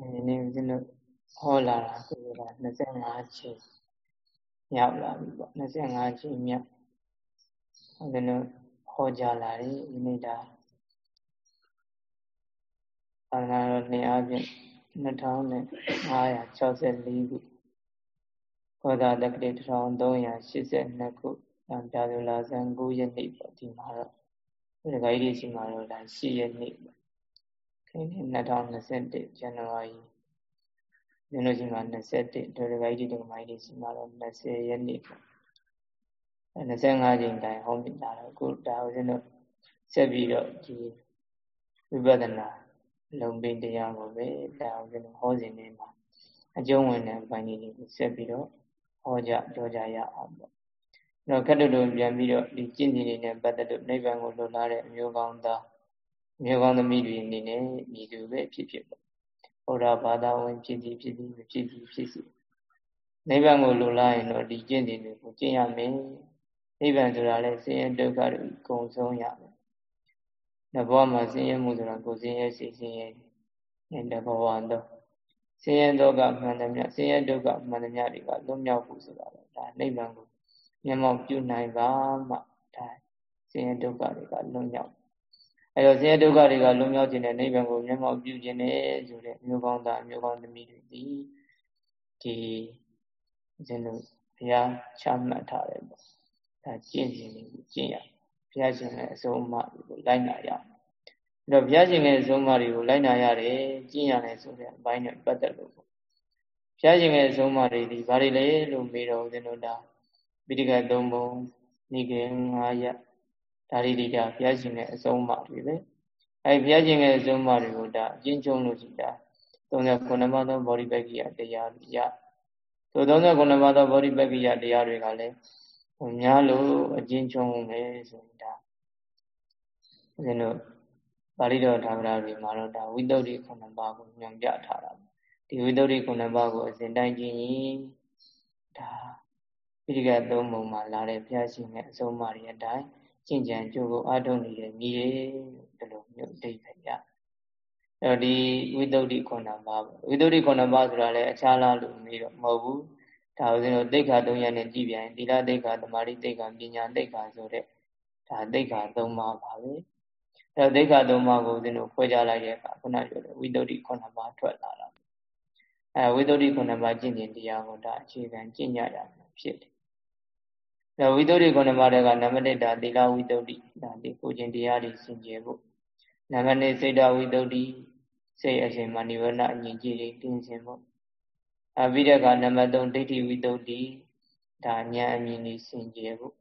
ဒီနေ့ဦးဇင်းတို့ဟောလာတာကိုက25ချိန်မြောက်လာပြီပေါ့25ချိန်မြောက်ဦးဇင်းတို့ဟောကြားလာတယ်ဒီနေ့ဒါဘာသာတော်နေအပြင်2564ခုဘောဓတက္ကတိ1382ခုပြာသူလာဇန်9ရက်နေ့ပေါ့ဒီမှာတော့ဒီကကြီးရှိမှာတော့ဒါ10ရက်နေ့ပေါ့ ခင်း2021ဇန်နဝါရီညနေချိန်မှာ21ဒေါ်ရဂိုင်းဒီဒကမိုင်းဒီစီမှာတော့20ရက်နေ့ပေါ့အဲ25ချိန်တိုင်ဟောမိတာတော့အခုဒါဦးဇင်းတို့ဆက်ပြီးတော့ဒီဝိပဿနာလုံပင်တရားကိုပဲဒါဦးဇင်းတို့ဟောစဉ်နေမှာအကျုံးဝင်တဲ့ဘိုင်းလေးကိုဆက်ပြီးတော့ဟောကြပြောကြရအောင်ပေါ့တော့ခက်တုတုပြန်ပြီးတော့ဒီကျင့်ကြံနေတဲ့ပတ်သက်လို့နိဗ္ဗာန်ကိုလွတ်လာတဲ့အမျိုးကောင်းသား မျိုးကောင်းသမီးတွေအနေနဲ့ညီသူပဲဖြစ်ဖြစ်ပေါ့ဘုရားဘာသာဝင်ဖြစ်သည်ဖြစ်သည်မဖြစ်သည်ဖြစ်စီနိဗ္ဗာန်ကိုလိုလားရင်တော့ဒီကျင့်စဉ်တွေကိုကျင့်ရမယ်နိဗ္ဗာန်ဆိုတာလဲဆင်းရဲဒုက္ခတွေအကုန်ဆုံးရမယ်။ဒီဘဝမှာဆင်းရဲမှုဆိုတာကိုဆင်းရဲစီဆင်းရဲတဲ့ဘဝတော့ဆင်းရဲဒုက္ခမှန်တယ်မြဆင်းရဲဒုက္ခမှန်တယ်မြတွေကလွတ်မြောက်ဖို့ဆိုတာလေဒါနိဗ္ဗာန်ကိုမျက်မှောက်ပြုနိုင်ပါမှဒါဆင်းရဲဒုက္ခတွေကလွတ်မြောက် အဲတော့ဆင်းရဲဒုက္ခတွေကလွတ်မြောက်ခြင်းနဲ့နိဗ္ဗာန်ကိုမျက်မှောက်ပြုခြင်းနဲ့ဆိုတဲ့မျိုးကောင်းသားမျိုးကောင်းသမီးတွေဒီဒီဇင်းတို့ဘုရားချမှတ်ထားတယ်ပေါ့ဒါကျင့်ခြင်းတွေကိုကျင့်ရဘုရားရှင်ရဲ့အဆုံးအမတွေကိုလိုက်နာရအဲ့တော့ဘုရားရှင်ရဲ့အဆုံးအမတွေကိုလိုက်နာရတယ်ကျင့်ရတယ်ဆိုတဲ့အပိုင်းနဲ့ပတ်သက်လို့ပေါ့ဘုရားရှင်ရဲ့အဆုံးအမတွေဒီဘာတွေလဲလို့မေးတော့ဦးဇင်းတို့ဒါပိဋကတ်၃ပုံနိကေ9ရက် ဒါရီဒီတာဘုရားရှင်ရဲ့အဆုံးအမတွေပဲအဲဘုရားရှင်ရဲ့အဆုံးအမတွေကိုဒါအကျဉ်းချုပ်လို့ရှိတာ39ပါးသောဗောဓိပက္ခိယတရားတွေရသို့39ပါးသောဗောဓိပက္ခိယတရားတွေကလည်းများလို့အကျဉ်းချုံမယ်ဆိုရင်ဒါဦးဇင်းတို့ပါဠိတော်ထာဝရတွေမှာတော့ဒါဝိတ္တုဒ္ဓိခုနှစ်ပါးကိုညွှန်ပြထားတာဒီဝိတ္တုဒ္ဓိခုနှစ်ပါးကိုအစဉ်တိုင်းကျင့်ရင်ဒါပိဋကတ်သုံးပုံမှာလာတဲ့ဘုရားရှင်ရဲ့အဆုံးအမတွေအတိုင်း ကျင့်ကြံကြိုးကိုအားထုတ်နေတဲ့မြည်တယ်ဒီလိုမျိုးအဓိပ္ပာယ်ရအဲ့တော့ဒီဝိတ္တုဒ္ဓိခုနှစ်ပါးဝိတ္တုဒ္ဓိခုနှစ်ပါးဆိုတာလည်းအခြားလားလို့မေးတော့မဟုတ်ဘူးဒါဦးဇင်းတို့တိတ်ခါ၃ရက်နဲ့ကြည်ပြန်သီလတိတ်ခါသမာဓိတိတ်ခါပညာတိတ်ခါဆိုတဲ့ဒါတိတ်ခါ၃ပါးပါပဲအဲတိတ်ခါ၃ပါးကိုဦးဇင်းတို့ဖွဲ့ကြလိုက်တဲ့အခါခုနပြောတဲ့ဝိတ္တုဒ္ဓိခုနှစ်ပါးထွက်လာတာအဲဝိတ္တုဒ္ဓိခုနှစ်ပါးကျင့်ခြင်းတရားကိုဒါအခြေခံကျင့်ကြရမှာဖြစ်တယ် အဲဝိတ္တုဒ္ဓိခုနှစ်ပါးကနံပါတ်1ဒါသီလဝိတ္တုဒ္ဓိဒါဒီကိုခြင်းတရားတွေစင်ကြယ်ဖို့နံပါတ်2စေတဝိတ္တုဒ္ဓိစိတ်အစဉ်မှာနိဗ္ဗာန်အငြိကြီးတွေတင်းစင်ဖို့အပြီးတဲ့အခါနံပါတ်3ဒိဋ္ဌိဝိတုဒ္ဓိဒါဉာဏ်အမြင်ကြီးစင်ကြယ်ဖို့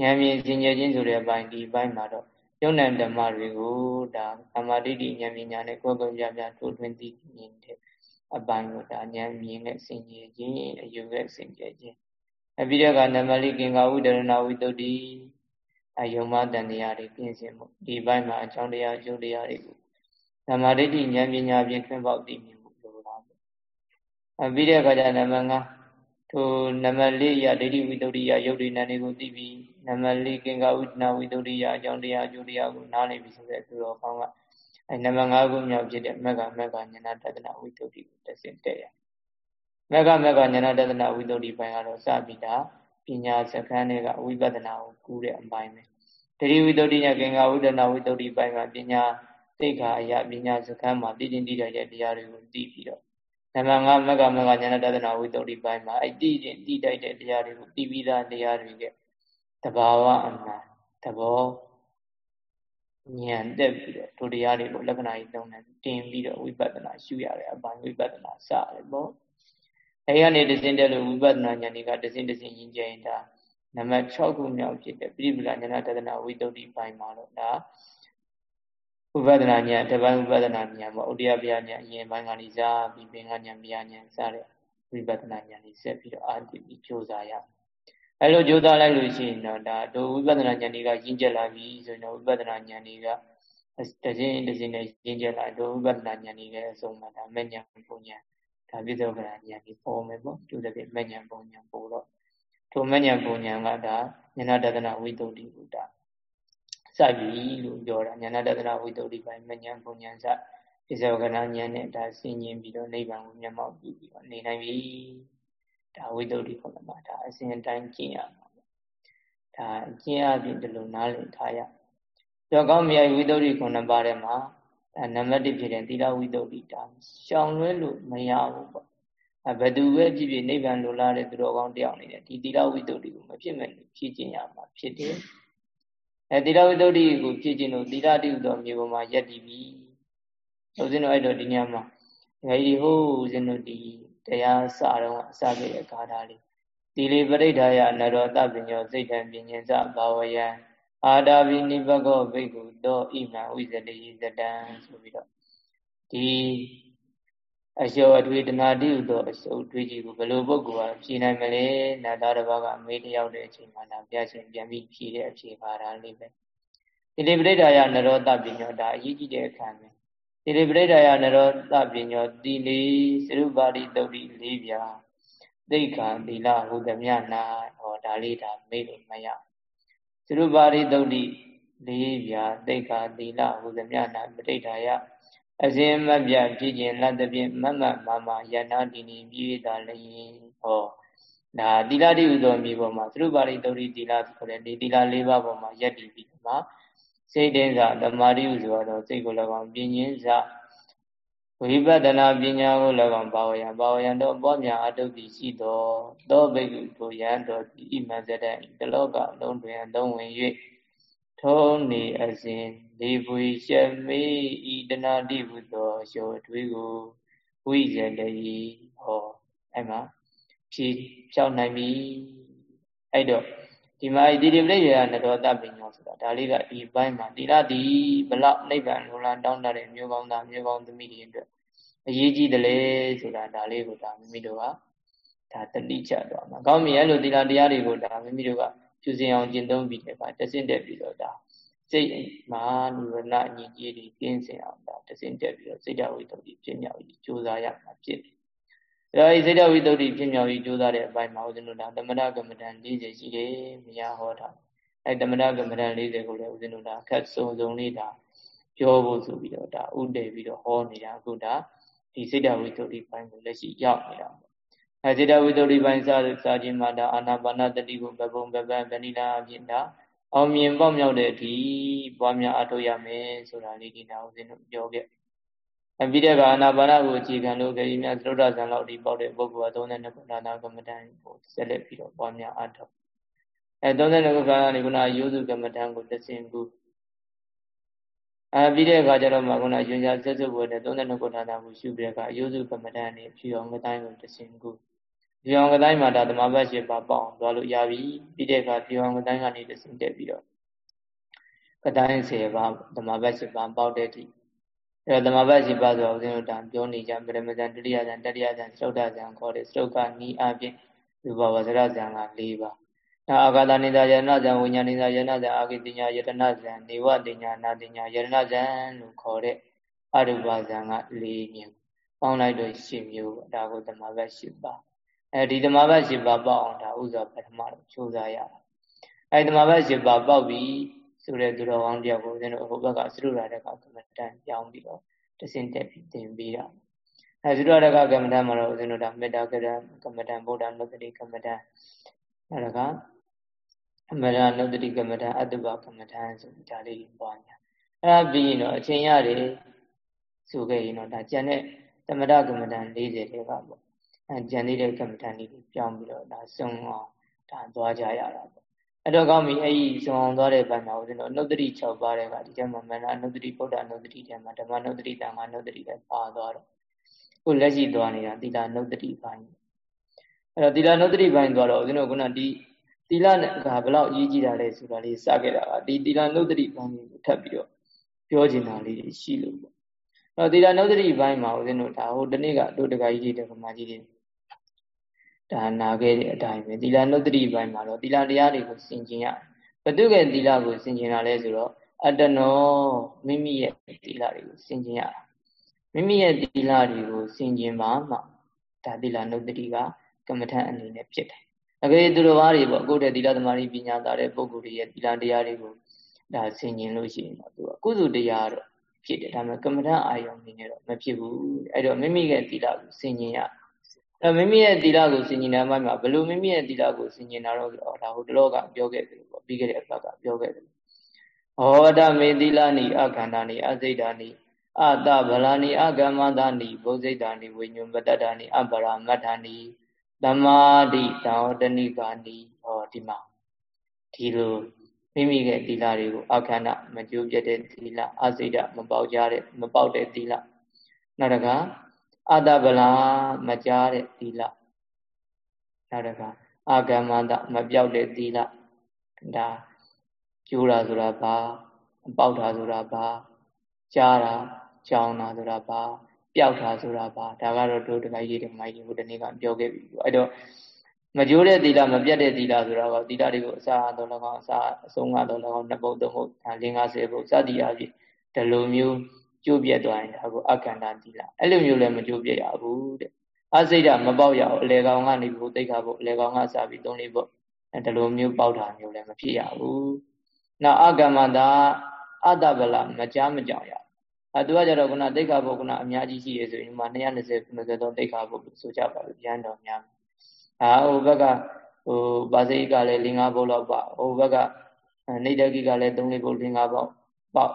ဉာဏ်မြင်စင်ကြယ်ခြင်းဆိုတဲ့အပိုင်းဒီဘက်မှာတော့ယုံ nant ဓမ္မတွေကိုဒါသမာဓိဋ္ဌိဉာဏ်ပညာနဲ့ကိုယ်ကိုယ်ပြပြထိုးထွင်းသိမြင်တဲ့အပိုင်းကိုဒါဉာဏ်မြင်နဲ့စင်ကြယ်ခြင်းအယူနဲ့စင်ကြယ်ခြင်း အပြီးတဲ့အခါနံပါတ်4ကင်္ဂဝိတရဏဝိတုဒ္ဓိအယုံမတန်တရားတွေပြင်ဆင်မှုဒီဘက်မှာအကြောင်းတရားအကျိုးတရားတွေကိုသမာဓိဋ္ဌိဉာဏ်ပညာဖြင့်ထွန်းပေါက်သိမြင်အပြီးတဲ့အခါကျနံပါတ်5ထိုနံပါတ်4ရဒိဋ္ဌိဝိတ္တုရိယယုတ်ဒီနံတွေကိုသိပြီးနံပါတ်4ကင်္ဂဝိတနာဝိတ္တုရိယအကြောင်းတရားအကျိုးတရားကိုနားလည်ပြီးဆိုတဲ့သူတော်ကောင်းကအဲနံပါတ်5ခုမြောက်ဖြစ်တဲ့မက္ကမက္ကဉာဏတဒနာဝိတ္တုရိကိုတက်စင်တဲ့ရ မက္ကမက္ကဉာဏတဒနာဝိတ္တုရိပိုင်းကတော့စပြီးတာပညာစခန်းတွေကဝိပဿနာကိုကူးတဲ့အပိုင်းပဲဒိဋ္ဌိဝိတ္တုရိယကင်္ဂဝိတနာဝိတ္တုရိပိုင်းမှာပညာသိက္ခာအရာပညာစခန်းမှာတည်တင်တည်တဲ့တရားတွေကိုသိပြီးတော့နံပါတ်5မက္ကမက္ကဉာဏတဒနာဝိတ္တုဒီပိုင်းမှာအဲ့တိတင်တိတိုက်တဲ့တရားတွေကိုတိပြီးသားတရားတွေကတဘာဝအမှန်သဘောဉာဏ်တက်ပြီးတော့ဒုတရားတွေကိုလက္ခဏာကြီးသုံးတယ်တင်ပြီးတော့ဝိပဿနာရှုရတဲ့အပိုင်းဝိပဿနာစတယ်ပေါ့ အဲဒီကနေတစဉ်တက်လို့ဝိပဿနာဉာဏ်တွေကတစဉ်တစဉ်ရင်ကျရင်ဒါနံပါတ်6ခုမြောက်ဖြစ်တဲ့ပြိပလဉာဏတဒနာဝိတ္တုဒီပိုင်းမှာတော့ဒါဥပဒနာဉာဏ်တပိုင်းဥပဒနာဉာဏ်ပေါ့ဥဒိယဗျာဉာဏ်အရင်ပိုင်းကနေစားပြီးပင်ကဉာဏ်ဗျာဉာဏ်စတဲ့ဝိပဿနာဉာဏ်ကြီးဆက်ပြီးတော့အာတိပြီးကြိုးစားရအဲလိုကြိုးစားလိုက်လို့ရှိရင်တော့ဒါဒုဝိပဿနာဉာဏ်တွေကရင့်ကျက်လာပြီဆိုရင်တော့ဝိပဿနာဉာဏ်တွေကတခြင်းတခြင်းနဲ့ရင့်ကျက်လာဒုဝိပဿနာဉာဏ်တွေလည်းအဆုံးမှာဒါမဉဏ်ပုံဉာဏ် ဒါပြစ္ဆုတ်ကရာဉာဏ်ဒီပေါ်မယ်ပေါ့သူတကယ်မဉဏ်ပုံဉာဏ်ပေါ်တော့ထိုမဉဏ်ပုံဉာဏ်ကဒါဉာဏတဒနာဝိတ္တုတိဘုဒ္ဓစပြီလို့ပြောတာဉာဏတဒနာဝိတ္တုဒီပိုင်းမဉဏ်ပုံဉဏ်စပစ္စဝကနာဉာဏ်နဲ့ဒါဆင်ញင်ပြီးတော့နိဗ္ဗာန်ကိုမျက်မှောက်ပြုပြီးတော့နေနိုင်ပြီဒါဝိတ္တုဒီခုနမှာဒါအစဉ်အတိုင်းကျင့်ရမှာဒါကျင့်အပြင်ဒီလိုနားလည်ထားရကြောကောင်းမြတ်ဝိတ္တုဒီခုနပါထဲမှာ ဒါနံပါတ်1ဖြစ်တဲ့သီလဝိတ္တုဒီဒါရှောင်လွဲလို့မရဘူးပေါ့ဘယ်သူပဲဖြစ်ဖြစ်နိဗ္ဗာန်လိုလားတဲ့သူတော်ကောင်းတယောက်နေတယ်ဒီသီလဝိတ္တုဒီကိုမဖြစ်မဲ့ဖြည့်ကျင့်ရမှာဖြစ်တယ်အဲသီလဝိတ္တုဒီကိုဖြည့်ကျင့်လို့သီလတိဟုသောမြေပေါ်မှာယက်တည်ပြီဦးဇင်းတို့အဲ့တော့ဒီညမှာငယ်ကြီးဟိုးဦးဇင်းတို့ဒီတရားစတော့အစခဲ့တဲ့ဂါထာလေးတိလေပရိဋ္ဌာယနရောတပညောစိတ်တံပဉ္စဘာဝယံ အာတာဘိနိဘကောဘိက္ခုတောဣမံဝိဇတိယဇတံဆိုပြီးတော့ဒီအလျှော်အတွေ့တနာတိဟုသောအစုပ်တွေ့ကြီးကိုဘယ်လိုပုဂ္ဂိုလ်ကဖြေနိုင်မလဲနာသားတစ်ပါးကအမေးတယောက်တဲ့အချိန်မှာဒါပြချင်းပြန်ပြီးဖြေတဲ့အဖြေပါတာလေးပဲတိလေပရိဋ္ဌာယနရောတပညောဒါအရေးကြီးတဲ့အခါပဲတိလေပရိဋ္ဌာယနရောတပညောတိလေသရုပါရိတုတ်တိလေးပြာသိက္ခာသီလဟုသမျှ၌ဟောဒါလေးဒါမေ့လို့မရ သရုပါရိတုတ်တိလေးပြာသိက္ခာသီလဟုသမျှ၌ပရိဋ္ဌာယအစဉ်မပြဖြစ်ခြင်းလက်သဖြင့်မမမမယန္နာတိနိပြည့်တာလည်းဟောဒါသီလတိဥသောမြေပေါ်မှာသရုပါရိတုတ်တိသီလဆိုတဲ့ဒီသီလ၄ပါးပေါ်မှာယက်တည်ပြီးမှာစိတ်တင်းစာသမာဓိဥဆိုတော့စိတ်ကို၎င်းပြင်းခြင်းစာ ဝိပဿနာပညာကို၎င်းဘာဝယံဘာဝယံတော့ပွားများအတုတ်တိရှိတော်သောဘိက္ခုတို့ယံတော်ဤမဇတံတလောကအလုံးတွင်အလုံးဝင်၍ထုံးနေအစဉ်လေပွေရှက်မေးဤတနာတိဟုသောရောအတွေးကိုဝိဇတယီဟောအဲ့မှာဖြေဖြောင်းနိုင်ပြီအဲ့တော့ ဒီမှာဒီဒီပရိယေနတော်တပညာဆိုတာဒါလေးကဒီဘိုင်းမှာတိရတိဘလောက်နိဗ္ဗာန်လိုလားတောင်းတတဲ့မျိုးကောင်းသားမျိုးကောင်းသမီးတွေအတွက်အရေးကြီးတယ်လေဆိုတာဒါလေးကိုဒါမိမိတို့ကဒါတတိချသွားမှာကောင်းပြီအဲ့လိုသီလတရားတွေကိုဒါမိမိတို့ကကျူစင်အောင်ကျင့်သုံးပြီးတဲ့အခါတဆင့်တက်ပြီးတော့ဒါစိတ်မှာနိဗ္ဗာန်အညီကြီးတွေကင်းစင်အောင်ဒါတဆင့်တက်ပြီးတော့စိတ်တဝိတ္တုဖြစ်မြောက်ပြီးကြိုးစားရမှာဖြစ်တယ် အဲဒီစိတ်တဝိတ္တုဖြစ်မြောက်ပြီးကြိုးစားတဲ့အပိုင်းမှာဦးဇင်းတို့ဒါသမဏကမ္မဋ္ဌာန်း40ရှိတယ်မြညာဟောတာအဲသမဏကမ္မဋ္ဌာန်း40ကိုလည်းဦးဇင်းတို့ဒါအခက်စုံစုံလေးဒါပြောဖို့ဆိုပြီးတော့ဒါဥတည်ပြီးတော့ဟောနေတာအခုဒါဒီစိတ်တဝိတ္တုပိုင်းကိုလက်ရှိရောက်နေတာပေါ့အဲစိတ်တဝိတ္တုပိုင်းစာစာချင်းမှာဒါအာနာပါနတတိကိုဘဘုံဘဘဗဏိလာအပြင်ဒါအောင်မြင်ပေါက်မြောက်တဲ့အထိပွားများအထောက်ရမယ်ဆိုတာလေးဒီနာဦးဇင်းတို့ပြောခဲ့ အပြီးတဲ့ကအာနာပါနကိုအခြေခံလို့ခရီးများသုဒ္ဓဇံလောက်ဒီပေါက်တဲ့ပုဂ္ဂိုလ်က32ခုနာနာကမ္မဋ္ဌာန်းကိုဆက်လက်ပြီးတော့ပွားများအထောက်အဲ32ခုကံကနေခုနရိုးစုကမ္မဋ္ဌာန်းကိုတဆင်ကူအဲပြီးတဲ့အခါကျတော့မှခုနယွန်ကြဆက်စုပ်ပေါ်တဲ့32ခုဌာနကိုရှုပြီးတဲ့အခါရိုးစုကမ္မဋ္ဌာန်းနေဖြူအောင်ကတိုင်းကိုတဆင်ကူဖြူအောင်ကတိုင်းမှာဒါသမဘတ်ရှိပါပေါအောင်သွားလို့ရပြီပြီးတဲ့အခါဖြူအောင်ကတိုင်းကနေတဆင်တက်ပြီးတော့ကတိုင်း10ပါးသမဘတ်ရှိပါပေါက်တဲ့ အထိအဲသမဘတ်ရှိပါဆိုတော့ဦးဇင်းတို့တန်ပြောနေကြပရမဇန်ဒုတိယဇန်တတိယဇန်သုဒ္ဓဇန်ခေါ်တဲ့သုဒ္ဓနီးအပြင်လူဘဝဇရဇန်က၄ပါးနာအာဂတနိဒာယနာဇံဝိညာဏိဒာယနာဇံအာဂိတိညာယတနာဇံနေဝတိညာနာတိညာယတနာဇံလို့ခေါ်တဲ့အရူပဇံက၄မျိုးပေါင်းလိုက်တော့၈မျိုးဒါကိုသမဘတ်၈ပါးအဲဒီသမဘတ်၈ပါးပေါက်အောင်ဒါဥစွာပထမတော့စူးစမ်းရတာအဲဒီသမဘတ်၈ပါးပေါက်ပြီး ဆိုတဲ့သူတော်ကောင်းတယောက်ကိုဦးဇင်းတို့ဟိုဘက်ကသရုရတကကမ္မတန်ပြောင်းပြီးတော့တစင်တက်ပြီးသင်ပေးတာအဲသရုရတကကမ္မတန်မှာတော့ဦးဇင်းတို့ဒါမေတ္တာကရကမ္မတန်ဗုဒ္ဓနုတ္တိကမ္မတန်အဲဒါကအမရနုတ္တိကမ္မတန်အတုပကမ္မတန်ဆိုပြီးဒါလေးပွားများအဲဒါပြီးရင်တော့အချိန်ရတယ်ဆိုခဲ့ရင်တော့ဒါကျန်တဲ့သမထကမ္မတန်40တဲကပေါ့အဲကျန်သေးတဲ့ကမ္မတန်လေးပြောင်းပြီးတော့ဒါစုံအောင်ဒါသွားကြရတာပေါ့ အဲ့တော့ကောင်းပြီအဲ့ဒီဇုံအောင်သွားတဲ့ဘက်မှာဦးဇင်းတို့အနုတ္တိ6ပါးတဲ့ကဒီထဲမှာမန္တအနုတ္တိဗုဒ္ဓအနုတ္တိထဲမှာဓမ္မအနုတ္တိတန်ခါအနုတ္တိလည်းပါသွားတော့ခုလက်ရှိသွားနေတာသီလအနုတ္တိပိုင်းအဲ့တော့သီလအနုတ္တိပိုင်းသွားတော့ဦးဇင်းတို့ကဒီသီလကဘလောက်အရေးကြီးတာလဲဆိုတာလေးစခဲ့တာပါဒီသီလအနုတ္တိပိုင်းကိုထပ်ပြီးတော့ပြောချင်တာလေးရှိလို့ပေါ့အဲ့တော့သီလအနုတ္တိပိုင်းမှာဦးဇင်းတို့ဒါဟိုတနေ့ကတို့တကကြီးတွေတကမာကြီးတွေ ဒါနာခဲ့တဲ့အတိုင်းပဲသီလနုတ္တိပိုင်းမှာတော့သီလတရားတွေကိုဆင်ခြင်ရဘတုကဲသီလကိုဆင်ခြင်တာလဲဆိုတော့အတ္တနောမိမိရဲ့သီလတွေကိုဆင်ခြင်ရတာမိမိရဲ့သီလတွေကိုဆင်ခြင်ပါမှဒါသီလနုတ္တိကကမ္မထံအနေနဲ့ဖြစ်တယ်အကယ်သူတော်ဘာတွေပေါ့ကိုယ့်တဲ့သီလသမာဓိပညာသားတဲ့ပုဂ္ဂိုလ်တွေရဲ့သီလတရားတွေကိုဒါဆင်ခြင်လို့ရှိရင်တော့သူကကုသိုလ်တရားတော့ဖြစ်တယ်ဒါပေမဲ့ကမ္မဋ္ဌအာယုံနေနဲ့တော့မဖြစ်ဘူးအဲ့တော့မိမိရဲ့သီလကိုဆင်ញင်ရ အဲ့မိမိရဲ့သီလကိုဆင်ញင်တဲ့အပိုင်းမှာဘယ်လိုမိမိရဲ့သီလကိုဆင်ញင်တာတော့ဆိုတော့ဒါဟိုတလောကပြောခဲ့တယ်ပေါ့ပြီးခဲ့တဲ့အပတ်ကပြောခဲ့တယ်ဟောဒမေသီလနိအခန္ဓာနိအစိတ်တာနိအတဗလာနိအကမ္မတာနိဘုဇိတာနိဝိညုပတ္တတာနိအပရမတ္ထာနိသမာဓိတောတဏိကာနိဟောဒီမှာဒီလိုမိမိရဲ့သီလတွေကိုအခန္ဓာမကျိုးပြတဲ့သီလအစိတ်မပေါက်ကြတဲ့မပေါက်တဲ့သီလနောက်တက အတဗလာမကြားတဲ့သီလနောက်တကအာဂမန္တမပြောက်တဲ့သီလဒါကျိုးတာဆိုတာဘာပေါက်တာဆိုတာဘာကြားတာကြောင်းတာဆိုတာဘာပျောက်တာဆိုတာဘာဒါကတော့တို့တခါကြီးတခါကြီးဟိုတနေ့ကပြောခဲ့ပြီအဲ့တော့မကြိုးတဲ့သီလမပြတ်တဲ့သီလဆိုတာကသီလတွေကိုအစာတော်၎င်းအစာအဆုံးကတော့၎င်းနှစ်ပုတ်သုံးပုတ်ဒါ၄50ပုတ်စသည်အဖြစ်ဒီလိုမျိုး ကျိုးပြတ်သွားရင်ဒါကိုအကန္တသီလအဲ့လိုမျိုးလည်းမကျိုးပြတ်ရဘူးတဲ့အစိတ်ဓာမပေါက်ရအောင်အလေကောင်ကနေဘုသိက္ခာပုတ်အလေကောင်ကစပြီးသုံးလေးပုတ်ဒီလိုမျိုးပေါက်တာမျိုးလည်းမဖြစ်ရဘူးနောက်အကမ္မတာအတ္တဗလမကြားမကြောင်ရအဲသူကကြတော့ခုနသိက္ခာပုတ်ကနအများကြီးရှိရဆိုရင်ဒီမှာ220 90သောသိက္ခာပုတ်လို့ဆိုကြပါလို့ဉာဏ်တော်များအာဟိုဘက်ကဟိုပါစိကလည်း၄၅ပုတ်လောက်ပါဟိုဘက်ကနေတကိကလည်း၃၄ပုတ်၄၅ပုတ်ပေါ့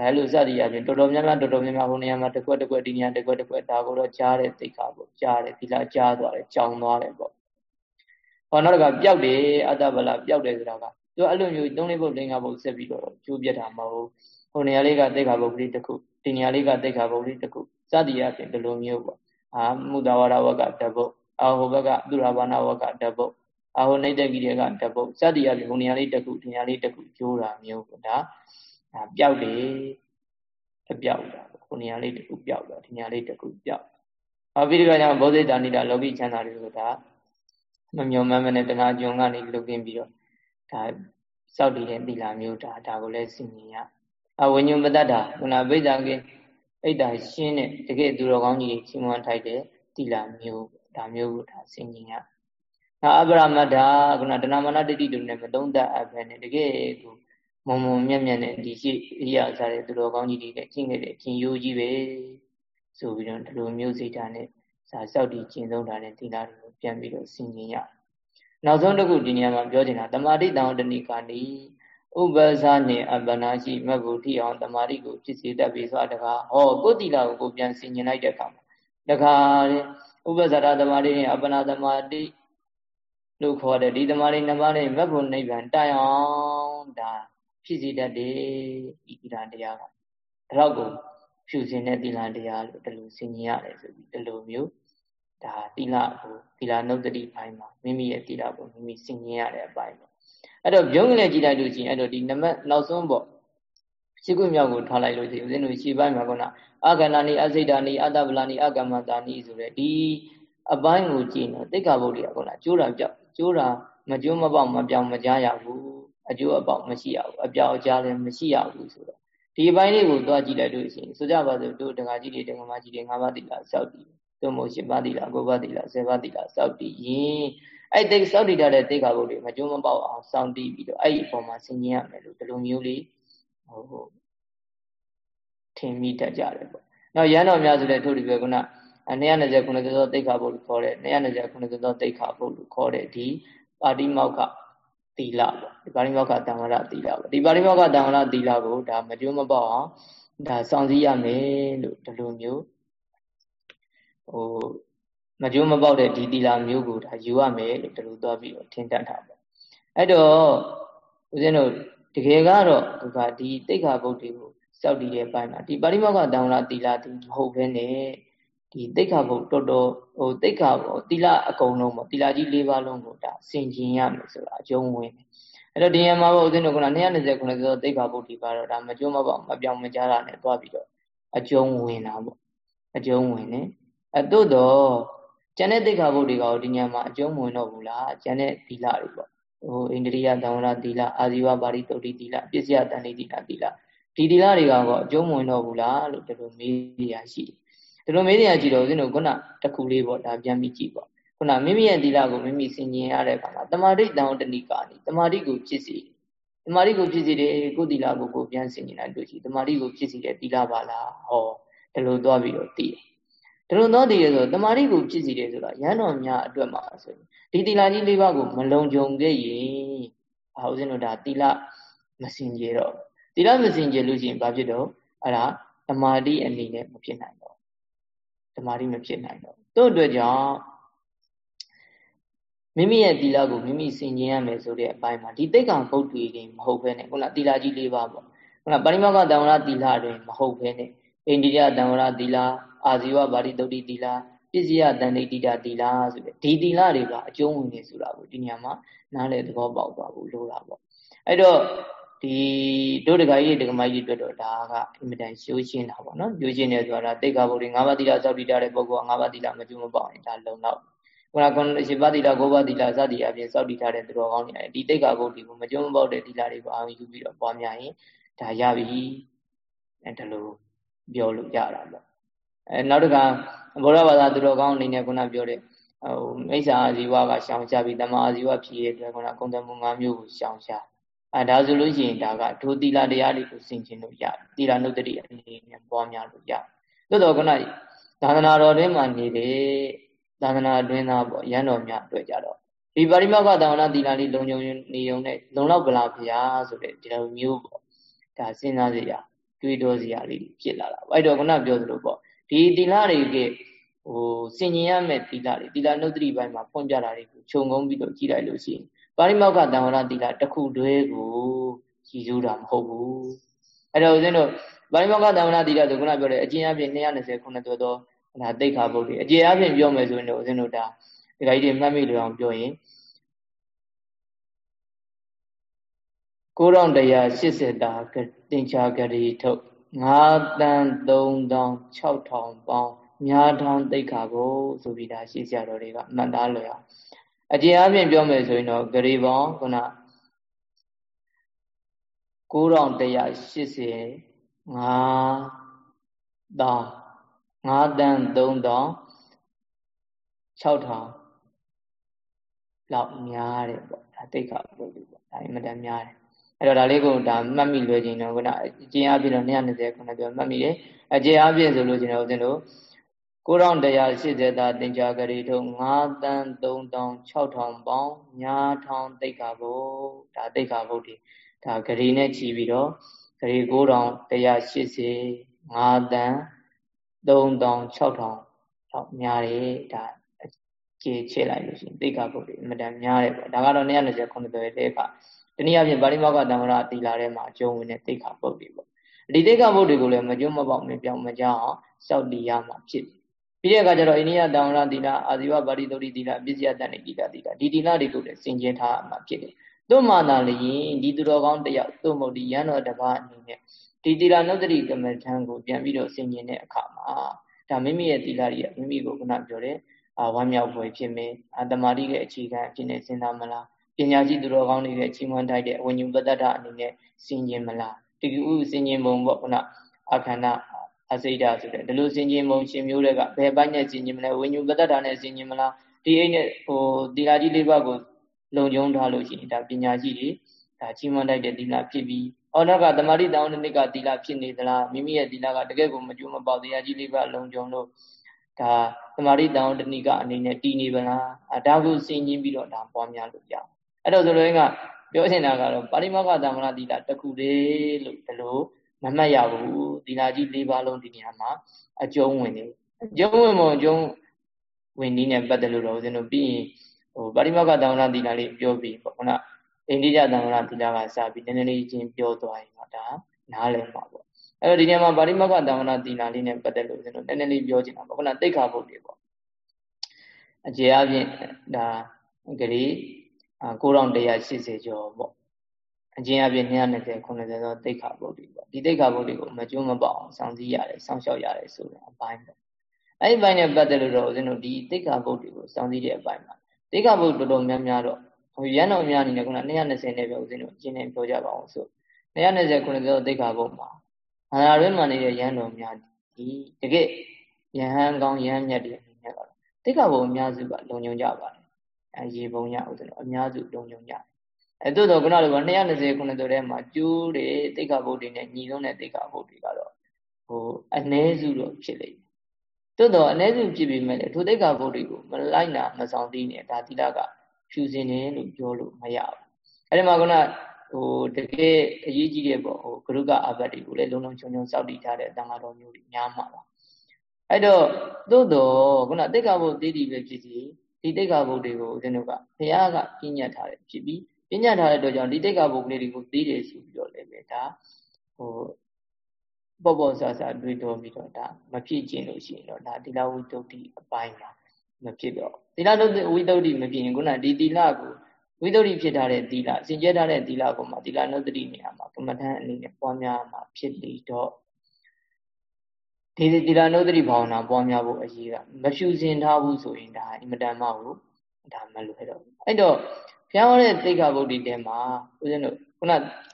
အဲလိုစသည်အပြင်တော်တော်များများတော်တော်များများဟိုနေရာမှာတစ်ခွက်တစ်ခွက်ဒီနေရာတစ်ခွက်တစ်ခွက်ဒါကိုတော့ကြားတဲ့သိက္ခာပုတ်ကြားတယ်ဒီလားကြားသွားတယ်ကြောင်သွားတယ်ပေါ့ဟောနောက်တစ်ခါပျောက်တယ်အတ္တဗလပျောက်တယ်ဆိုတာကသူအဲ့လိုမျိုး၃၄ပုတ်၄၅ပုတ်ဆက်ပြီးတော့ကျိုးပြတ်တာမဟုတ်ဟိုနေရာလေးကသိက္ခာပုတ်ကလေးတစ်ခုဒီနေရာလေးကသိက္ခာပုတ်ကလေးတစ်ခုစသည်အပြင်ဒီလိုမျိုးပေါ့အာမုဒဝါဒဝကတပုတ်အာဟိုဘက်ကသူရဘာနာဝကတပုတ်အာဟိုနေတကြီးတွေကတပုတ်စသည်အပြင်ဟိုနေရာလေးတစ်ခုဒီနေရာလေးတစ်ခုကျိုးတာမျိုးပေါ့ဒါ ဒါပျောက်တယ်အပျောက်တာဟိုနေရာလေးတစ်ခုပျောက်တာဒီနေရာလေးတစ်ခုပျောက်အပိရိကကြောင့်ဘောဓိတာနိတာလောကီချမ်းသာတွေဆိုတာမမျော်မှန်းမနဲ့တဏှာကြုံကနေလုကင်းပြီးတော့ဒါစောက်တည်တဲ့သီလာမျိုးဒါဒါကိုလည်းစင်မြင်ရအဝိညုပတ္တာခုနဗိဒ္ဓံကိအိတ်တာရှင်းတဲ့တကယ်သူတော်ကောင်းကြီးတွေချင်းမွန်ထိုက်တဲ့သီလာမျိုးဒါမျိုးကိုဒါစင်မြင်ရနောက်အပရမတ္တာခုနတဏမနတတိတို့နဲ့မသုံးတတ်အပ်ပဲနဲ့တကယ်ကို မုံမုံမြက်မြက်နဲ့ဒီရှိအရိယာစားတဲ့သူတော်ကောင်းကြီးတွေကကျင့်ခဲ့တဲ့ကျင့်ရိုးကြီးပဲဆိုပြီးတော့ဒီလိုမျိုးစိတ်ဓာတ်နဲ့စာစောက်တည်ကျင့်သုံးတာနဲ့သီလတွေကိုပြန်ပြီးတော့ဆင်ခြင်ရနောက်ဆုံးတစ်ခုဒီနေရာမှာပြောချင်တာတမာတိတောင်တဏိကာနိဥပ္ပဇာနှင့်အပ္ပနာရှိမဂ္ဂုထိအောင်တမာတိကိုဖြစ်စေတတ်ပြီဆိုတကားဟောကိုယ်တိလာကိုကိုပြန်ဆင်ញင်လိုက်တဲ့အခါမှာတခါတဲ့ဥပ္ပဇာရတမာတိနဲ့အပ္ပနာတမာတိလို့ခေါ်တဲ့ဒီတမာတိနှမနဲ့မဂ္ဂုနိဗ္ဗာန်တိုင်အောင်ဒါ ဖြစ်စေတတ်တယ်ဤသီလတရားကဒါတော့ကိုဖြူစင်တဲ့သီလတရားလို့ဒီလိုဆင်ញင်ရတယ်ဆိုပြီးဒီလိုမျိုးဒါသီလကိုသီလနုဒတိပိုင်းမှာမိမိရဲ့သီလကိုမိမိဆင်ញင်ရတဲ့အပိုင်းပေါ့အဲ့တော့ပြုံးကလေးကြည့်လိုက်လို့ရှိရင်အဲ့တော့ဒီနမနောက်ဆုံးပေါ့ရှိခုမြောက်ကိုထားလိုက်လို့ရှိရင်ဦးဇင်းတို့ရှေ့ပိုင်းမှာကအာကန္နာနိအစိတ်တာနိအတ္တဗလာနိအကမ္မတာနိဆိုတဲ့ဒီအပိုင်းကိုကြည့်တော့တိက္ခာဘုဒ္ဓရာကကျိုးတာပြောက်ကျိုးတာမကျိုးမပေါက်မပြောင်းမကြားရဘူး အကျိုးအပေါက်မရှိရဘူးအပြောက်အကြားလည်းမရှိရဘူးဆိုတော့ဒီအပိုင်းလေးကိုသွားကြည့်လိုက်လို့ရှိရင်ဆိုကြပါစို့တို့တက္ကကြီးတွေတက္ကမကြီးတွေ၅ပါးတိလာစောက်တည်သို့မဟုတ်၈ပါးတိလာ၉ပါးတိလာ၁၀ပါးတိလာစောက်တည်ရင်အဲ့တိတ်စောက်တည်တဲ့တိတ်ခါဘုတ်တွေမကျိုးမပေါက်အောင်စောင့်တည်ပြီးတော့အဲ့ဒီအပေါ်မှာဆင်ញင်ရမယ်လို့ဒီလိုမျိုးလေးဟိုဟိုထင်မိတတ်ကြတယ်ပေါ့။နောက်ရန်တော်များဆိုတဲ့ထို့ဒီပဲခုန220ခုနှစ်သောတိတ်ခါဘုတ်လို့ခေါ်တဲ့220ခုနှစ်သောတိတ်ခါဘုတ်လို့ခေါ်တဲ့ဒီပါတိမောက္ခ သီလပေါ့ဒီပါရိမောက္ခတံဝရသီလပေါ့ဒီပါရိမောက္ခတံဝရသီလကိုဒါမကျိုးမပေါက်အောင်ဒါစောင့်စည်းရမယ်လို့ဒီလိုမျိုးဟိုမကျိုးမပေါက်တဲ့ဒီသီလမျိုးကိုဒါယူရမယ်လို့ဒီလိုသွားပြီးတော့ထင်တတ်တာပေါ့အဲ့တော့ဦးဇင်းတို့တကယ်ကတော့ဒီကဒီတိတ်ခါဘုတ်တွေကိုစောက်တည်တဲ့ပိုင်းမှာဒီပါရိမောက္ခတံဝရသီလဒီမဟုတ်ဘဲနဲ့ ဒီတိတ်ခါဘုတ်တော်တော်ဟိုတိတ်ခါဘောတိလအကုန်လုံးပေါ့တိလကြီး၄ပါးလုံးကိုဒါဆင်ကျင်ရမယ်ဆိုတာအကျုံးဝင်တယ်အဲ့တော့ဒီရမှာပေါ့ဦးဇင်းတို့က220ခုနှစ်ဆိုတိတ်ခါဘုတ်ဒီကတော့ဒါမကျုံးမပေါ့မပြောင်းမကြားတာနဲ့တွားပြီးတော့အကျုံးဝင်တာပေါ့အကျုံးဝင်နေအဲ့တို့တော့ကျန်တဲ့တိတ်ခါဘုတ်တွေကဒီညမှာအကျုံးဝင်တော့ဘူးလားကျန်တဲ့သီလတွေပေါ့ဟိုအိန္ဒိယသံဝရသီလအာဇီဝပါရိတုတ်တိသီလပစ္စယတန်တိသီလသီလဒီသီလတွေကတော့အကျုံးဝင်တော့ဘူးလားလို့ဒီလိုမေးရရှိတယ် ဒီလိုမေးနေရကြည့်တော့ဦးဇင်းတို့ခုနတခုလေးပေါ့ဒါပြန်ပြီးကြည့်ပေါ့ခုနမိမိရဲ့သီလကိုမိမိဆင်ញင်ရတဲ့အခါမှာတမာတိတောင်တဏိကာနိတမာတိကိုဖြစ်စီတမာတိကိုဖြစ်စီတယ်ကိုသီလကိုကိုပြန်ဆင်ကျင်လိုက်လို့ရှိတမာတိကိုဖြစ်စီတယ်သီလပါလားဟောဒီလိုသွားပြီးတော့သိတယ်ဒီလိုသွားသိရဆိုတမာတိကိုဖြစ်စီတယ်ဆိုတာရဟန်းတော်များအတွက်မှာဆိုရင်ဒီသီလကြီးလေးပါးကိုမလုံခြုံခဲ့ရင်အာဦးဇင်းတို့ဒါသီလမစင်ကြတော့သီလမစင်ကြလို့ရှိရင်ဘာဖြစ်တော့အဲ့ဒါတမာတိအနေနဲ့မဖြစ်နိုင်တော့ တမာတိမဖြစ်နိုင်တော့တို့အတွက်ကြောင့်မိမိရဲ့သီလကိုမိမိစင်ကျင်ရမယ်ဆိုတဲ့အပိုင်းမှာဒီတိတ်ကံပုတ်တွေတွေမဟုတ်ဘဲနဲ့ခုနသီလကြီး၄ပါးပေါ့ခုနပရိမောကတံဝရသီလတွေမဟုတ်ဘဲနဲ့အိန္ဒိယတံဝရသီလအာဇီဝဗာရိတုတ်တိသီလပစ္စယတန်ဋိတိတသီလဆိုတဲ့ဒီသီလတွေကအကျုံးဝင်နေဆိုတာကိုဒီညမှာနားလည်သဘောပေါက်သွားဖို့လိုတာပေါ့အဲ့တော့ ဒီတို့တကကြီးတကမကြီးအတွက်တော့ဒါကအင်မတန်ရှိုးရှင်းတာပေါ့နော်ရှိုးရှင်းတယ်ဆိုတာတိတ်ကဘုရား၅ပါးသီလစောက်တည်တဲ့ပုဂ္ဂိုလ်က၅ပါးသီလမကျွမပေါရင်ဒါလုံတော့ခုနကရှိပါသီလ၉ပါးသီလစသည်အပြင်စောက်တည်ထားတဲ့သူတော်ကောင်းတွေဒီတိတ်ကဘုရားကိုမကျွမပေါတဲ့သီလတွေကိုအာရုံယူပြီးတော့ပွားများရင်ဒါရပြီအဲဒါလိုပြောလို့ရတာပေါ့အဲနောက်တစ်ခါဘုရားဘာသာသူတော်ကောင်းအနေနဲ့ခုနပြောတဲ့ဟိုမိစ္ဆာအာဇီဝကရှောင်ရှားပြီးတမအာဇီဝဖြစ်ရတဲ့ခုနကုံတမှု၅မျိုးကိုရှောင်ရှား အဲဒါဆိုလို့ရှိရင်ဒါကဒုသီလတရားတွေကိုဆင်ခြင်လို့ရတယ်သီလနုတ္တိအနေနဲ့ပွားများလို့ရတယ်သို့တော်ခုနသာသနာတော်တွင်မှာနေတဲ့သာသနာတွင်သားပေါ့ရန်တော်များတွေ့ကြတော့ဒီပရိမောကသာဝနာသီလလေးလုံုံနေုံနဲ့လုံလောက်ပလားဗျာဆိုတဲ့ဒီလိုမျိုးပေါ့ဒါစဉ်းစားစရာတွေးတောစရာလေးဖြစ်လာတာအဲ့တော့ခုနပြောသလိုပေါ့ဒီသီလတွေကဟိုစင်ញင်ရမယ့်သီလတွေသီလနုတ္တိပိုင်းမှာဖွင့်ပြတာတွေကိုခြုံငုံပြီးတော့ကြည့်လိုက်လို့ရှိရင် ပါရိမောက္ခတံဝရသီလတစ်ခုတည်းကိုရည်စူးတာမဟုတ်ဘူးအဲ့တော့ဦးဇင်းတို့ပါရိမောက္ခတံဝရသီလဆိုခုနပြောတဲ့အကျဉ်းအပြင်220ခုနှစ်တော်သောဒါတိတ်ခါဘုတ်တွေအကျဉ်းအပြင်ပြောမယ်ဆိုရင်တော့ဦးဇင်းတို့ဒါဒီကကြီးတွေမှတ်မိလို့အောင်ပြောရင်9180တာတင်ချာဂရီထုတ်9တန်3000 6000ပေါင်းများထောင်းတိတ်ခါကိုဆိုပြီးဒါရှိစရာတော်တွေကမှတ်သားလွယ်အောင် အကျဉ်းအပြင်ပြောမယ်ဆိုရင်တော့ဂရေပေါင်းခုန9180 5တောင်း5တန်း3တောင်း6000လောက်များတယ်ပေါ့ဒါတိတ်ခါပုဒ်ပေါ့ဒါအင်မတန်များတယ်အဲ့တော့ဒါလေးကိုဒါမှတ်မိလွယ်ခြင်းတော့ခုနအကျဉ်းအပြင်တော့220ခုနပြောမှတ်မိတယ်အကျဉ်းအပြင်ဆိုလို့ခြင်းတော့ဦးဇင်းတို့ 9180သာတင်ကြကြရီထုံ9တန်း3000 6000ပေါင်းညာထောင်တိတ်ခါဘုဒါတိတ်ခါဘုဒီဒါဂရီနဲ့ချီပြီးတော့ဂရီ9180 9တန်း3000 6000လောက်များတယ်ဒါကြေချစ်လိုက်လို့ရှိရင်တိတ်ခါဘုဒီအမတန်များတယ်ပေါ့ဒါကတော့220ခုနှစ်ရဲ့တိတ်ခါတနည်းအားဖြင့်ပါဠိမောကတံ္ဍရာတီလာထဲမှာအကျုံးဝင်တဲ့တိတ်ခါဘုဒီပေါ့ဒီတိတ်ခါဘုဒီကိုလည်းမကျုံးမပေါက်မပြောင်းမကြောက်အောင်စောက်တီးရမှာဖြစ်တယ် ပြီးတဲ့အခါကျတော့အိန္ဒိယတောင်ရသီလအာဇီဝဗာတိတုတိသီလပစ္စယတန်တိတိလသီလဒီသီလတွေကိုလည်းစင်ကျင်ထားမှာဖြစ်တယ်။သို့မှသာလျင်ဒီသူတော်ကောင်းတယောက်သို့မဟုတ်ဒီရန်တော်တစ်ပါးအနေနဲ့ဒီသီလနုတ္တိကမ္မထံကိုပြန်ပြီးတော့စင်ကျင်တဲ့အခါမှာဒါမိမိရဲ့သီလတွေကမိမိကိုခုနပြောတဲ့အာဝမ်းမြောက်ဖွယ်ဖြစ်မယ်။အာတမာတိရဲ့အခြေခံအဖြစ်နဲ့စဉ်းစားမလား။ပညာရှိသူတော်ကောင်းတွေရဲ့ချီးမွမ်းထိုက်တဲ့အဝဉ္ဇုပတ္တအနေနဲ့စင်ကျင်မလား။တကူစင်ကျင်ပုံပေါ့ခုနအခန္ဓာ အစိဒဆိုတဲ့ဒီလိုစင်ကြီးမုံရှင်မျိုးတွေကဘယ်ပိုင်းနဲ့စင်ကြီးမလဲဝိညာဉ်ပတ္တတာနဲ့စင်ကြီးမလားဒီအိတ်နဲ့ဟိုဒီလာကြီးလေးပါးကိုလုံခြုံထားလို့ရှိရင်ဒါပညာရှိတွေဒါကြီးမွန်တိုက်တဲ့ဒီလာဖြစ်ပြီးအော်နောက်ကတမာတိတောင်းတဲ့နေ့ကဒီလာဖြစ်နေသလားမိမိရဲ့ဒီလာကတကယ်ကိုမကြိုးမပေါတရားကြီးလေးပါလုံခြုံလို့ဒါတမာတိတောင်းတဏိကအနေနဲ့တည်နေပါလားအဲဒါကိုစင်ကြီးပြီးတော့ဒါပွားများလို့ရအဲ့တော့ဆိုလိုရင်းကပြောချင်တာကတော့ပါရိမောကသမဏတိလာတခုတည်းလို့ဒီလို မမှတ်ရဘူးသီလကြီး၄ပါးလုံးဒီနေရာမှာအကျုံးဝင်နေအကျုံးဝင်မအကျုံးဝင်နည်းနဲ့ပတ်သက်လို့တော့ဦးဇင်းတို့ပြီးရင်ဟိုပါရိမောက္ခသံဃာသီလလေးပြောပြီးပေါ့ခုနအိန္ဒိယသံဃာသီလကစပြီးနည်းနည်းလေးချင်းပြောသွားရင်တော့ဒါနားလည်မှာပေါ့အဲ့တော့ဒီနေရာမှာပါရိမောက္ခသံဃာသီလလေးနဲ့ပတ်သက်လို့ဦးဇင်းတို့နည်းနည်းလေးပြောချင်တာပေါ့ခုနတိတ်ခါဖို့တွေပေါ့အခြေအပြင်ဒါဂရီ9180ကျော်ပေါ့ အကျဉ်းအပြည့်220 90သောတိတ်ခါဗုဒ္ဓပေါ့ဒီတိတ်ခါဗုဒ္ဓကိုမကျွမ်းမပေါအောင်စောင့်စည်းရတယ်စောင့်ရှောက်ရတယ်ဆိုတဲ့အပိုင်းပေါ့အဲ့ဒီဘိုင်းနဲ့ပတ်သက်လို့တော့ဦးဇင်းတို့ဒီတိတ်ခါဗုဒ္ဓကိုစောင့်စည်းတဲ့အပိုင်းမှာတိတ်ခါဗုဒ္ဓတော်တော်များများတော့ဟိုရန်တော်များအနေနဲ့ခုန220နဲ့ပဲဦးဇင်းတို့အကျဉ်းနဲ့ပြောကြပါအောင်ဆို220 90သောတိတ်ခါဗုဒ္ဓမှာဘာသာတွင်မှာနေတဲ့ရန်တော်များဒီတကယ်ယဟန်ကောင်းယဟန်မြတ်တွေအနေနဲ့တော့တိတ်ခါဗုဒ္ဓအများစုကလုံခြုံကြပါတယ်အဲရေပုံရဦးဇင်းတို့အများစုလုံခြုံကြတယ် အဲသို့တော့ခုနလို220ခုနှစ်တော်ထဲမှာကျိုးတဲ့တိက္ခာဘုတ်တွေနဲ့ညီဆုံးတဲ့တိက္ခာဘုတ်တွေကတော့ဟိုအ ਨੇ စုတော့ဖြစ်လိမ့်မယ်သို့တော့အ ਨੇ စုဖြစ်ပြီးမဲ့လေထိုတိက္ခာဘုတ်တွေကိုမလိုက်နာမဆောင်သေးနဲ့ဒါသီလကဖြူစင်တယ်လို့ပြောလို့မရဘူးအဲဒီမှာခုနဟိုတကယ်အရေးကြီးတဲ့ပေါ့ဟိုဂရုကအဘတ်တွေကိုလည်းလုံးလုံးချုံချုံစောက်တည်ထားတဲ့တန်ခါတော်မျိုးတွေများမှာပါအဲ့တော့သို့တော့ခုနတိက္ခာဘုတ်တည်တည်ပဲဖြစ်စီဒီတိက္ခာဘုတ်တွေကိုဦးဇင်းတို့ကဘုရားကပြညတ်ထားတယ်ဖြစ်ပြီး ပြညတ်ထားတဲ့အတွက်ကြောင့်ဒီတိက္ခာဘုတ်ကလေးတွေကိုသိတယ်ဆိုပြီးတော့လည်းပဲဒါဟိုပေါ့ပေါ့ဆာဆာတွေးတော်ပြီးတော့ဒါမဖြစ်ခြင်းလို့ရှိရင်တော့ဒါတိလဝိတုဒ္ဓိအပိုင်းမှာမဖြစ်တော့တိလဝိတုဒ္ဓိမဖြစ်ရင်ခုနဒီတိလကိုဝိသုဒ္ဓိဖြစ်ထားတဲ့သီလစင်ကြဲထားတဲ့သီလကိုမှသီလနုတ္တိနေရာမှာကမ္မထန်အနေနဲ့ပွားများမှာဖြစ်ပြီးတော့ဒီသီလနုတ္တိဘာဝနာပွားများဖို့အရေးကမဖြူစင်ထားဘူးဆိုရင်ဒါအင်မတန်မှကိုဒါမလွယ်တော့ဘူးအဲ့တော့ ဘုရားဟောတဲ့သိက္ခာပုဒ်တိတဲမှာဦးဇင်းတို့ခုန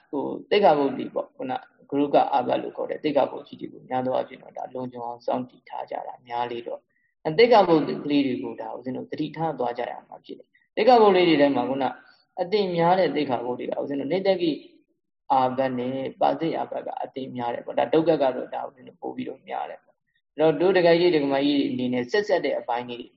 ဟိုသိက္ခာပုဒ်တိပေါ့ခုနဂရုကအာဘတ်လို့ခေါ်တဲ့သိက္ခာပုဒ်ကြီးတွေကိုများသောအားဖြင့်တော့ဒါလုံခြုံအောင်စောင့်တည်ထားကြတာများလေတော့အသိက္ခာပုဒ်ကလေးတွေကိုဒါဦးဇင်းတို့တတိထားသွားကြရမှာဖြစ်တယ်သိက္ခာပုဒ်လေးတွေထဲမှာခုနအတိများတဲ့သိက္ခာပုဒ်တွေကဦးဇင်းတို့နေတကိအာဘတ်နဲ့ပါသိအာဘတ်ကအတိများတယ်ပေါ့ဒါဒုက္ခကတော့ဒါဦးဇင်းတို့ပို့ပြီးတော့များတယ်ပေါ့အဲ့တော့ဒုဒကကြီးဒကမကြီးအနေနဲ့ဆက်ဆက်တဲ့အပိုင်းလေးပေါ့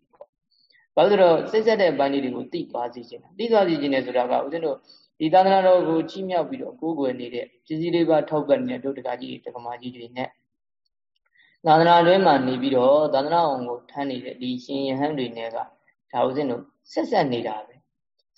ဘာလို့လဲတော့ဆက်ဆက်တဲ့အပိုင်းလေးတွေကိုသိသွားစေချင်တာသိသွားစေချင်တယ်ဆိုတာကဦးဇင်းတို့ဒီသာသနာတော်ကိုချီးမြှောက်ပြီးတော့ကိုးကွယ်နေတဲ့ပစ္စည်းလေးပါထောက်ပံ့နေတဲ့ဒုဒကကြီးဒကမကြီးတွေနဲ့သာသနာတွင်းမှာနေပြီးတော့သာသနာအောင်ကိုထမ်းနေတဲ့ဒီရှင်ယဟန်တွေနဲ့ကဒါဦးဇင်းတို့ဆက်ဆက်နေတာပဲ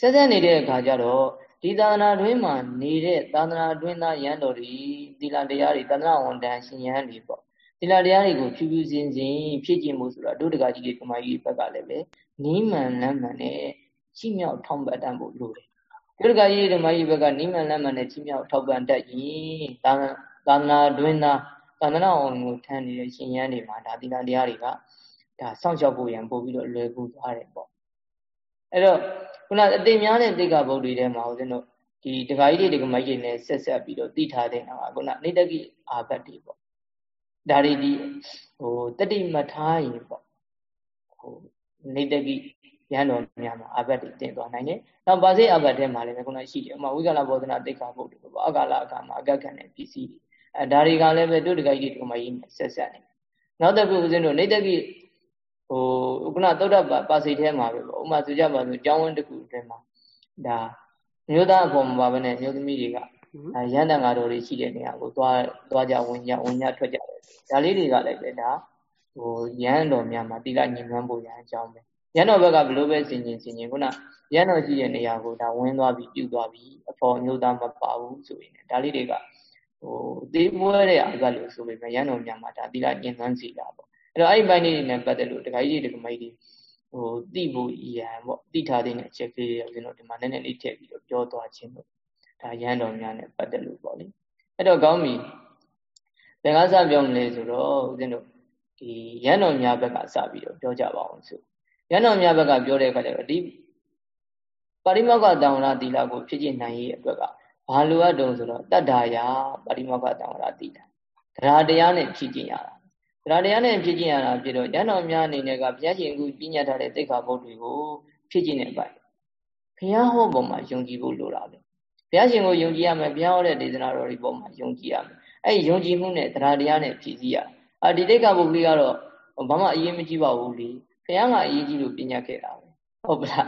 ဆက်ဆက်နေတဲ့အခါကျတော့ဒီသာသနာတွင်းမှာနေတဲ့သာသနာတွင်းသားရန်တော်တွေသီလတရားတွေသာသနာဝန်တန်းရှင်ရဟန်းတွေပေါ့သီလတရားတွေကိုဖြူဖြူစင်စင်ဖြည့်ကျင့်မှုဆိုတာဒုဒကာကြီးတွေကမကြီးဘက်ကလည်းပဲ နီးမှန်လမ်းမှန်နဲ့ချိမြောက်ထောင်ပတ်တတ်ဖို့လိုတယ်ဒုဒကာကြီးတွေကမကြီးဘက်ကနီးမှန်လမ်းမှန်နဲ့ချိမြောက်ထောက်ပံ့တတ်ရင်သာသာသနာတွင်းသားသာသနာဝန်ကိုထမ်းနေတဲ့ရှင်ရဟန်းတွေမှာဒါသီလတရားတွေကဒါစောင့်ရှောက်ဖို့ရန်ပို့ပြီးတော့လွယ်ကူသွားတယ်ပေါ့အဲ့တော့ခုနအသိများတဲ့တိက္ကဗုဒ္ဓတွေထဲမှာဦးဇင်းတို့ဒီဒကာကြီးတွေဒကာမကြီးတွေနဲ့ဆက်ဆက်ပြီးတော့သိထားတဲ့ဟာကခုနနေတကိအာဘတ်တွေပေါ့ဒါတွေဒီဟိုတတိမထားရင်ပေါ့ဟို နေတကိရန်တော်များမှာအာဘတ်တွေတင်သွားနိုင်တယ်။နောက်ပါစေအာဘတ်ထဲမှာလည်းခုနရှိတယ်။ဥမာဝိကလဘောဓနာတိက္ခာဗုဒ္ဓတွေပေါ့အကာလအခါမှာအကက်ခံတဲ့ပစ္စည်းတွေအဲဒါတွေကလည်းပဲတို့ဒကာကြီးတွေဒကာမကြီးနဲ့ဆက်ဆက်နေ။နောက်တစ်ခုဦးဇင်းတို့နေတကိဟိုဥက္ကနာသုဒ္ဓပါစိတ်ထဲမှာပဲပေါ့ဥမာဆိုကြပါစို့ကျောင်းဝင်းတစ်ခုအတွင်းမှာဒါမျိုးသားအပေါ်မှာပါပဲနဲ့မျိုးသမီးတွေကရန်တန်ဃာတော်တွေရှိတဲ့နေရာကိုသွားသွားကြဝင်ကြဝင်ကြထွက်ကြတယ်ဒါလေးတွေကလည်းပဲဒါ ဟိုရန်တော်များမှာတိလညင်နှမ်းဖို့ရန်အကြောင်းပဲရန်တော်ဘက်ကဘလို့ပဲစင်ကျင်စင်ကျင်ခုနရန်တော်ရှိတဲ့နေရာကိုဒါဝင်သွားပြီးပြုသွားပြီးအဖော်မျိုးသားမပါဘူးဆိုရင်ဒါလေးတွေကဟိုသေးမွဲတဲ့အကလို့ဆိုပေမဲ့ရန်တော်များမှာဒါတိလညင်နှမ်းစီတာပေါ့အဲ့တော့အဲ့ဒီပိုင်းလေးတွေနဲ့ပတ်သက်လို့တခါကြီးတခါမကြီးဟိုတိဖို့အရန်ပေါ့တိထားတဲ့အချက်ကလေးတွေကျွန်တော်ဒီမှာနည်းနည်းလေးထည့်ပြီးတော့ပြောသွားခြင်းလို့ဒါရန်တော်များနဲ့ပတ်သက်လို့ပေါ့လေအဲ့တော့ကောင်းပြီဘယ်ကစပြောမလဲဆိုတော့ဦးဇင်းတို့ ဒီရန်တော်များဘက်ကစပြီးတော့ပြောကြပါအောင်ဆိုရန်တော်များဘက်ကပြောတဲ့အခါကျတော့ဒီပါရိမောက္ခတံဝရသီလကိုဖြစ်ဖြစ်နိုင်ရဲ့အတွက်ကဘာလိုအပ်တုံဆိုတော့တတ္တာယာပါရိမောက္ခတံဝရသီလတရားတရားနဲ့ဖြစ်ကျင်ရတာတရားတရားနဲ့ဖြစ်ကျင်ရတာဖြစ်တော့ဉာဏ်တော်များအနေနဲ့ကဘုရားရှင်အခုပြညတ်ထားတဲ့သိက္ခာပုဒ်တွေကိုဖြစ်ကျင်တဲ့အပိုင်းဘုရားဟောပေါ်မှာယုံကြည်ဖို့လိုတာပဲဘုရားရှင်ကိုယုံကြည်ရမယ်ဘုရားဟောတဲ့ဒေသနာတော်တွေပေါ်မှာယုံကြည်ရမယ်အဲ့ဒီယုံကြည်မှုနဲ့တရားတရားနဲ့ဖြည့်စည်းရ အာဒီသိက္ခာပုဒ်ကလေးကတော့ဘာမှအရေးမကြီးပါဘူးလေဘုရားကအရေးကြီးလို့ပြညတ်ခဲ့တာပဲဟုတ်ပလား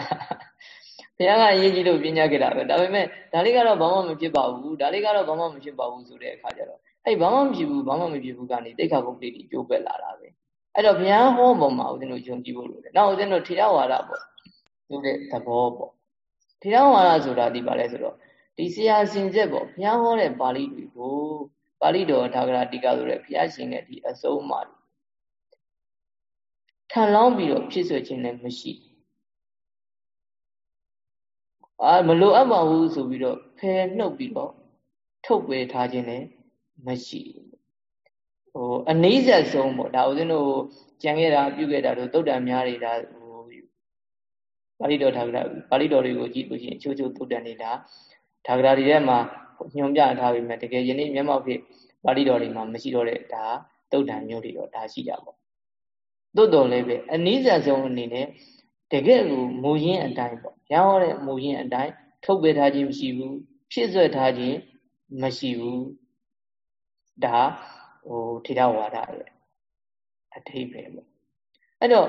ဘုရားကအရေးကြီးလို့ပြညတ်ခဲ့တာပဲဒါပေမဲ့ဒါလေးကတော့ဘာမှမဖြစ်ပါဘူးဒါလေးကတော့ဘာမှမဖြစ်ပါဘူးဆိုတဲ့အခါကျတော့အဲ့ဘာမှမဖြစ်ဘူးဘာမှမဖြစ်ဘူးကနေတိတ်ခါပုတ်လေးကြီးကျိုးပက်လာတာပဲအဲ့တော့ဘုရားဟောပေါ်မှာဦးဇင်းတို့ယုံကြည်ဖို့လိုတယ်နောက်ဦးဇင်းတို့ထေရဝါဒပေါ့သူတဲ့သဘောပေါ့ထေရဝါဒဆိုတာဒီပါလဲဆိုတော့ဒီဆရာစင်ချက်ပေါ့ဘုရားဟောတဲ့ပါဠိတွေကို ပါဠိတော်ထာဂရတိကဆိုတဲ့ဘုရားရှင်ရဲ့ဒီအစုံအမတွေထန်လောင်းပြီးတော့ဖြစ်ဆွခြင်းလည်းမရှိအာမလိုအပ်ပါဘူးဆိုပြီးတော့ဖယ်နှုတ်ပြီးတော့ထုတ်ပယ်ထားခြင်းလည်းမရှိဟိုအနည်းဆက်ဆုံးပေါ့ဒါဦးဇင်းတို့ကြံခဲ့တာပြုခဲ့တာတို့တုတ်တံများတွေဒါဟိုပါဠိတော်ထာဂရပါဠိတော်တွေကိုကြည့်လို့ရှိရင်အချို့ချို့တုတ်တံနေတာထာဂရတွေထဲမှာ ညွန်ပြထားပြီးမှတကယ်ယနေ့မျက်မှောက်ဖြစ်ပါဠိတော်တွေမှာမရှိတော့တဲ့ဒါတုတ်တံမျိုးတွေတော့ဒါရှိကြပေါ့သို့တော်လည်းပဲအနည်းဆက်ဆုံးအနေနဲ့တကယ်ကိုမူရင်းအတိုင်းပေါ့ရဟောတဲ့မူရင်းအတိုင်းထုတ်ပယ်ထားခြင်းမရှိဘူးဖြစ်ဆွဲထားခြင်းမရှိဘူးဒါဟိုထေရဝါဒရဲ့အထိပ္ပယ်ပေါ့အဲ့တော့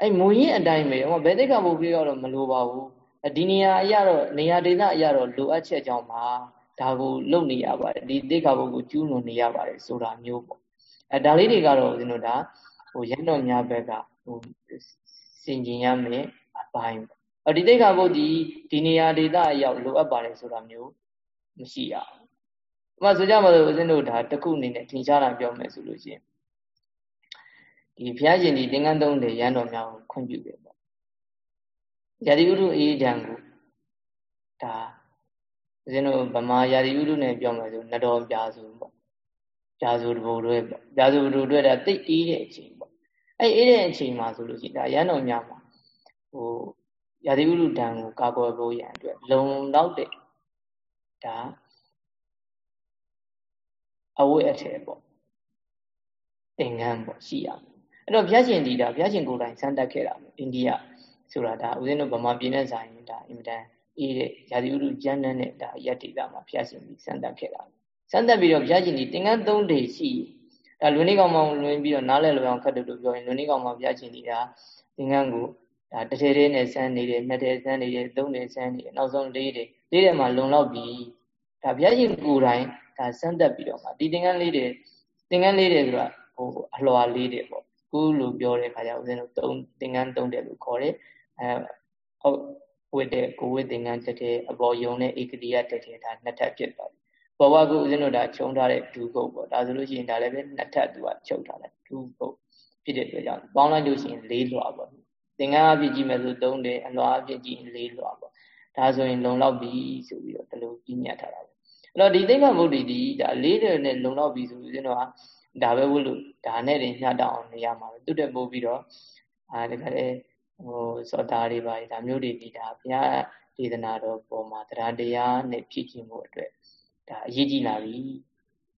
အဲ့မူရင်းအတိုင်းပဲဟောဘယ်သိက္ခာပုဒ်ကြီးတော့မလိုပါဘူး ဒီနေရာအရတော့နေရာဒေသအရတော့လိုအပ်ချက်ကြောင့်ပါဒါကိုလုံနေရပါတယ်ဒီသိက္ခာပုဒ်ကိုကျူးလွန်နေရပါတယ်ဆိုတာမျိုးပေါ့အဲဒါလေးတွေကတော့ဦးဇင်းတို့ဒါဟိုရန်တော်များဘက်ကဟိုစင်ကျင်ရမယ်အပိုင်းပေါ့အဒီသိက္ခာပုဒ်ဒီဒီနေရာဒေသအရောက်လိုအပ်ပါတယ်ဆိုတာမျိုးမရှိရဘူး။ဥပမာဆိုကြမှာလို့ဦးဇင်းတို့ဒါတစ်ခုအနေနဲ့ထင်ရှားတာပြောမယ်ဆိုလို့ရှိရင်ဒီဘုရားရှင်ဒီသင်္ကန်းသုံးတဲ့ရန်တော်များကိုခွင့်ပြုတယ် ပေါ့။ယာတိဥဒုအေးဒံကိုဒါဦးဇင်းတို့ဗမာယာတိဥဒုနဲ့ပြောမယ်ဆိုနတော်ပြာစုပေါ့။ပြာစုတဘူတွေပေါ့။ပြာစုတဘူတွေဒါတိတ်အေးတဲ့အချိန်ပေါ့။အဲ့အေးတဲ့အချိန်မှာဆိုလို့ရှိရင်ဒါရန်တော်များမှာဟိုယာတိဥဒုဒံကိုကာကွယ်ဖို့ရန်အတွက်လုံလောက်တဲ့ဒါအဝတ်အထည်ပေါ့သင်္ကန်းပေါ့ရှိရမယ်အဲ့တော့ဘုရားရှင်ဒီတာဘုရားရှင်ကိုယ်တိုင်စမ်းတက်ခဲ့တာအိန္ဒိယ ဆိုတာဒါဦးဇင်းတို့ဗမာပြည်နဲ့ဆိုင်ရင်ဒါအင်မတန်အေးတဲ့ရာသီဥတုကျန်းတဲ့ဒါရက်ဒေတာမှာဘုရားရှင်ဒီစမ်းတက်ခဲ့တာစမ်းတက်ပြီးတော့ဘုရားရှင်ဒီသင်္ကန်း၃ဒေရှိဒါလွန်နေကောင်မောင်လွင်ပြီးတော့နားလည်လို့အောင်ခတ်တယ်လို့ပြောရင်လွန်နေကောင်မောင်ဘုရားရှင်ဒီဒါသင်္ကန်းကိုဒါတစ်ထဲထဲနဲ့ဆန်းနေတယ်နှစ်ထဲဆန်းနေတယ်သုံးထဲဆန်းနေတယ်နောက်ဆုံးလေးတယ်လေးထဲမှာလုံလောက်ပြီဒါဘုရားရှင်ကိုယ်တိုင်ဒါစမ်းတက်ပြီးတော့မှဒီသင်္ကန်းလေးတွေသင်္ကန်းလေးတွေဆိုတာဟိုအလွှာလေးတွေပေါ့ခုလိုပြောတဲ့ခါကျဦးဇင်းတို့သုံးသင်္ကန်းသုံးတယ်လို့ခေါ်တယ် အဲအောက်ဝတ်တဲ့ကိုဝတ်သင်္ကန်းတက်တဲ့အပေါ်ယုံတဲ့ဧကတိယတက်တဲ့ဒါနှစ်ထပ်ဖြစ်သွားတယ်ဘောဝကုဦးဇင်းတို့ဒါခြုံထားတဲ့ဒူကုတ်ပေါ့ဒါဆိုလို့ရှိရင်ဒါလည်းပဲနှစ်ထပ်သူကချုပ်ထားတယ်ဒူကုတ်ဖြစ်တဲ့အတွက်ကြောင့်ပေါင်းလိုက်လို့ရှိရင်၄လွှာပေါ့သင်္ကန်းအပြည့်ကြီးမယ်ဆိုသုံးတယ်အလွှာအပြည့်ကြီး၄လွှာပေါ့ဒါဆိုရင်လုံလောက်ပြီဆိုပြီးတော့ဒီလိုကြီးညတ်ထားတာပေါ့အဲ့တော့ဒီသိက္ခာပုဒ်ဒီဒါလေးတယ်နဲ့လုံလောက်ပြီဆိုပြီးကျွန်တော်ကဒါပဲဝတ်လို့ဒါနဲ့တင်ညှတောင်းအောင်နေရမှာပဲသူတက်ပို့ပြီးတော့အာဒါကြတဲ့ ဟိုစောတာတွေပါဒါမျိုးတွေဒီဒါဘုရားဒေသနာတော်ပေါ်မှာတရားတရားနဲ့ဖြည့်ခြင်းမှုအတွက်ဒါအရေးကြီးလာပြီ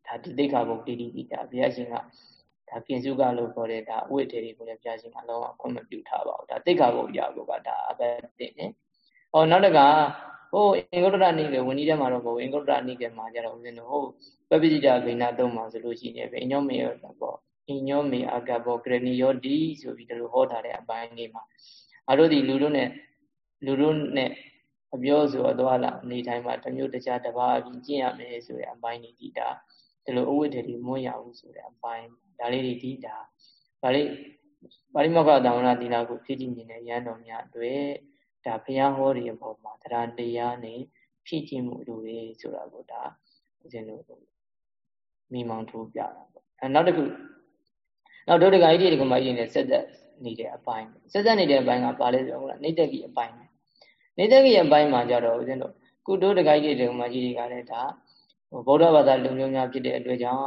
ဒါဒီသိက္ခာပုဒ်တိတိဒီဒါဘုရားရှင်ကဒါပြင်စုကလို့ခေါ်တဲ့ဒါအဝိတ္တေတွေကိုလည်းဘုရားရှင်ကအလုံးအခွင့်မပြုထားပါဘူးဒါသိက္ခာပုဒ်ရာကိုကဒါအဘတ်တင်နေဟောနောက်တကဟိုအင်္ဂုတ္တရနိကေဝဏီထဲမှာတော့ဘုအင်္ဂုတ္တရနိကေမှာကျတော့ဦးဇင်းတို့ဟိုပပိစိတာဗိနာသုံးမှာဆိုလို့ရှိနေပဲအညောမေရောပေါ့ အညောမေအာကဘောကရဏီယောဒီဆိုပြီးဒီလိုဟောထားတဲ့အပိုင်းလေးမှာအတို့ဒီလူတို့နဲ့လူတို့နဲ့အပြောဆိုအသွားလာနေတိုင်းမှာတစ်မျိုးတခြားတစ်ပါးအပြင်ကျင့်ရမယ်ဆိုတဲ့အပိုင်းလေးဒီတာဒီလိုအဝိတ္တတွေမွန်းရဘူးဆိုတဲ့အပိုင်းဒါလေးတွေဒီတာဒါလေးပါဠိမောက္ခသာဝနာတိနာကိုဖြစ်ကြည့်နေတဲ့ရန်တော်များအတွက်ဒါဘုရားဟောဒီအပေါ်မှာတရားတရားနဲ့ဖြည့်ကျင့်မှုလိုတယ်ဆိုတာကိုဒါဦးဇင်းတို့မိမောင်ထိုးပြတာပေါ့အဲနောက်တစ်ခု နောက်ဒုဒကအိဒီဒကမကြီးနဲ့ဆက်သက်နေတဲ့အပိုင်းဆက်သက်နေတဲ့အပိုင်းကပါလဲဆိုတော့ဟုတ်လားနေတက်ကြီးအပိုင်းနေတက်ကြီးအပိုင်းမှာကြတော့ဦးဇင်းတို့ကုဒုဒကအိဒီဒကမကြီးတွေကလည်းဒါဗုဒ္ဓဘာသာလူမျိုးများဖြစ်တဲ့အတွက်ကြောင့်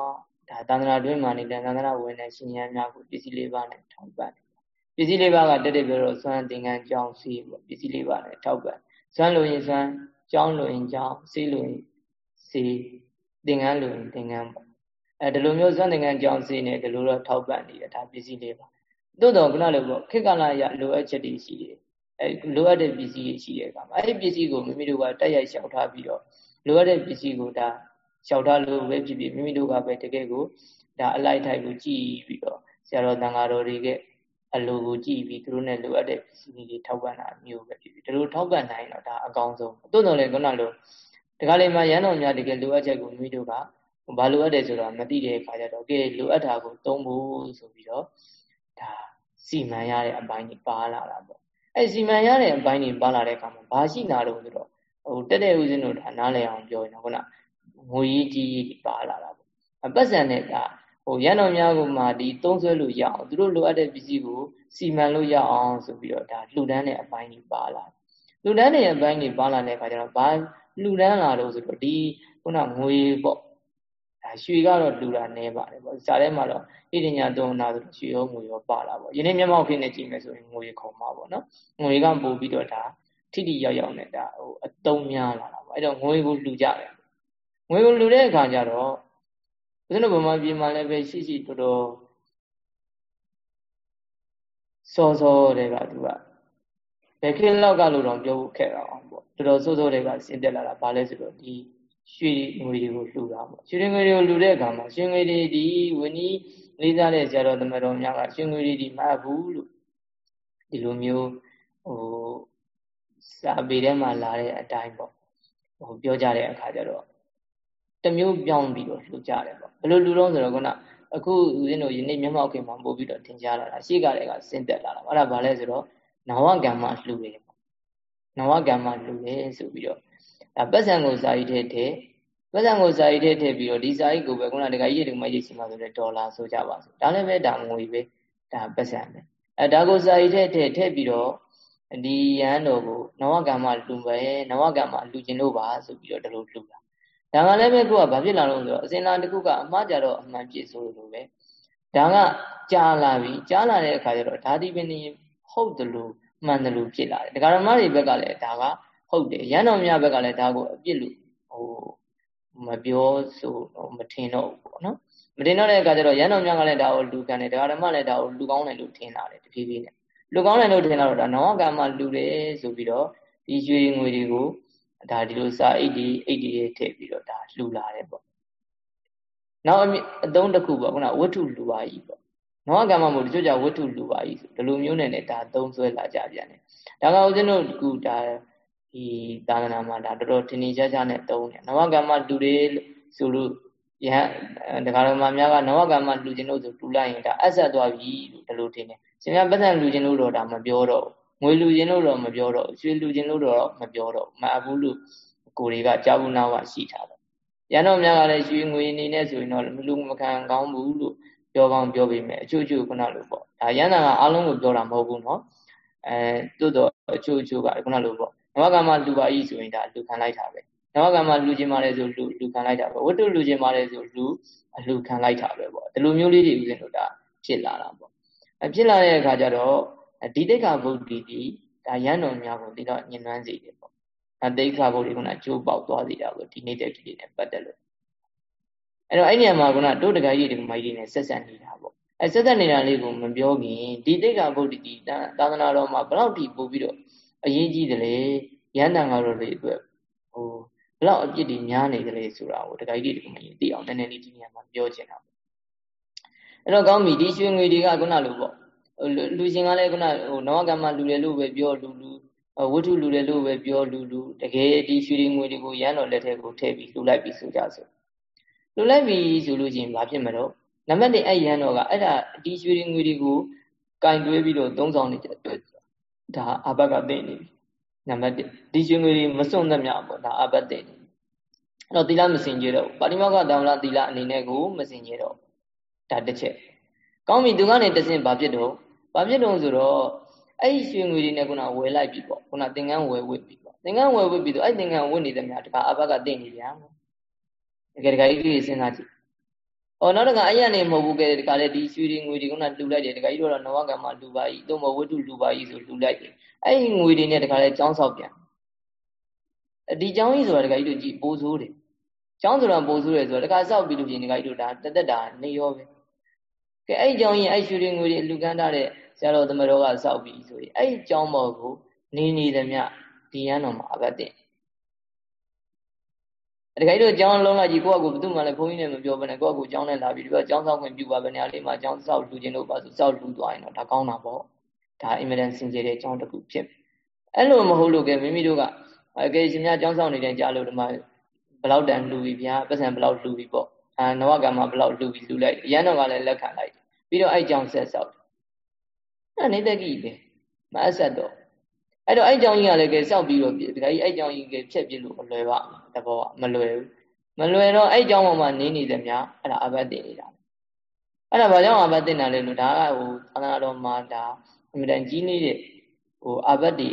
ဒါသန္တနာတွင်းမှာနေတဲ့သန္တနာဝင်တဲ့ရှင်ရန်များကိုပစ္စည်းလေးပါးနဲ့ထောက်ပံ့ပစ္စည်းလေးပါးကတက်တက်ပြောတော့စွမ်းသင်္ကန်းကြောင်းစီးပေါ့ပစ္စည်းလေးပါးနဲ့ထောက်ပံ့စွမ်းလို့ရင်စွမ်းကြောင်းလို့ရင်ကြောင်းစီးလို့ရင်စီးသင်္ကန်းလို့ရင်သင်္ကန်းပေါ့ အဲဒီလိုမျိုးစွမ်းသင်္ကန်းကြောင်းစီးနေဒီလိုတော့ထောက်ပံ့နေတယ်ဒါပစ္စည်းလေးပါသို့တော့ခုနလိုပေါ့ခေတ်ကာလရလိုအပ်ချက်တွေရှိတယ်အဲလိုအပ်တဲ့ပစ္စည်းတွေရှိတဲ့အခါမှာအဲဒီပစ္စည်းကိုမိမိတို့ကတက်ရိုက်လျှောက်ထားပြီးတော့လိုအပ်တဲ့ပစ္စည်းကိုဒါလျှောက်ထားလို့ပဲဖြစ်ဖြစ်မိမိတို့ကပဲတကယ်ကိုဒါအလိုက်ထိုက်ကိုကြည်ပြီးတော့ဆရာတော်တန်ဃာတော်တွေကအလိုကိုကြည့်ပြီးသူတို့နဲ့လိုအပ်တဲ့ပစ္စည်းတွေထောက်ပံ့တာမျိုးပဲဖြစ်ဖြစ်ဒီလိုထောက်ပံ့နိုင်တော့ဒါအကောင်းဆုံးသို့တော်လည်းခုနလိုတခါလေမှရန်တော်များတကယ်လိုအပ်ချက်ကိုမိတို့က ဘာလိုအပ်တယ်ဆိုတာမသိတဲ့အခါကျတော့ကဲလိုအပ်တာကိုသုံးဖို့ဆိုပြီးတော့ဒါစီမံရတဲ့အပိုင်းကြီးပါလာတာပေါ့အဲစီမံရတဲ့အပိုင်းကြီးပါလာတဲ့အခါမှာဘာရှိလာတော့ဆိုတော့ဟိုတက်တဲ့ဦးဇင်းတို့ဒါနားလည်အောင်ပြောရင်တော့ခုနငွေကြီးကြီးပါလာတာပေါ့အပတ်စံနဲ့ဒါဟိုရန်တော်များကမှဒီသုံးဆွဲလို့ရအောင်သူတို့လိုအပ်တဲ့ပစ္စည်းကိုစီမံလို့ရအောင်ဆိုပြီးတော့ဒါလှူဒန်းတဲ့အပိုင်းကြီးပါလာလှူဒန်းတဲ့အပိုင်းကြီးပါလာတဲ့အခါကျတော့ဘာလှူဒန်းလာလို့ဆိုတော့ဒီခုနငွေပေါ့ ဒါရွှေကတော့လှူတာနေပါတယ်ပေါ့ဇာထဲမှာတော့ဣတိညာသုံးနာဆိုတော့ရွှေရောငွေရောပါလာပေါ့ယနေ့မျက်မှောက်ခင်းနဲ့ကြည့်မယ်ဆိုရင်ငွေခုံမှာပေါ့နော်ငွေကပို့ပြီးတော့ဒါထိတိရောက်ရောက်နဲ့ဒါဟိုအတုံးများလာတာပေါ့အဲ့တော့ငွေကိုလှူကြတယ်ငွေကိုလှူတဲ့အခါကျတော့ဦးဇင်းတို့ဗမာပြည်မှာလည်းပဲရှိရှိတော်တော်စောစောတဲ့ကသူကဘယ်ခေတ်လောက်ကလို့တော့ပြောဖို့ခက်အောင်ပေါ့တော်တော်စိုးစိုးတွေကဆင်းသက်လာတာဘာလဲဆိုတော့ဒီ ရွှေငွေတွေကိုလှူတာပေါ့ရွှေငွေတွေကိုလှူတဲ့အခါမှာရွှေငွေတွေဒီဝင်းကြီးလေးစားတဲ့ဆရာတော်သမတော်များကရွှေငွေတွေဒီမအပ်ဘူးလို့ဒီလိုမျိုးဟိုစာပေထဲမှာလာတဲ့အတိုင်းပေါ့ဟိုပြောကြတဲ့အခါကျတော့တမျိုးပြောင်းပြီးတော့လှူကြတယ်ပေါ့ဘယ်လိုလှူတော့ဆိုတော့ခုနအခုဦးဇင်းတို့ယနေ့မျက်မှောက်ခင်မှာပို့ပြီးတော့သင်ကြားလာတာရှေ့ကတည်းကဆင်းသက်လာတာအဲ့ဒါဘာလဲဆိုတော့နဝကမ္မလှူတယ်ပေါ့နဝကမ္မလှူတယ်ဆိုပြီးတော့ ဒါပတ်စံကိုစာရီထဲထဲပတ်စံကိုစာရီထဲထည့်ပြီးတော့ဒီစာရီကိုပဲခုနတခါကြီးတွေမကြီးစီမှာဆိုတဲ့ဒေါ်လာဆိုကြပါစို့ဒါလည်းပဲဒါငွေပဲဒါပတ်စံပဲအဲဒါကိုစာရီထဲထည့်ထည့်ပြီးတော့ဒီရဟန်းတော်ကိုနဝကမ္မလှူပဲနဝကမ္မလှူခြင်းလို့ပါဆိုပြီးတော့ဒီလိုလှူတာဒါကလည်းပဲကိုကဘာဖြစ်လာလို့ဆိုတော့အစင်လာတစ်ခုကအမှားကြတော့အမှန်ပြည့်ဆိုလို့ပဲဒါကကြားလာပြီကြားလာတဲ့အခါကျတော့ဓာတိပင်ဟုတ်တယ်လို့မှန်တယ်လို့ဖြစ်လာတယ်ဒကာရမတွေဘက်ကလည်းဒါက ဟုတ်တယ်ရန်တော်များဘက်ကလည်းဒါကိုအပြစ်လို့ဟိုမပြောဆိုမထင်တော့ဘူးပေါ့နော်မတင်တော့တဲ့အခါကျတော့ရန်တော်များကလည်းဒါကိုလူကန်တယ်ဒကာရမလည်းဒါကိုလူကောင်းတယ်လို့ထင်လာတယ်တဖြည်းဖြည်းနဲ့လူကောင်းတယ်လို့ထင်လာတော့ဒါနဝကံမှာလူတယ်ဆိုပြီးတော့ဒီရွှေငွေတွေကိုဒါဒီလိုစာအိတ်ဒီအိတ်ဒီထည့်ပြီးတော့ဒါလှူလာတယ်ပေါ့နောက်အသုံးတစ်ခုပေါ့ခုနဝတ္ထုလူပါကြီးပေါ့နဝကံမှာမို့ဒီကြကြဝတ္ထုလူပါကြီးဆိုဒီလိုမျိုးနဲ့လည်းဒါသုံးဆွဲလာကြပြန်တယ်ဒါကဦးဇင်းတို့ကဒါ ဒီသာသနာမှာဒါတော်တော်ထင်ထင်ရှားရှားနဲ့သုံးတယ်နဝကံမှာလူတွေဆိုလို့ယဟန်ဒကာတော်မများကနဝကံမှာလူချင်းလို့ဆိုလူလိုက်ရင်ဒါအဆက်သွားပြီလို့ဒီလိုထင်တယ်ရှင်များပတ်စံလူချင်းလို့တော့ဒါမပြောတော့ငွေလူချင်းလို့တော့မပြောတော့ရွှေလူချင်းလို့တော့မပြောတော့မအဘူးလို့ကိုတွေကကြာဘူးနာဝရှိထားတယ်ရန်တော်များကလည်းရွှေငွေအနေနဲ့ဆိုရင်တော့လူမခံကောင်းဘူးလို့ပြောကောင်းပြောပေမဲ့အချို့ချို့ခုနလိုပေါ့ဒါရန်တာကအားလုံးကိုပြောတာမဟုတ်ဘူးเนาะအဲတိုးတော့အချို့အချို့ကခုနလိုပေါ့ နဝကမ္မလူပါဤဆိုရင်ဒါလူခံလိုက်တာပဲနဝကမ္မလူချင်းမာလဲဆိုလူလူခံလိုက်တာပဲဝတ္ထုလူချင်းမာလဲဆိုလူအလူခံလိုက်တာပဲပေါ့ဒီလိုမျိုးလေးတွေဥစဉ်တို့ဒါဖြစ်လာတာပေါ့အဖြစ်လာတဲ့အခါကျတော့ဒီတိတ်္ခဗုဒ္ဓီဒီဒါရန်တော်များကိုဒီတော့ညှဉ်းနှွမ်းစေတယ်ပေါ့အတိတ်္ခဗုဒ္ဓီကကျိုးပေါက်သွားစေတာကိုဒီနေ့တက်ကြီးနဲ့ပတ်သက်လို့အဲ့တော့အဲ့ဒီမှာကတို့တကကြီးဒီမိုင်းကြီးနဲ့ဆက်ဆက်နေတာပေါ့အဲဆက်ဆက်နေတာလေးကိုမပြောခင်ဒီတိတ်္ခဗုဒ္ဓီဒီသာသနာတော်မှာဘလောက်ထိပို့ပြီးတော့ အရေးကြီးတယ်လေရန်တန်ကတော့လေအတွက်ဟိုဘလောက်အပြစ်တွေများနေတယ်လေဆိုတာကိုတခါကြီးဒီကမကြီးသိအောင်နည်းနည်းလေးဒီနေရာမှာပြောချင်တာပေါ့အဲ့တော့ကောင်းပြီဒီရွှေငွေတွေကခုနလိုပေါ့လူရှင်ကလည်းခုနဟိုနဝကမ္မလူတယ်လို့ပဲပြောလူလူဝတ္ထုလူတယ်လို့ပဲပြောလူလူတကယ်ဒီရွှေငွေတွေကိုရန်တော်လက်ထဲကိုထည့်ပြီးလှူလိုက်ပြီးဆိုကြဆိုလှူလိုက်ပြီးဆိုလို့ချင်းဘာဖြစ်မလို့နံပါတ်1အဲ့ရန်တော်ကအဲ့ဒါဒီရွှေငွေတွေကိုကင်တွဲပြီးတော့သုံးဆောင်နေတဲ့အတွက် ဒါအဘကသိနေပြီနံပါတ်1ဒီရွှေငွေတွေမစွန့်သမျှပေါ့ဒါအဘသိနေအဲ့တော့သီလမစင်ကြတော့ပါဠိမောကတမ္မလသီလအနေနဲ့ကိုမစင်ကြတော့ဒါတစ်ချက်ကောင်းပြီသူကနေတစင်ဘာဖြစ်တော့ဘာဖြစ်တော့ဆိုတော့အဲ့ဒီရွှေငွေတွေနဲ့ခုနဝယ်လိုက်ပြီပေါ့ခုနသင်္ကန်းဝယ်ဝစ်ပြီပေါ့သင်္ကန်းဝယ်ဝစ်ပြီဆိုအဲ့သင်္ကန်းဝစ်နေတဲ့များတခါအဘကသိနေပြန်တကယ်တကယ်ကြီးစဉ်းစားကြည့်။ အော်နောက်တကအဲ့ရနေမဟုတ်ဘူးကဲတခါလေဒီရွှေတွေငွေတွေကလှူလိုက်တယ်တခါကြီးတော့နဝကံမှာလှူပါကြီးသို့မဟုတ်ဝတ္ထုလှူပါကြီးဆိုလှူလိုက်တယ်။အဲ့ဒီငွေတွေနဲ့တခါလေចောင်းဆောက်ပြန်။ဒီចောင်းကြီးဆိုတာတခါကြီးတို့ကြည့်ပိုးဆိုးတယ်။ចောင်းဆိုတာပိုးဆိုးတယ်ဆိုတာတခါဆောက်ပြီးလို့ရှိရင်တခါကြီးတို့ဒါတသက်တာနေရောပဲ။ကဲအဲ့ဒီចောင်းကြီးအဲ့ရွှေတွေငွေတွေလှူကမ်းထားတဲ့ဆရာတော်သမတော်ကဆောက်ပြီးဆိုရင်အဲ့ဒီចောင်းဘော်ကိုနေနေသမျှဒီရန်တော်မှာအဘတ်တဲ့ တခါကြီးတို့ကျောင်းလုံးလိုက်ကြီးကိုယ့်အကူဘယ်သူမှလည်းဘုန်းကြီးနဲ့မပြောဘဲနဲ့ကိုယ့်အကူကျောင်းနဲ့လာပြီးဒီကကျောင်းဆောက်ခွင့်ပြုပါဘယ်နေရာလေးမှာကျောင်းဆောက်လူချင်းတို့ပါဆိုဆောက်လူသွားရင်တော့ဒါကောင်းတာပေါ့ဒါအင်မတန်စင်ကြယ်တဲ့ကျောင်းတစ်ခုဖြစ်အဲ့လိုမဟုတ်လို့ကဲမိမိတို့ကအကယ်ရှင်များကျောင်းဆောက်နေတဲ့ကြားလို့ဒီမှာဘလောက်တန်လူပြီဗျာပတ်စံဘလောက်လူပြီပေါ့အာနဝကံမှာဘလောက်လူပြီလူလိုက်ရန်တော်ကလည်းလက်ခံလိုက်ပြီးတော့အဲ့ကျောင်းဆက်ဆောက်အဲ့နေတဲ့ကြီးပဲမအဆက်တော့အဲ့တော့အဲ့ကြောင်ကြီးကလည်းကဲစောက်ပြီးတော့ဒီကကြီးအဲ့ကြောင်ကြီးကဖြက်ပြလို့မလွယ်ပါဘူး တဘောကမလွယ်ဘူးမလွယ်တော့အဲ့ကြောင်ပေါ်မှာနေနေတယ်များအဲ့ဒါအဘတ်တင်နေတာအဲ့ဒါဘာကြောင့်အဘတ်တင်တာလဲလို့ဒါကဟိုသန္တာတော်မှာဒါအမြဲတမ်းကြီးနေတဲ့ဟိုအဘတ်တွေ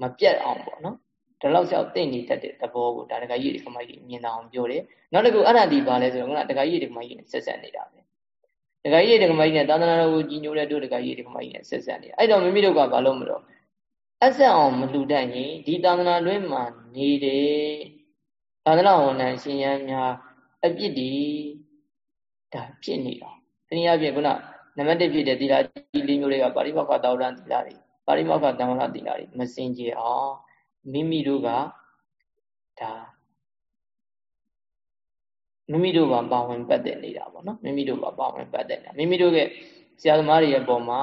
မပြတ်အောင်ပေါ့နော်ဒီလောက်လျှောက်သိနေတတ်တဲ့သဘောကိုဒါတကကြီးဒီကမကြီးမြင်အောင်ပြောတယ်နောက်တစ်ခုအဲ့ဒါဒီပါလဲဆိုတော့ကတကကြီးဒီကမကြီးနဲ့ဆက်ဆက်နေတာပဲတကကြီးဒီကမကြီးနဲ့သာသနာတော်ကိုကြီးညိုတဲ့တို့တကကြီးဒီကမကြီးနဲ့ဆက်ဆက်နေတာအဲ့တော့မိမိတို့ကဘာလို့မလို့အဆက်အောင်မလှူတတ်ရင်ဒီသာသနာတွင်မှာနေတယ် သာသနာဝန်ထမ်းရှင်ရန်များအပြစ်ဒီဒါဖြစ်နေတာတနည်းအားဖြင့်ခုနနံပါတ်1ဖြစ်တဲ့သီလကြီးလေးမျိုးတွေကပါဠိဘောကတောရံသီလတွေပါရိမောက္ခတံဝရတိလာတွေမစင်ကြအောင်မိမိတို့ကဒါမိမိတို့ကပါဝင်ပတ်သက်နေတာပေါ့နော်မိမိတို့ကပါဝင်ပတ်သက်နေတာမိမိတို့ရဲ့ဆရာသမားတွေရဲ့ပုံမှာ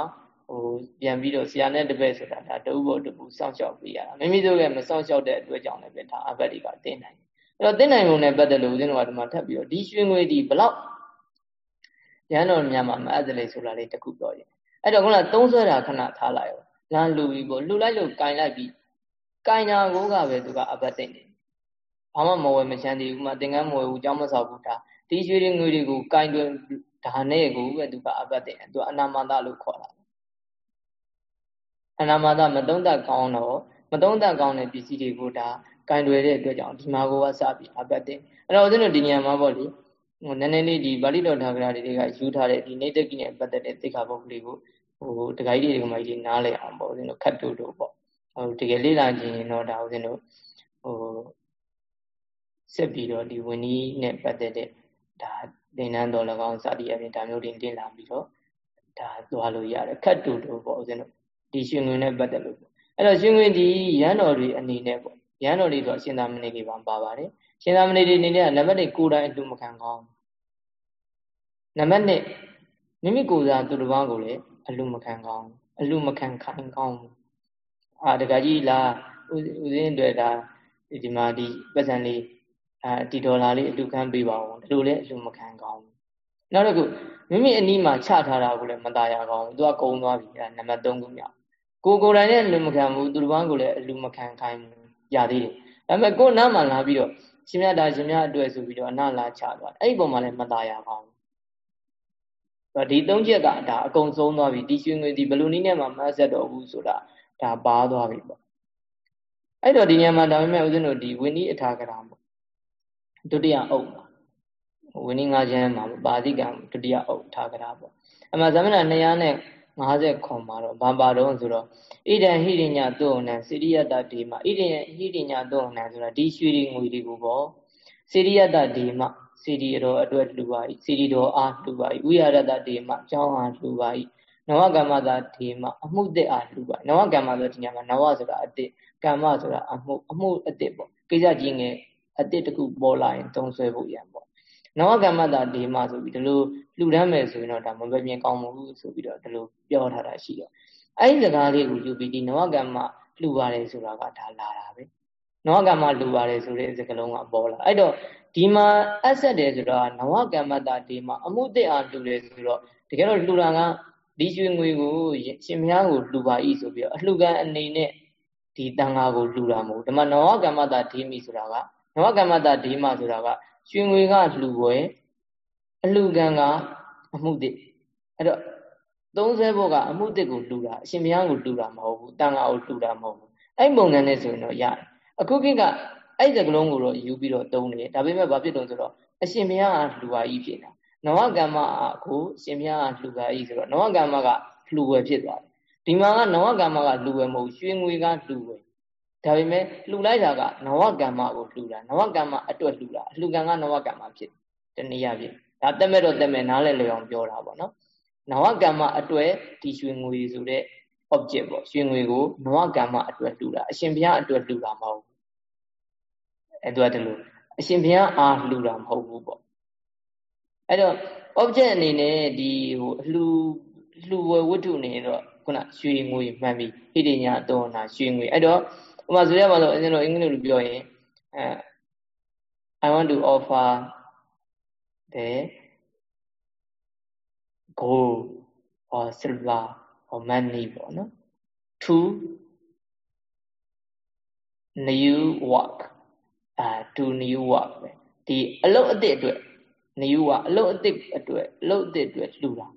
ဟိုပြန်ပြီးတော့ဆရာနဲ့တပည့်ဆိုတာဒါတဥဖို့တပူစောင့်ရှောက်ပေးရတာမိမိတို့ရဲ့မစောင့်ရှောက်တဲ့အတွက်ကြောင့်လည်းပဲဒါအဘက်တွေကတင်းနိုင် အဲ့တော့တင်းနိုင်ပုံနဲ့ပတ်သက်လို့ဦးဇင်းတို့ကဒီမှာထပ်ပြီးတော့ဒီရွှေငွေဒီဘလောက်ရန်တော်များမှာမအပ်တယ်လေဆိုတာလေးတခုပြောရင်အဲ့တော့ခုနသုံးဆွဲတာခဏထားလိုက်ရောလမ်းလူပြီးပေါ့လှူလိုက်လို့ကင်လိုက်ပြီးကင်ညာကိုကပဲသူကအဘတ်သိနေဘာမှမဝယ်မချမ်းသေးဘူးမှသင်္ကန်းမဝယ်ဘူးကြောင်းမဆောက်ဘူးဒါဒီရွှေတွေငွေတွေကိုကင်တွင်ဒါနဲ့ကိုပဲသူကအဘတ်သိတယ်သူအနာမတလို့ခေါ်တာအနာမတမသုံးသက်ကောင်းတော့မသုံးသက်ကောင်းတဲ့ပစ္စည်းတွေကိုဒါ ကင်တွယ်တဲ့အတွက်ကြောင့်ဒီမှာကိုကစပြီးအဘတ်သိအဲ့တော့ဦးဇင်းတို့ဒီညမှာပေါ့လေဟိုနည်းနည်းလေးဒီဗာလိတော်ထာဂရာတွေကယူထားတဲ့ဒီနေတကိနဲ့ပတ်သက်တဲ့သိက္ခာပုဒ်ကလေးကိုဟိုတခိုင်းကြီးတွေကမကြီးနားလဲအောင်ပေါ့ဦးဇင်းတို့ခတ်တူတူပေါ့ဟိုတကယ်လေ့လာကြည့်ရင်တော့ဒါဦးဇင်းတို့ဟိုဆက်ပြီးတော့ဒီဝင်းကြီးနဲ့ပတ်သက်တဲ့ဒါသင်္นานတော်၎င်းစသည်အပြင်ဒါမျိုးတွေတင်လာပြီးတော့ဒါသွားလို့ရတယ်ခတ်တူတူပေါ့ဦးဇင်းတို့ဒီရှင်ငွေနဲ့ပတ်သက်လို့ပေါ့အဲ့တော့ရှင်ငွေဒီရန်တော်တွေအနေနဲ့ပေါ့ ရန်တော်တွေဆိုအရှင်သာမဏေတွေပါပါပါတယ်ရှင်သာမဏေတွေအနေနဲ့ကနံပါတ်1ကိုယ်တိုင်အလှမခံကောင်းနံပါတ်2မိမိကိုယ်စားသူတစ်ပါးကိုလည်းအလှမခံကောင်းအလှမခံခိုင်းကောင်းအာတကကြီးလားဦးဦးစင်းတွေဒါဒီမှာဒီပတ်စံလေးအာဒီဒေါ်လာလေးအလှခံပေးပါဦးဒီလိုလည်းအလှမခံကောင်းနောက်တစ်ခုမိမိအနီးမှာချထားတာကိုလည်းမตายရကောင်းသူကကုံသွားပြီအဲနံပါတ်3ခုမြောက်ကိုကိုယ်တိုင်လည်းအလှမခံဘူးသူတစ်ပါးကိုလည်းအလှမခံခိုင်း ရသေးတယ်ဒါပေမဲ့ကိုယ်နားမှာလာပြီးတော့ရှင်မြတ်ဒါရှင်မြတ်အတွက်ဆိုပြီးတော့အနာလာချသွားအဲ့ဒီပုံမှာလည်းမตายရပါဘူးဆိုတော့ဒီသုံးချက်ကဒါအကုန်ဆုံးသွားပြီဒီရွှေငွေဒီဘလူနီးနဲ့မှမဆက်တော့ဘူးဆိုတာဒါပါသွားပြီပေါ့အဲ့တော့ဒီညမှာဒါပေမဲ့ဦးဇင်းတို့ဒီဝင်းဤအထာကရာပေါ့ဒုတိယအုပ်ပါဝင်းဤငါးချမ်းမှာပါဠိကံဒုတိယအုပ်ထာကရာပေါ့အမှန်သမဏ200နဲ့ 59မှာတော့ဘာပါတော့ဆိုတော့ဣဒံဟိရိညာတုံဏံစိရိယတဒေမဣဒံဟိရိညာတုံဏံဆိုတာဒီရွှေတွေငွေတွေကိုပေါ့စိရိယတဒေမစီရီတော်အတွက်တူပါ၏စီရီတော်အားတူပါ၏ဝိရဒတဒေမအကြောင်းအားတူပါ၏နဝကမ္မသာဒေမအမှုအစ်အားတူပါနဝကမ္မဆိုဒီညမှာနဝဆိုတာအစ်ကမ္မဆိုတာအမှုအမှုအစ်ပေါ့ကိစ္စကြီးငယ်အစ်တခုပေါ်လာရင်သုံးဆွဲဖို့ရံပေါ့ နဝကမ္မသာဒေမဆိုပြီးဒီလိုလှူဒန်းမယ်ဆိုရင်တော့ဒါမပဲမြင်ကောင်းမှုဆိုပြီးတော့ဒီလိုပြောထားတာရှိတော့အဲ့ဒီစကားလေးကိုယူပြီးဒီနဝကမ္မလှူပါတယ်ဆိုတာကဒါလာတာပဲနဝကမ္မလှူပါတယ်ဆိုတဲ့စကားလုံးကပေါ်လာအဲ့တော့ဒီမှာအဆက်တယ်ဆိုတော့နဝကမ္မတာဒီမှာအမှုတစ်အားလှူတယ်ဆိုတော့တကယ်တော့လှူတာကဒီရွှေငွေကိုရှင်မယားကိုလှူပါဤဆိုပြီးတော့အလှူခံအနေနဲ့ဒီတန်ဃာကိုလှူတာမဟုတ်ဒီမှာနဝကမ္မတာဒီမိဆိုတာကနဝကမ္မတာဒီမဆိုတာက ရွှေငွေကလှူွယ်အလှူခံကအမှုတစ်အဲ့တော့သုံးဆဲဘုတ်ကအမှုတစ်ကိုလှူတာအရှင်မယားကိုလှူတာမဟုတ်ဘူးတန်ဃာကိုလှူတာမဟုတ်ဘူးအဲ့ပုံစံနဲ့ဆိုရင်တော့ရတယ်အခုခေတ်ကအဲ့ဒီစကလုံးကိုတော့ယူပြီးတော့သုံးတယ်ဒါပေမဲ့ဘာဖြစ်တုံဆိုတော့အရှင်ဘုရားကလှူပါဤဖြစ်တာနဝကမ္မကိုအရှင်ဘုရားကလှူပါဤဆိုတော့နဝကမ္မကလှူဝယ်ဖြစ်သွားတယ်ဒီမှာကနဝကမ္မကလှူဝယ်မဟုတ်ရွှေငွေကလှူဝယ် ဒါပေမဲ့လှူလိုက်တာကနဝကမ္မကိုလှူတာနဝကမ္မအတွက်လှူတာအလှူကံကနဝကမ္မဖြစ်တနည်းအားဖြင့်ဒါတက်မဲ့တော့တက်မဲ့နားလဲလျောင်ပြောတာပေါ့နော်နဝကမ္မအတွက်ဒီရွှေငွေဆိုတဲ့ object ပေါ့ရွှေငွေကိုနဝကမ္မအတွက်လှူတာအရှင်ဘုရားအတွက်လှူတာမဟုတ်အဲသူကတလို့အရှင်ဘုရားအားလှူတာမဟုတ်ဘူးပေါ့အဲ့တော့ object အနေနဲ့ဒီဟိုအလှူလှူဝဝတ္ထုနေတော့ခုနရွှေငွေမှန်ပြီဟိတညာအတော်နာရွှေငွေအဲ့တော့ ဥပမာဆိုရမှာဆိုအရင်တော့အင်္ဂလိပ်လိုပြောရင်အဲ I want to offer the gold or silver or money ပေါ့နော် to new work အာ to new work ပဲဒီအလုပ်အသစ်အတွက် new work အလုပ်အသစ်အတွက်အလုပ်အသစ်အတွက်လှူတာ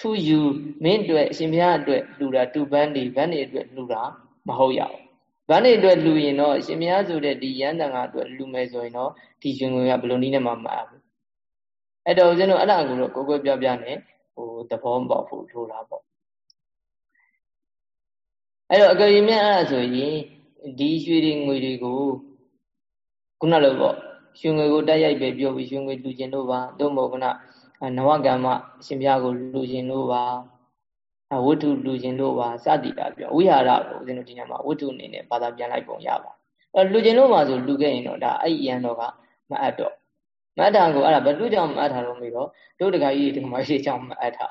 to you မင်းအတွက်အရှင်ဘုရားအတွက်လှူတာ to ဘန်းဒီဘန်းဒီအတွက်လှူတာမဟုတ်ရဘူး ဘန်းဒီအတွက်လှူရင်တော့အရှင်ဘုရားဆိုတဲ့ဒီရန်တန်ကအတွက်လှူမယ်ဆိုရင်တော့ဒီရှင်ငွေကဘယ်လိုနည်းနဲ့မှမအားဘူးအဲ့တော့ဦးဇင်းတို့အဲ့ဒါကိုတော့ကိုကိုပြပြနဲ့ဟိုသဘောပေါက်ဖို့လိုတာပေါ့အဲ့တော့အကယ်၍မြတ်အဲ့ဒါဆိုရင်ဒီရွှေတွေငွေတွေကိုခုနလိုပေါ့ရွှေငွေကိုတက်ရိုက်ပဲပြောပြီးရွှေငွေလူကျင်လို့ပါသို့မဟုတ်ခုနနဝကမ္မအရှင်ဘုရားကိုလူကျင်လို့ပါ ဝတ္ထုလူခြင်းလို့ပါစသည်တာပြောဝိဟာရကိုဦးဇင်းတို့ဒီညမှာဝတ္ထုအနေနဲ့ဘာသာပြန်လိုက်ပုံရပါအဲလူခြင်းလို့ပါဆိုလူခဲ့ရင်တော့ဒါအဲ့ဒီရန်တော့ကမအပ်တော့မအပ်တာကိုအဲ့ဒါဘယ်သူကြောင့်မအပ်တာလို့မေးတော့တို့တခါကြီးဒီမှာရှိကြောင့်မအပ်တာ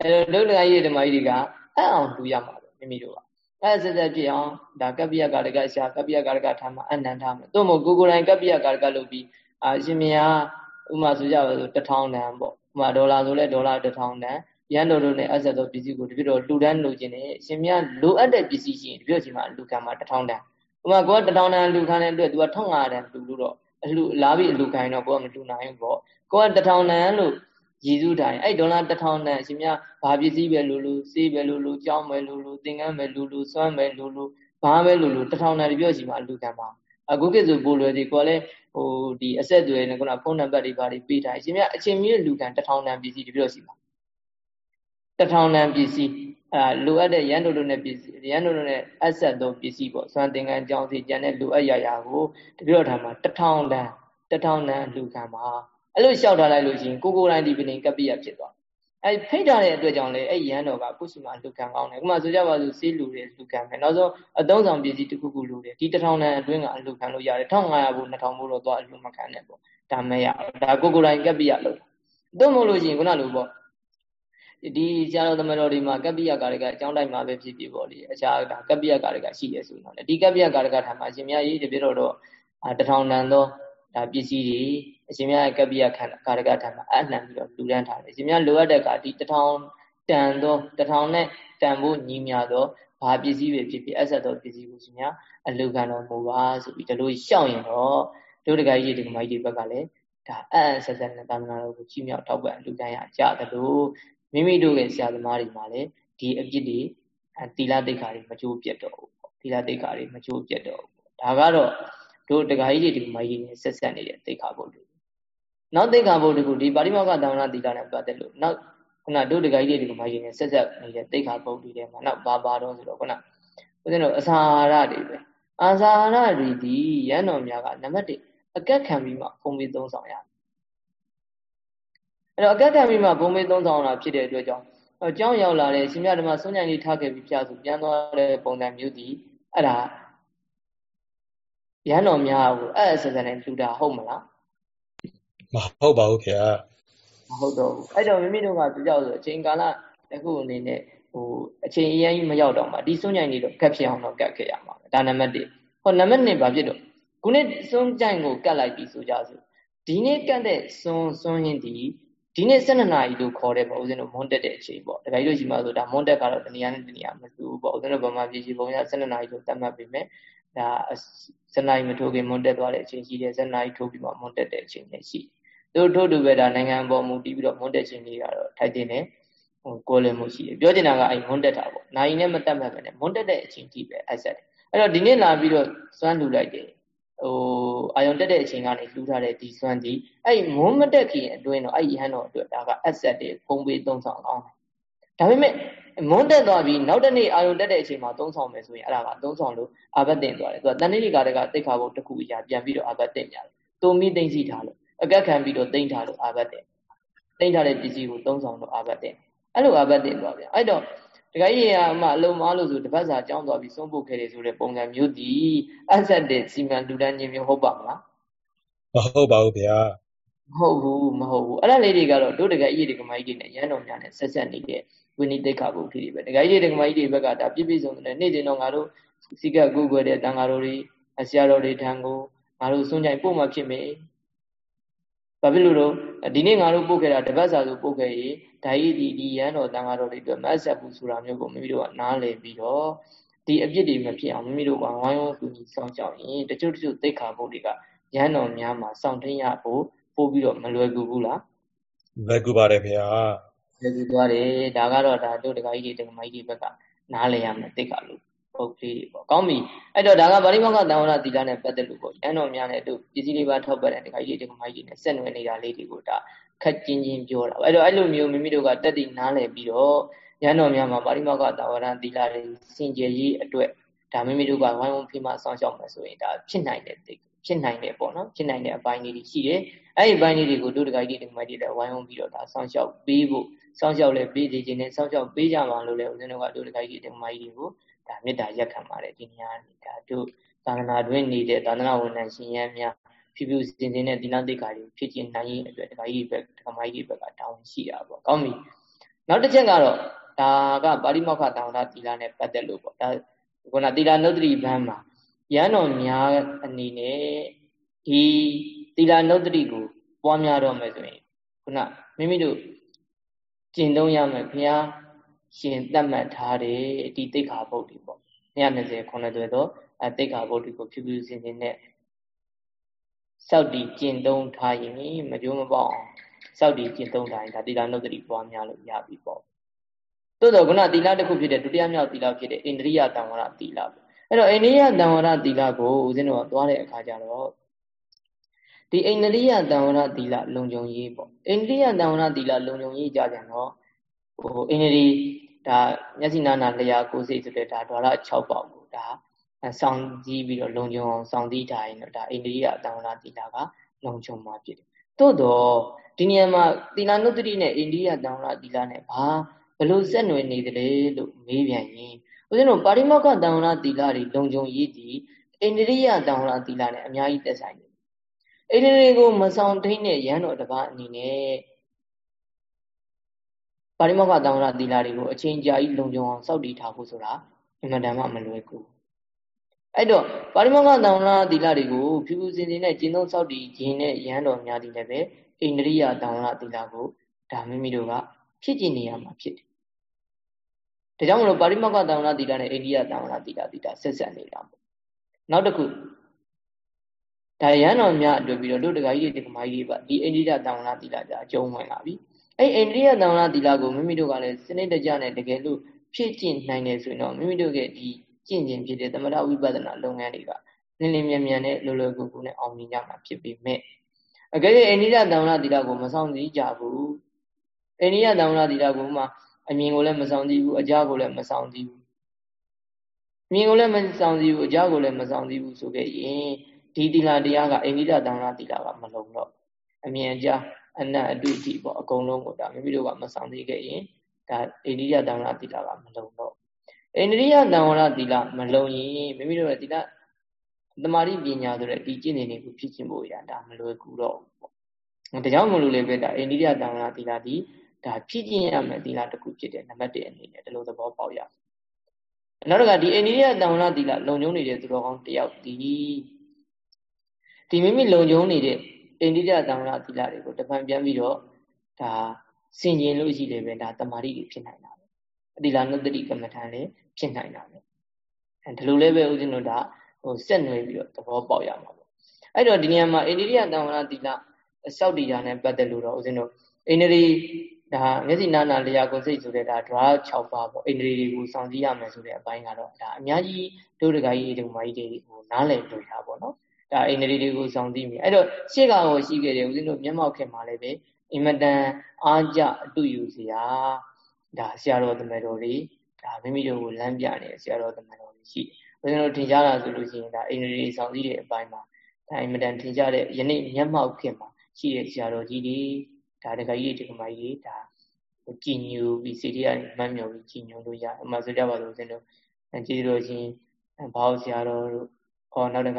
အဲတို့တခါကြီးဒီမှာကြီးကအပ်အောင်လူရမှာပဲမိမိတို့ကအဲစစပြအောင်ဒါကပ္ပိယကာရကရှာကပ္ပိယကာရကထားမှာအနန္တမယ်သို့မဟုတ်ကိုကိုယ်တိုင်ကပ္ပိယကာရကလုပ်ပြီးအာရှင်မယားဥမာဆိုကြပါစို့တထောင်တန်ပေါ့ဥမာဒေါ်လာဆိုလဲဒေါ်လာတထောင်တန် ရန်တော်တို့နဲ့အဆက်သောပစ္စည်းကိုတပြည့်တော့လှူဒန်းလိုချင်တယ်ရှင်မယားလိုအပ်တဲ့ပစ္စည်းရှိရင်တပြည့်စီမှာလူခံမှာတထောင်တန်ဥမာကိုကတထောင်တန်လူခံတဲ့အတွက် तू က1500တန်လူလို့တော့အလှလာပြီးအလူခံတော့ကိုကမလှူနိုင်ဘူးပေါ့ကိုကတထောင်တန်လို့ရည်စူးတိုင်းအဲ့ဒေါ်လာ1000တန်ရှင်များဘာပစ္စည်းပဲလို့လို့စေးပဲလို့လို့ကြောင်းပဲလို့လို့သင်္ကန်းပဲလို့လို့စွမ်းပဲလို့လို့ဘာပဲလို့လို့1000တန်တပြောစီမှာအလူခံပါအခုကိစ္စပိုလွယ်ဒီကိုလည်းဟိုဒီအဆက်အသွယ်နဲ့ခုနဖုန်းနံပါတ်တွေဘာတွေပေးထားရှင်များအချိန်မီလူခံ1000တန်ပစ္စည်းတပြောစီ ပါ1000တန်ပစ္စည်းအဲလိုအပ်တဲ့ရန်တို့တို့နဲ့ပစ္စည်းရန်တို့တို့နဲ့အဆက်သောပစ္စည်းပေါ့စွမ်းသင်္ကန်းကြောင်းစီကျန်တဲ့လိုအပ်ရရာကိုတပြောထားမှာ1000တန်1000တန်လူခံပါအဲ့လိုလျှောက်ထားလိုက်လို့ရှိရင်ကိုကိုတိုင်းဒီပင်ကပိယဖြစ်သွားအဲ့ဖိတ်ထားတဲ့အတွက်ကြောင့်လေအဲ့ရန်တော်ကကိုရှိမှလူခံကောင်းတယ်ဥပမာဆိုကြပါစို့စေးလူတွေလူခံမယ်နောက်ဆုံးအသုံးဆောင်ပစ္စည်းတစ်ခုခုလူတယ်ဒီတစ်ထောင်တန်အတွင်းကအလူခံလို့ရတယ်1500ဘူး2000ဘူးတော့သွားအလူမခံနဲ့ပေါ့ဒါမဲ့ရဒါကိုကိုတိုင်းကပိယလို့တော့မဟုတ်လို့ရှိရင်ခုနလိုပေါ့ ဒီဆရာတော်သမတော်ဒီမှာကပ္ပိယကာရကအကြောင်းတိုင်းမှာပဲဖြစ်ဖြစ်ပေါ့လေအခြားဒါကပ္ပိယကာရကရှိတယ်ဆိုတော့လေဒီကပ္ပိယကာရကထာမှာအရှင်မြတ်ကြီးတပြည့်တော်တော့တထောင်တန်သောဒါပစ္စည်းတွေအရှင်မြတ်ရဲ့ကပ္ပိယခန္ဓာကာရကထံမှာအနှံပြီးတော့လူရန်ထားတယ်အရှင်မြတ်လိုအပ်တဲ့ကဒီတထောင်တန်သောတထောင်နဲ့တန်ဖို့ညီမြသောဘာပစ္စည်းပဲဖြစ်ဖြစ်အဆက်သောပစ္စည်းကိုရှင်မြတ်အလူခံတော်မူပါဆိုပြီးဒီလိုရှောက်ရင်တော့ဒုဒကကြီးဒီကမကြီးတွေဘက်ကလည်းဒါအအဆက်ဆက်နဲ့သာသနာတော်ကိုကြီးမြောက်ထောက်ပံ့လူခံရကြသလို မိမိတို့ရဲ့ဆရာသမားတွေမှာလည်းဒီအပြစ်တွေသီလတိတ်္ခါတွေမကြိုးပြတ်တော့ဘူးပေါ့သီလတိတ်္ခါတွေမကြိုးပြတ်တော့ဘူးဒါကတော့တို့တခါကြီးတွေဒီမကြီးနဲ့ဆက်ဆက်နေတဲ့သိက္ခာပုဒ်တွေနောက်သိက္ခာပုဒ်တွေကဒီပါဠိမောကသာဝနာတိတာနဲ့ပတ်သက်လို့နောက်ခုနတို့တခါကြီးတွေဒီမကြီးနဲ့ဆက်ဆက်နေတဲ့သိက္ခာပုဒ်တွေထဲမှာနောက်ဘာပါတော့ဆိုတော့ခုနဦးဇင်းတို့အစာရတွေပဲအာဇာရတွေဒီရန်တော်များကနံပါတ်1အကက်ခံပြီးမှဖုံးပြီးသုံးဆောင်ရတယ် အဲ့တော့အကက်ခံပြီးမှဖုံးပြီးသုံးဆောင်တာဖြစ်တဲ့အတွက်ကြောင့်အကြောင်းရောက်လာတဲ့ရှင်မြတ်ဓမ္မစွန့်ညံလေးထားခဲ့ပြီးဖျားဆိုပြန်သွားတဲ့ပုံစံမျိုးဒီအဲ့ဒါရဟန်းတော်များကိုအဲ့အစစနဲ့လှူတာဟုတ်မလားမဟုတ်ပါဘူးခင်ဗျာမဟုတ်တော့ဘူးအဲ့တော့မိမိတို့ကသူကြောက်ဆိုအချိန်ကာလတစ်ခုအနေနဲ့ဟိုအချိန်အရင်ကြီးမရောက်တော့မှဒီစွန့်ကြိုင်နေတော့ကတ်ဖြစ်အောင်တော့ကတ်ခဲ့ရမှာဒါနံပါတ်1ဟောနံပါတ်2ဘာဖြစ်တော့ခုနေ့စွန့်ကြိုင်ကိုကတ်လိုက်ပြီဆိုကြစို့ဒီနေ့ကတ်တဲ့စွန့်စွန့်ရင်းဒီ ဒီနေ့12နာရီလို့ခေါ်တယ်ပေါ့ဦးဇင်းတို့မွန်းတက်တဲ့အချိန်ပေါ့တခါကြီးတို့ရှိမှဆိုတာမွန်းတက်ကတော့တနည်းအားနဲ့တနည်းအားမတူဘူးပေါ့ဦးဇင်းတို့ဗမာပြည်ရှိပုံရ12နာရီလို့သတ်မှတ်ပြီးမယ်ဒါဇန်နဝါရီမထိုးခင်မွန်းတက်သွားတဲ့အချိန်ရှိတယ်ဇန်နဝါရီထိုးပြီးမှမွန်းတက်တဲ့အချိန်လည်းရှိတယ်တို့ထို့တူပဲဒါနိုင်ငံပေါ်မူတည်ပြီးတော့မွန်းတက်ခြင်းလေးကတော့ထိုက်တင်တယ်ဟိုကိုယ်လည်းမှုရှိတယ်ပြောချင်တာကအဲ့မွန်းတက်တာပေါ့နိုင်နဲ့မတက်မှတ်ပဲနဲ့မွန်းတက်တဲ့အချိန်ထိပဲအဲ့ဆက်တယ်အဲ့တော့ဒီနေ့လာပြီးတော့စွမ်းလူလိုက်တယ် ဟိုအာယုံတက်တဲ့အချိန်ကနေလှူထားတဲ့ဒီစွမ်းဒီအဲ့မွန်းမတက်ခင်အတွင်းတော့အဲ့ရဟန်းတော်အတွက်ဒါကအဆက်တွေဖုံးပေးသုံးဆောင်အောင်ဒါပေမဲ့မွန်းတက်သွားပြီးနောက်တနေ့အာယုံတက်တဲ့အချိန်မှာသုံးဆောင်မယ်ဆိုရင်အဲ့ဒါကသုံးဆောင်လို့အာဘတ်တင်သွားတယ်သူကတန်ဋိကာတကတိတ်ခါဘုတ်တစ်ခုအရာပြန်ပြီးတော့အာဘတ်တင်ကြတယ်တုံမိသိမ့်စီထားလို့အကက်ခံပြီးတော့တိမ့်ထားလို့အာဘတ်တင်တိမ့်ထားတဲ့ပစ္စည်းကိုသုံးဆောင်လို့အာဘတ်တင်အဲ့လိုအာဘတ်တင်သွားပြန်အဲ့တော့ တခါကြီးကအမအလုံးမလို့ဆိုတပတ်စာကြောင်းသွားပြီးဆုံးပုတ်ခဲ့တယ်ဆိုတဲ့ပုံစံမျိုးဒီအဆက်တဲ့စီမံလူတန်းခြင်းမျိုးဟုတ်ပါမလားမဟုတ်ပါဘူးဗျာမဟုတ်ဘူးမဟုတ်ဘူးအဲ့ဒါလေးတွေကတော့တို့တကယ်အရေးဒီကမကြီးတွေနဲ့ရန်တော်များနဲ့ဆက်ဆက်နေတဲ့ဝိနည်းတိတ်ခါဘုဖြစ်တွေပဲဒကာကြီးတွေဒကာမကြီးတွေဘက်ကဒါပြည့်ပြည့်စုံစုံနဲ့နေ့စဉ်တော့ငါတို့စိကကူးကွယ်တဲ့တန်ဃာတော်တွေအဆရာတော်တွေထံကိုငါတို့စွန့်ကြိုင်ပို့မှဖြစ်မယ် ဘာဖြစ်လို့တော့ဒီနေ့ငါတို့ပို့ခဲ့တာတပတ်စာဆိုပို့ခဲ့ရင်ဒါကြီးဒီဒီရန်တော်တန်ဃာတော်တွေအတွက်မအဆက်ဘူးဆိုတာမျိုးကိုမိမိတို့ကနားလည်ပြီးတော့ဒီအပြစ်တွေမဖြစ်အောင်မိမိတို့ကဝိုင်းဝန်းကူညီဆောင်ကြောက်ရင်တချို့တချို့သိခါဖို့တွေကရန်တော်များမှာစောင့်ထိန်ရဖို့ပို့ပြီးတော့မလွယ်ကူဘူးလားလွယ်ကူပါတယ်ခင်ဗျာလက်ကြည့်သွားတယ်ဒါကတော့ဒါတို့တခါကြီးတွေတခါမကြီးတွေဘက်ကနားလည်ရမယ်တိတ်ခါလို့ ပုတ်ကလေးတွေပေါ့ကောင်းပြီအဲ့တော့ဒါကဗာလိမောကတန်ဝရသီလနဲ့ပတ်သက်လို့ပေါ့ရန်တော်များနဲ့တို့ပစ္စည်းလေးပါထောက်ပတ်တဲ့တခါကြီးတွေတခါမကြီးတွေနဲ့ဆက်နွယ်နေတာလေးတွေကိုဒါခက်ချင်းချင်းပြောတာအဲ့တော့အဲ့လိုမျိုးမိမိတို့ကတက်တည်နားလည်ပြီးတော့ရန်တော်များမှာဗာလိမောကတန်ဝရသီလတွေစင်ကြယ်ရေးအတွက်ဒါမိမိတို့ကဝိုင်းဝန်းဖိမဆောင်ရှောက်မယ်ဆိုရင်ဒါဖြစ်နိုင်တဲ့တိတ်ဖြစ်နိုင်တယ်ပေါ့နော်ဖြစ်နိုင်တဲ့အပိုင်းလေးတွေရှိတယ်အဲ့ဒီအပိုင်းလေးတွေကိုတို့တခါကြီးတွေတခါမကြီးတွေဝိုင်းဝန်းပြီးတော့ဒါဆောင်ရှောက်ပေးဖို့စောင့်ရှောက်လဲပေးစီခြင်းနဲ့စောင့်ရှောက်ပေးကြပါလို့လဲဦးဇင်းတို့ကတို့တခိုင်းကြီးတမကြီးတွေကို ဒါမေတ္တာရက်ခံပါတယ်ဒီနေရာဒါတို့သာသနာတွင်နေတဲ့သာသနာဝန်ထမ်းရှင်ရမ်းများဖြူဖြူစင်စင်နဲ့ဒီနာတိကာတွေဖြစ်ခြင်းနိုင်ရင်အတွက်တခိုင်းကြီးဘက်တခိုင်းကြီးဘက်ကတောင်းရှိတာပေါ့ကောင်းပြီနောက်တစ်ချက်ကတော့ဒါကပါရိမောက္ခတောင်းတာတီလာနဲ့ပတ်သက်လို့ပေါ့ဒါခုနတီလာနုဒ္ဒတိဘန်းမှာရန်တော်များအနေနဲ့ဒီတီလာနုဒ္ဒတိကိုပွားများတော့မယ်ဆိုရင်ခုနမိမိတို့ကျင့်သုံးရမယ်ဘုရား ရှင်သတ်မှတ်ထားတဲ့ဒီတိခါဘုတ်ဒီပေါ့120ခုနှစ်သွဲတော့အတိခါဘုတ်ဒီကိုဖြူဖြူစင်စင်နဲ့စောက်တီကျင့်သုံးထားရင်မကြိုးမပေါအောင်စောက်တီကျင့်သုံးထားရင်ဒါတိလာနုဒ္ဒတိပွားများလို့ရပြီပေါ့သို့တော့ခုနသီလတစ်ခုဖြစ်တဲ့ဒုတိယမြောက်သီလဖြစ်တဲ့အိန္ဒြိယတံဝရသီလပေါ့အဲ့တော့အိန္ဒြိယတံဝရသီလကိုဦးဇင်းတို့ကသွားတဲ့အခါကျတော့ဒီအိန္ဒြိယတံဝရသီလလုံခြုံရေးပေါ့အိန္ဒြိယတံဝရသီလလုံခြုံရေးကြကြတော့ ဟိုအိန္ဒြိဒါမျက်စိနာနာလျာကိုယ်စိတ်ဆိုတဲ့ဒါဒေါ်လာ6ပေါက်ကိုဒါစောင့်ကြည့်ပြီးတော့လုံခြုံအောင်စောင့်တည်ထားရင်တော့ဒါအိန္ဒြိယတံဝရသီလကလုံခြုံမှာဖြစ်တယ်သို့တော့ဒီနေရာမှာသီလနုတ္တိနဲ့အိန္ဒြိယတံဝရသီလနဲ့ဘာဘလို့ဆက်နွယ်နေတယ်လို့မေးပြန်ရင်ဦးဇင်းတို့ပါရိမောက္ခတံဝရသီလတွေလုံခြုံရေးတည်အိန္ဒြိယတံဝရသီလနဲ့အများကြီးသက်ဆိုင်နေအိန္ဒြိကိုမဆောင်ထိန်တဲ့ရန်တော်တစ်ပါးအနေနဲ့ ပါရိမောက္ခတံဝရသီလတွေကိုအချိန်ကြာကြီးလုံခြုံအောင်စောင့်တည်ထားဖို့ဆိုတာအမှန်တမ်းမှမလွယ်ကူအဲ့တော့ပါရိမောက္ခတံဝရသီလတွေကိုဖြူဖြူစင်စင်နဲ့ကျင့်သုံးစောင့်တည်ခြင်းနဲ့ရန်တော်များသည်လည်းပဲအိန္ဒြိယတံဝရသီလကိုဒါမိမိတို့ကဖြစ်ကျင်နေရမှာဖြစ်တယ်ဒါကြောင့်မလို့ပါရိမောက္ခတံဝရသီလနဲ့အိန္ဒိယတံဝရသီလသီလဆက်ဆက်နေတာပေါ့နောက်တစ်ခုဒါရန်တော်များအတွက်ပြီးတော့တို့တကကြီးတွေဒီကမာကြီးတွေပါဒီအိန္ဒိယတံဝရသီလကြအကျုံးဝင်လာပြီ အဲ့အိန္ဒိယတံဝရသီလကိုမိမိတို့ကလည်းစနစ်တကျနဲ့တကယ်လို့ဖြည့်ကျင့်နိုင်တယ်ဆိုရင်တော့မိမိတို့ရဲ့ဒီကျင့်ခြင်းဖြစ်တဲ့သမထဝိပဿနာလုပ်ငန်းတွေကလင်းလင်းမြန်မြန်နဲ့လွယ်လွယ်ကူကူနဲ့အောင်မြင်ကြမှာဖြစ်ပေမဲ့အကယ်၍အိန္ဒိယတံဝရသီလကိုမဆောင်စည်းကြဘူးအိန္ဒိယတံဝရသီလကိုမှအမြင်ကိုလည်းမဆောင်စည်းဘူးအကြကိုလည်းမဆောင်စည်းဘူးအမြင်ကိုလည်းမဆောင်စည်းဘူးအကြကိုလည်းမဆောင်စည်းဘူးဆိုခဲ့ရင်ဒီသီလတရားကအိန္ဒိယတံဝရသီလကမလုံတော့အမြင်အကြ အနတ်အတုတိပေါ့အကုန်လုံးကိုဒါမိမိတို့ကမဆောင်သေးခဲ့ရင်ဒါအိန္ဒိယတံဝရသီလကမလုံတော့အိန္ဒိယတံဝရသီလမလုံရင်မိမိတို့ရဲ့သီလသမာဓိပညာဆိုတဲ့ဒီကျင့်နေနေကိုဖြစ်ချင်းဖို့ရဒါမလွယ်ကူတော့ဘူးပေါ့ဒါကြောင့်မလို့လည်းပဲဒါအိန္ဒိယတံဝရသီလဒီဒါဖြစ်ကျင်ရမယ်သီလတစ်ခုဖြစ်တဲ့နံပါတ်1အနေနဲ့ဒီလိုသဘောပေါက်ရနောက်တစ်ခါဒီအိန္ဒိယတံဝရသီလလုံခြုံနေတဲ့သူတော်ကောင်းတယောက်ဒီဒီမိမိလုံခြုံနေတဲ့ အိန္ဒိယတံဝရသီလတွေကိုတပံပြန်ပြီးတော့ဒါဆင်ကျင်လို့ရှိတယ်ပဲဒါတမာတိတွေဖြစ်နိုင်တာပဲအတိလာနုတ္တိကမ္မထံလည်းဖြစ်နိုင်တာပဲအဲဒီလိုလည်းပဲဦးဇင်းတို့ဒါဟိုဆက်နွယ်ပြီးတော့သဘောပေါက်ရမှာပေါ့အဲ့တော့ဒီနေရာမှာအိန္ဒိယတံဝရသီလအစောက်တရားနဲ့ပတ်သက်လို့တော့ဦးဇင်းတို့အိန္ဒိဒါမျက်စိနာနာလျာကိုစိတ်ဆိုတဲ့ဒါ draw 6ပါပေါ့အိန္ဒိတွေကိုစောင့်ကြည့်ရမယ်ဆိုတဲ့အပိုင်းကတော့ဒါအများကြီးဒုဒကာကြီးဒီမကြီးတွေဟိုနားလည်တွေ့တာပေါ့နော် ဒါအိန္ဒြေတွေကိုစောင့်သိမိအဲ့တော့ရှေ့ကဟောရှိခဲ့တယ်ဦးဇင်းတို့မျက်မှောက်ခင်မှာလည်းပဲအင်မတန်အားကြအတူယူစရာဒါဆရာတော်သမတော်တွေဒါမိမိတို့ကိုလမ်းပြနေဆရာတော်သမတော်တွေရှိတယ်ဦးဇင်းတို့ထင်ရှားတာဆိုလို့ရှိရင်ဒါအိန္ဒြေစောင့်သိတဲ့အပိုင်းမှာဒါအင်မတန်ထင်ရှားတဲ့ယနေ့မျက်မှောက်ခင်မှာရှိတဲ့ဆရာတော်ကြီးတွေဒါတခါကြီးဒီကမကြီးဒါကြည်ညိုပြီးစိတ်ထဲကနေမှတ်မြော်ပြီးကြည်ညိုလို့ရအမှဆိုကြပါလို့ဦးဇင်းတို့ကျေးဇူးတော်ရှင်ဘာဝဆရာတော်တို့ဟောနောက်တ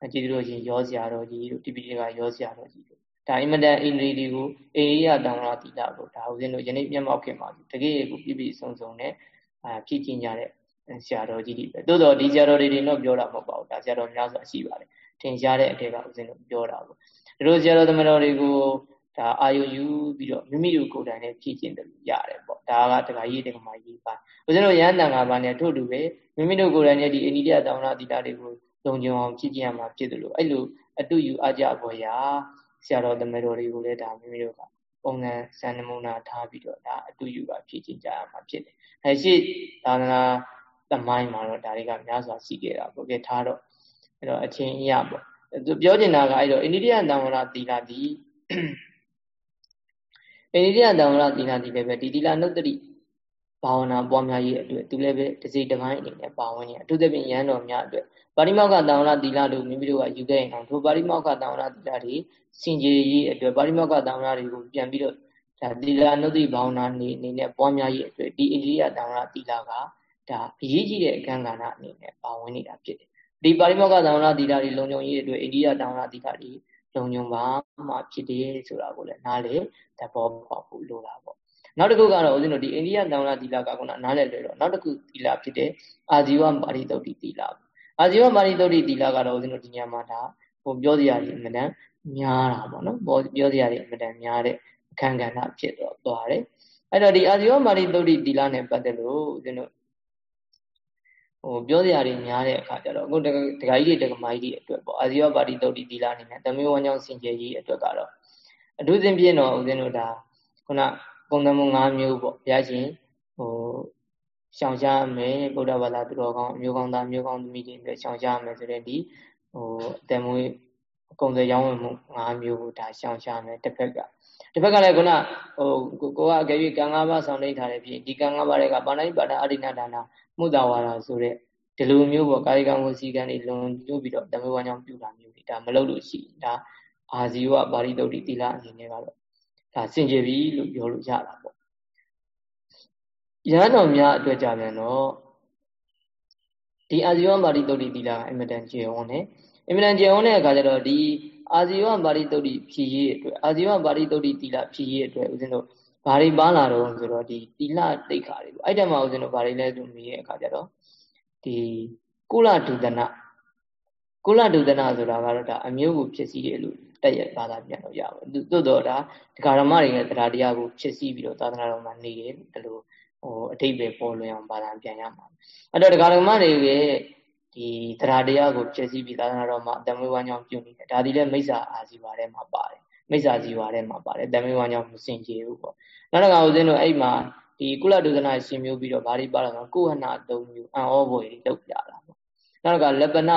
ကကျေးဇူးတော်ရှင်ရောစရာတော်ကြီးတို့တိပိဋကရောစရာတော်ကြီးတို့ဒါအင်မတန်အိန္ဒြေတွေကိုအိရိယတံဝရတိတာကိုဒါဦးဇင်းတို့ယနေ့မျက်မှောက်ခင်မှာတကယ်ကိုပြည့်ပြည့်စုံစုံနဲ့အာဖြည့်ကျင်ကြတဲ့ဆရာတော်ကြီးတွေပဲတိုးတော့ဒီဆရာတော်တွေတွေတော့ပြောတာမဟုတ်ပါဘူးဒါဆရာတော်များစွာရှိပါတယ်ထင်ရှားတဲ့အထက်ကဦးဇင်းတို့ပြောတာပေါ့ဒီလိုဆရာတော်သမတော်တွေကိုဒါအာယုယူပြီးတော့မိမိတို့ကိုယ်တိုင်နဲ့ဖြည့်ကျင်တယ်လို့ရတယ်ပေါ့ဒါကတခါရေးတခါမှရေးပါဦးဇင်းတို့ရဟန္တာ၅ပါးနဲ့ထို့တူပဲမိမိတို့ကိုယ်တိုင်နဲ့ဒီအိန္ဒိယတောင်နာတိတာတွေကို လုံခြုံအောင်ဖြည့်ကျင်ရမှာဖြစ်တယ်လို့အဲ့လိုအတူယူအကြပေါ်ရာဆရာတော်သမတော်တွေကိုလည်းဒါမိမိတို့ကပုံစံစံနမူနာထားပြီးတော့ဒါအတူယူပါဖြည့်ကျင်ကြရမှာဖြစ်တယ်အဲရှိသာသနာသမိုင်းမှာတော့ဒါတွေကများစွာရှိခဲ့တာပေါ့ကဲထားတော့အဲ့တော့အချင်းအရပေါ့သူပြောချင်တာကအဲ့တော့အိန္ဒိယတံဝရသီလဒီအိန္ဒိယတံဝရသီလဒီလည်းပဲဒီသီလနုတ္တိ ဘာဝနာပွားများရေးအတွက်သူလည်းပဲတစ်စိတ်တစ်ပိုင်းအနေနဲ့ပါဝင်နေအထူးသဖြင့်ရဟန်းတော်များအတွက်ပါရိမောက္ခတံဝရသီလတို့မိမိတို့ကယူခဲ့ရင်အောင်ထိုပါရိမောက္ခတံဝရသီလတွေစင်ကြယ်ရေးအတွက်ပါရိမောက္ခတံဝရတွေကိုပြန်ပြီးတော့ဒါသီလနုတိဘာဝနာနေအနေနဲ့ပွားများရေးအတွက်ဒီအိန္ဒိယသံဃာသီလကဒါအရေးကြီးတဲ့အခန်းကဏ္ဍအနေနဲ့ပါဝင်နေတာဖြစ်တယ်ဒီပါရိမောက္ခသံဃာသီလတွေလုံခြုံရေးအတွက်အိန္ဒိယသံဃာသီလတွေလုံခြုံပါမှဖြစ်တယ်ဆိုတာကိုလည်းနားလေသဘောပေါက်ဖို့လိုတာပေါ့ နောက်တစ်ခုကတော့ဦးဇင်းတို့ဒီအိန္ဒိယသံဃာသီလကကနားလည်လွယ်တော့နောက်တစ်ခုသီလဖြစ်တဲ့အာဇီဝပါရိတုတ်တိသီလအာဇီဝပါရိတုတ်တိသီလကတော့ဦးဇင်းတို့ဒီညမှာဒါဟိုပြောစရာကြီးအမှန်တန်များတာပေါ့နော်ပြောစရာကြီးအမှန်တန်များတဲ့အခန်းကဏ္ဍဖြစ်တော့သွားတယ်အဲ့တော့ဒီအာဇီဝပါရိတုတ်တိသီလနဲ့ပတ်သက်လို့ဦးဇင်းတို့ဟိုပြောစရာတွေများတဲ့အခါကျတော့အခုဒကာကြီးတွေဒကာမကြီးတွေအတွက်ပေါ့အာဇီဝပါတိတုတ်တိသီလအနေနဲ့တမေဝဉ္ဇောင်းစင်ကြယ်ကြီးအတွက်ကတော့အထူးသဖြင့်တော့ဦးဇင်းတို့ဒါခုန ပုံသဏ္ဍာန်၅မျိုးပေါ့ဘုရားရှင်ဟိုရှောင်ရှားမယ်ဗုဒ္ဓဘာသာသူတော်ကောင်းအမျိုးကောင်းသားမျိုးကောင်းသမီးတွေအတွက်ရှောင်ရှားမယ်ဆိုတဲ့ဒီဟိုအတမွေးအကုန်စရောင်းဝယ်မှု၅မျိုးကိုဒါရှောင်ရှားမယ်တစ်ဖက်ကတစ်ဖက်ကလည်းခုနဟိုကိုကအကယ်၍ကံ၅ပါးဆောင်လိုက်ထားတဲ့ဖြစ်ဒီကံ၅ပါးတွေကပါဏိပါဒအရိဏဒါနာမုဒ္ဒဝါဒဆိုတဲ့ဒီလိုမျိုးပေါ့ကာယကံဝစီကံတွေလွန်ကျိုးပြီးတော့တမေဝါကြောင့်ပြုတာမျိုးတွေဒါမလုပ်လို့ရှိဒါအာဇီဝပါရိတုတ်တိတိလအနေနဲ့ကတော့ ဒါစင်ကြယ်ပြီလို့ပြောလို့ရတာပေါ့ရဟန်းတော်များအတွက်ကြပြန်တော့ဒီအာဇီဝပါရိတုတ်တိတိလကအင်မတန်ကျေဝန်းတယ်အင်မတန်ကျေဝန်းတဲ့အခါကျတော့ဒီအာဇီဝပါရိတုတ်တိဖြည့်ရေးအတွက်အာဇီဝပါရိတုတ်တိတိလဖြည့်ရေးအတွက်ဦးဇင်းတို့ဘာတွေပါလာတော့ဆိုတော့ဒီတိလတိတ်ခါတွေပေါ့အဲ့တမှာဦးဇင်းတို့ဘာတွေလဲဆိုမြည်ရဲ့အခါကျတော့ဒီကုလဒုဒနာကုလဒုဒနာဆိုတာကတော့ဒါအမျိုးကိုဖြစ်စည်းတယ်လို့ တက်ရဘာသာပြန်လို့ရပါဘူးသို့တော့ဒါဒကာရမတွေနဲ့တရားတရားကိုဖြစ်စည်းပြီးတော့သာသနာတော်မှာနေတယ်ဒီလိုဟိုအတိတ်ပဲပေါ်လွင်အောင်ဘာသာပြန်ရမှာအဲ့တော့ဒကာရမတွေရဲ့ဒီတရားတရားကိုဖြစ်စည်းပြီးသာသနာတော်မှာအတမွေးဝမ်းကြောင်းပြုနေတယ်ဒါဒီလည်းမိစ္ဆာအာဇီဝါထဲမှာပါတယ်မိစ္ဆာဇီဝါထဲမှာပါတယ်တမွေးဝမ်းကြောင်းမစင်ကြဘူးပေါ့နောက်တစ်ခါဦးဇင်းတို့အဲ့မှာဒီကုလဒုဒနာရှင်မျိုးပြီးတော့ဗာရိပါလာဆိုကုဟနာ၃မျိုးအံဩဘွေတွေလောက်ပြတာပေါ့နောက်ကလပန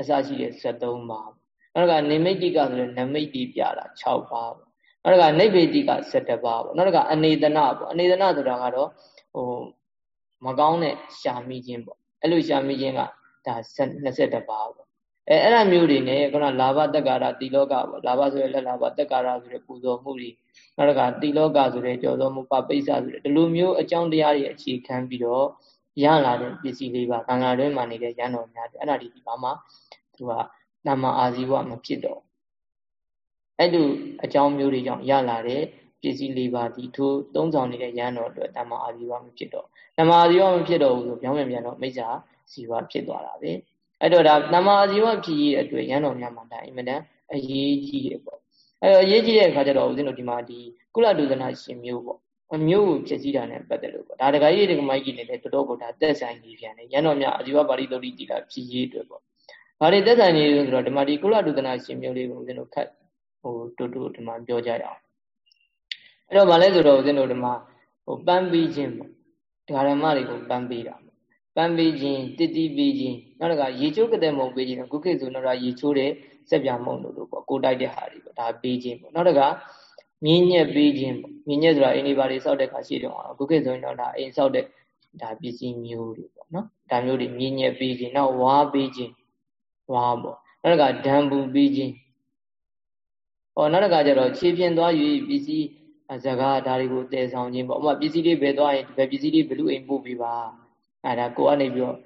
အစရှိတဲ့73ပါး နောက်ကနိမိတ်တိကဆိုတဲ့နမိတ်တိပြတာ6ပါးပေါ့နောက်ကနိဗ္ဗေတိက17ပါးပေါ့နောက်တစ်ခါအနေဒနာပေါ့အနေဒနာဆိုတာကတော့ဟိုမကောင်းတဲ့ရှာမိခြင်းပေါ့အဲ့လိုရှာမိခြင်းကဒါ22ပါးပေါ့အဲအဲ့အမျိုးတွေနဲ့ခုနလာဘတက္ကာရတိလောကပေါ့လာဘဆိုရလက်လာဘတက္ကာရဆိုတဲ့ပူဇော်မှုတွေနောက်တစ်ခါတိလောကဆိုတဲ့ကြော်သောမှုပပိစ္ဆဆိုတဲ့ဒီလိုမျိုးအကြောင်းတရားတွေအခြေခံပြီးတော့ရလာတဲ့ပစ္စည်းလေးပါသံဃာတွင်မှာနေတဲ့ရန်တော်များတယ်အဲ့ဒါဒီဒီဘာမှသူက နာမအာဇီဝမဖြစ်တော့အဲ့လိုအကြောင်းမျိုးတွေကြောင့်ရလာတဲ့ပစ္စည်းလေးပါဒီထိုးသုံးဆောင်နေတဲ့ရန်တော်အတွက်နာမအာဇီဝမဖြစ်တော့နာမအာဇီဝမဖြစ်တော့ဘူးဆိုပြောင်းပြန်ပြန်တော့မိစ္ဆာဇီဝဖြစ်သွားတာပဲအဲ့တော့ဒါနာမအာဇီဝဖြစ်ရတဲ့အတွက်ရန်တော်များမှာဒါအင်မတန်အရေးကြီးတယ်ပေါ့အဲ့တော့အရေးကြီးတဲ့အခါကျတော့ဦးဇင်းတို့ဒီမှာဒီကုလဒုသနာရှင်မျိုးပေါ့အမျိုးကိုဖြစ်စည်းတာနဲ့ပတ်သက်လို့ပေါ့ဒါတခါကြီးတခါမကြီးနေတဲ့တော်တော်ကိုဒါသက်ဆိုင်ကြီးပြန်တယ်ရန်တော်များအဇီဝပါဠိသုတ်တိကြီးကဖြစ်ရေးအတွက်ပေါ့ ဘာတွေသက်ဆိုင်နေလို့ဆိုတော့ဒီမှာဒီကုလဒုသနာရှင်မျိုးလေးကိုဦးဇင်းတို့ခတ်ဟိုတူတူဒီမှာပြောကြရအောင်အဲ့တော့ဗာလဲဆိုတော့ဦးဇင်းတို့ဒီမှာဟိုပန်းပြီးခြင်းပေါ့ဓမ္မတွေကိုပန်းပြီးတာပန်းပေးခြင်းတတိပေးခြင်းနောက်တစ်ခါရေချိုးကတဲ့မုံပေးခြင်းခုခေတ်ဆိုတော့ရေချိုးတဲ့စက်ပြမုံတို့လို့ပေါ့ကိုတိုက်တဲ့ဟာတွေပေါ့ဒါပေးခြင်းပေါ့နောက်တစ်ခါမြင်းညက်ပေးခြင်းပေါ့မြင်းညက်ဆိုတာအိမ်ဒီပါတွေစောက်တဲ့ခါရှိတယ်အောင်ခုခေတ်ဆိုရင်တော့ဒါအိမ်စောက်တဲ့ဒါပစ္စည်းမျိုးတွေပေါ့နော်ဒါမျိုးတွေမြင်းညက်ပေးခြင်းနောက်ဝါးပေးခြင်း ဝါးပေါ့နောက်တစ်ခါဒံပူပေးခြင်းဟောနောက်တစ်ခါကျတော့ခြေပြင်းသွား၍ပစ္စည်းဇကာဒါတွေကိုတည်ဆောင်ခြင်းပေါ့ဥပမာပစ္စည်းတွေဘယ်သွားရင်ဘယ်ပစ္စည်းတွေဘလူအိမ်ပို့ပေးပါအဲဒါကိုကနေပြီးတော့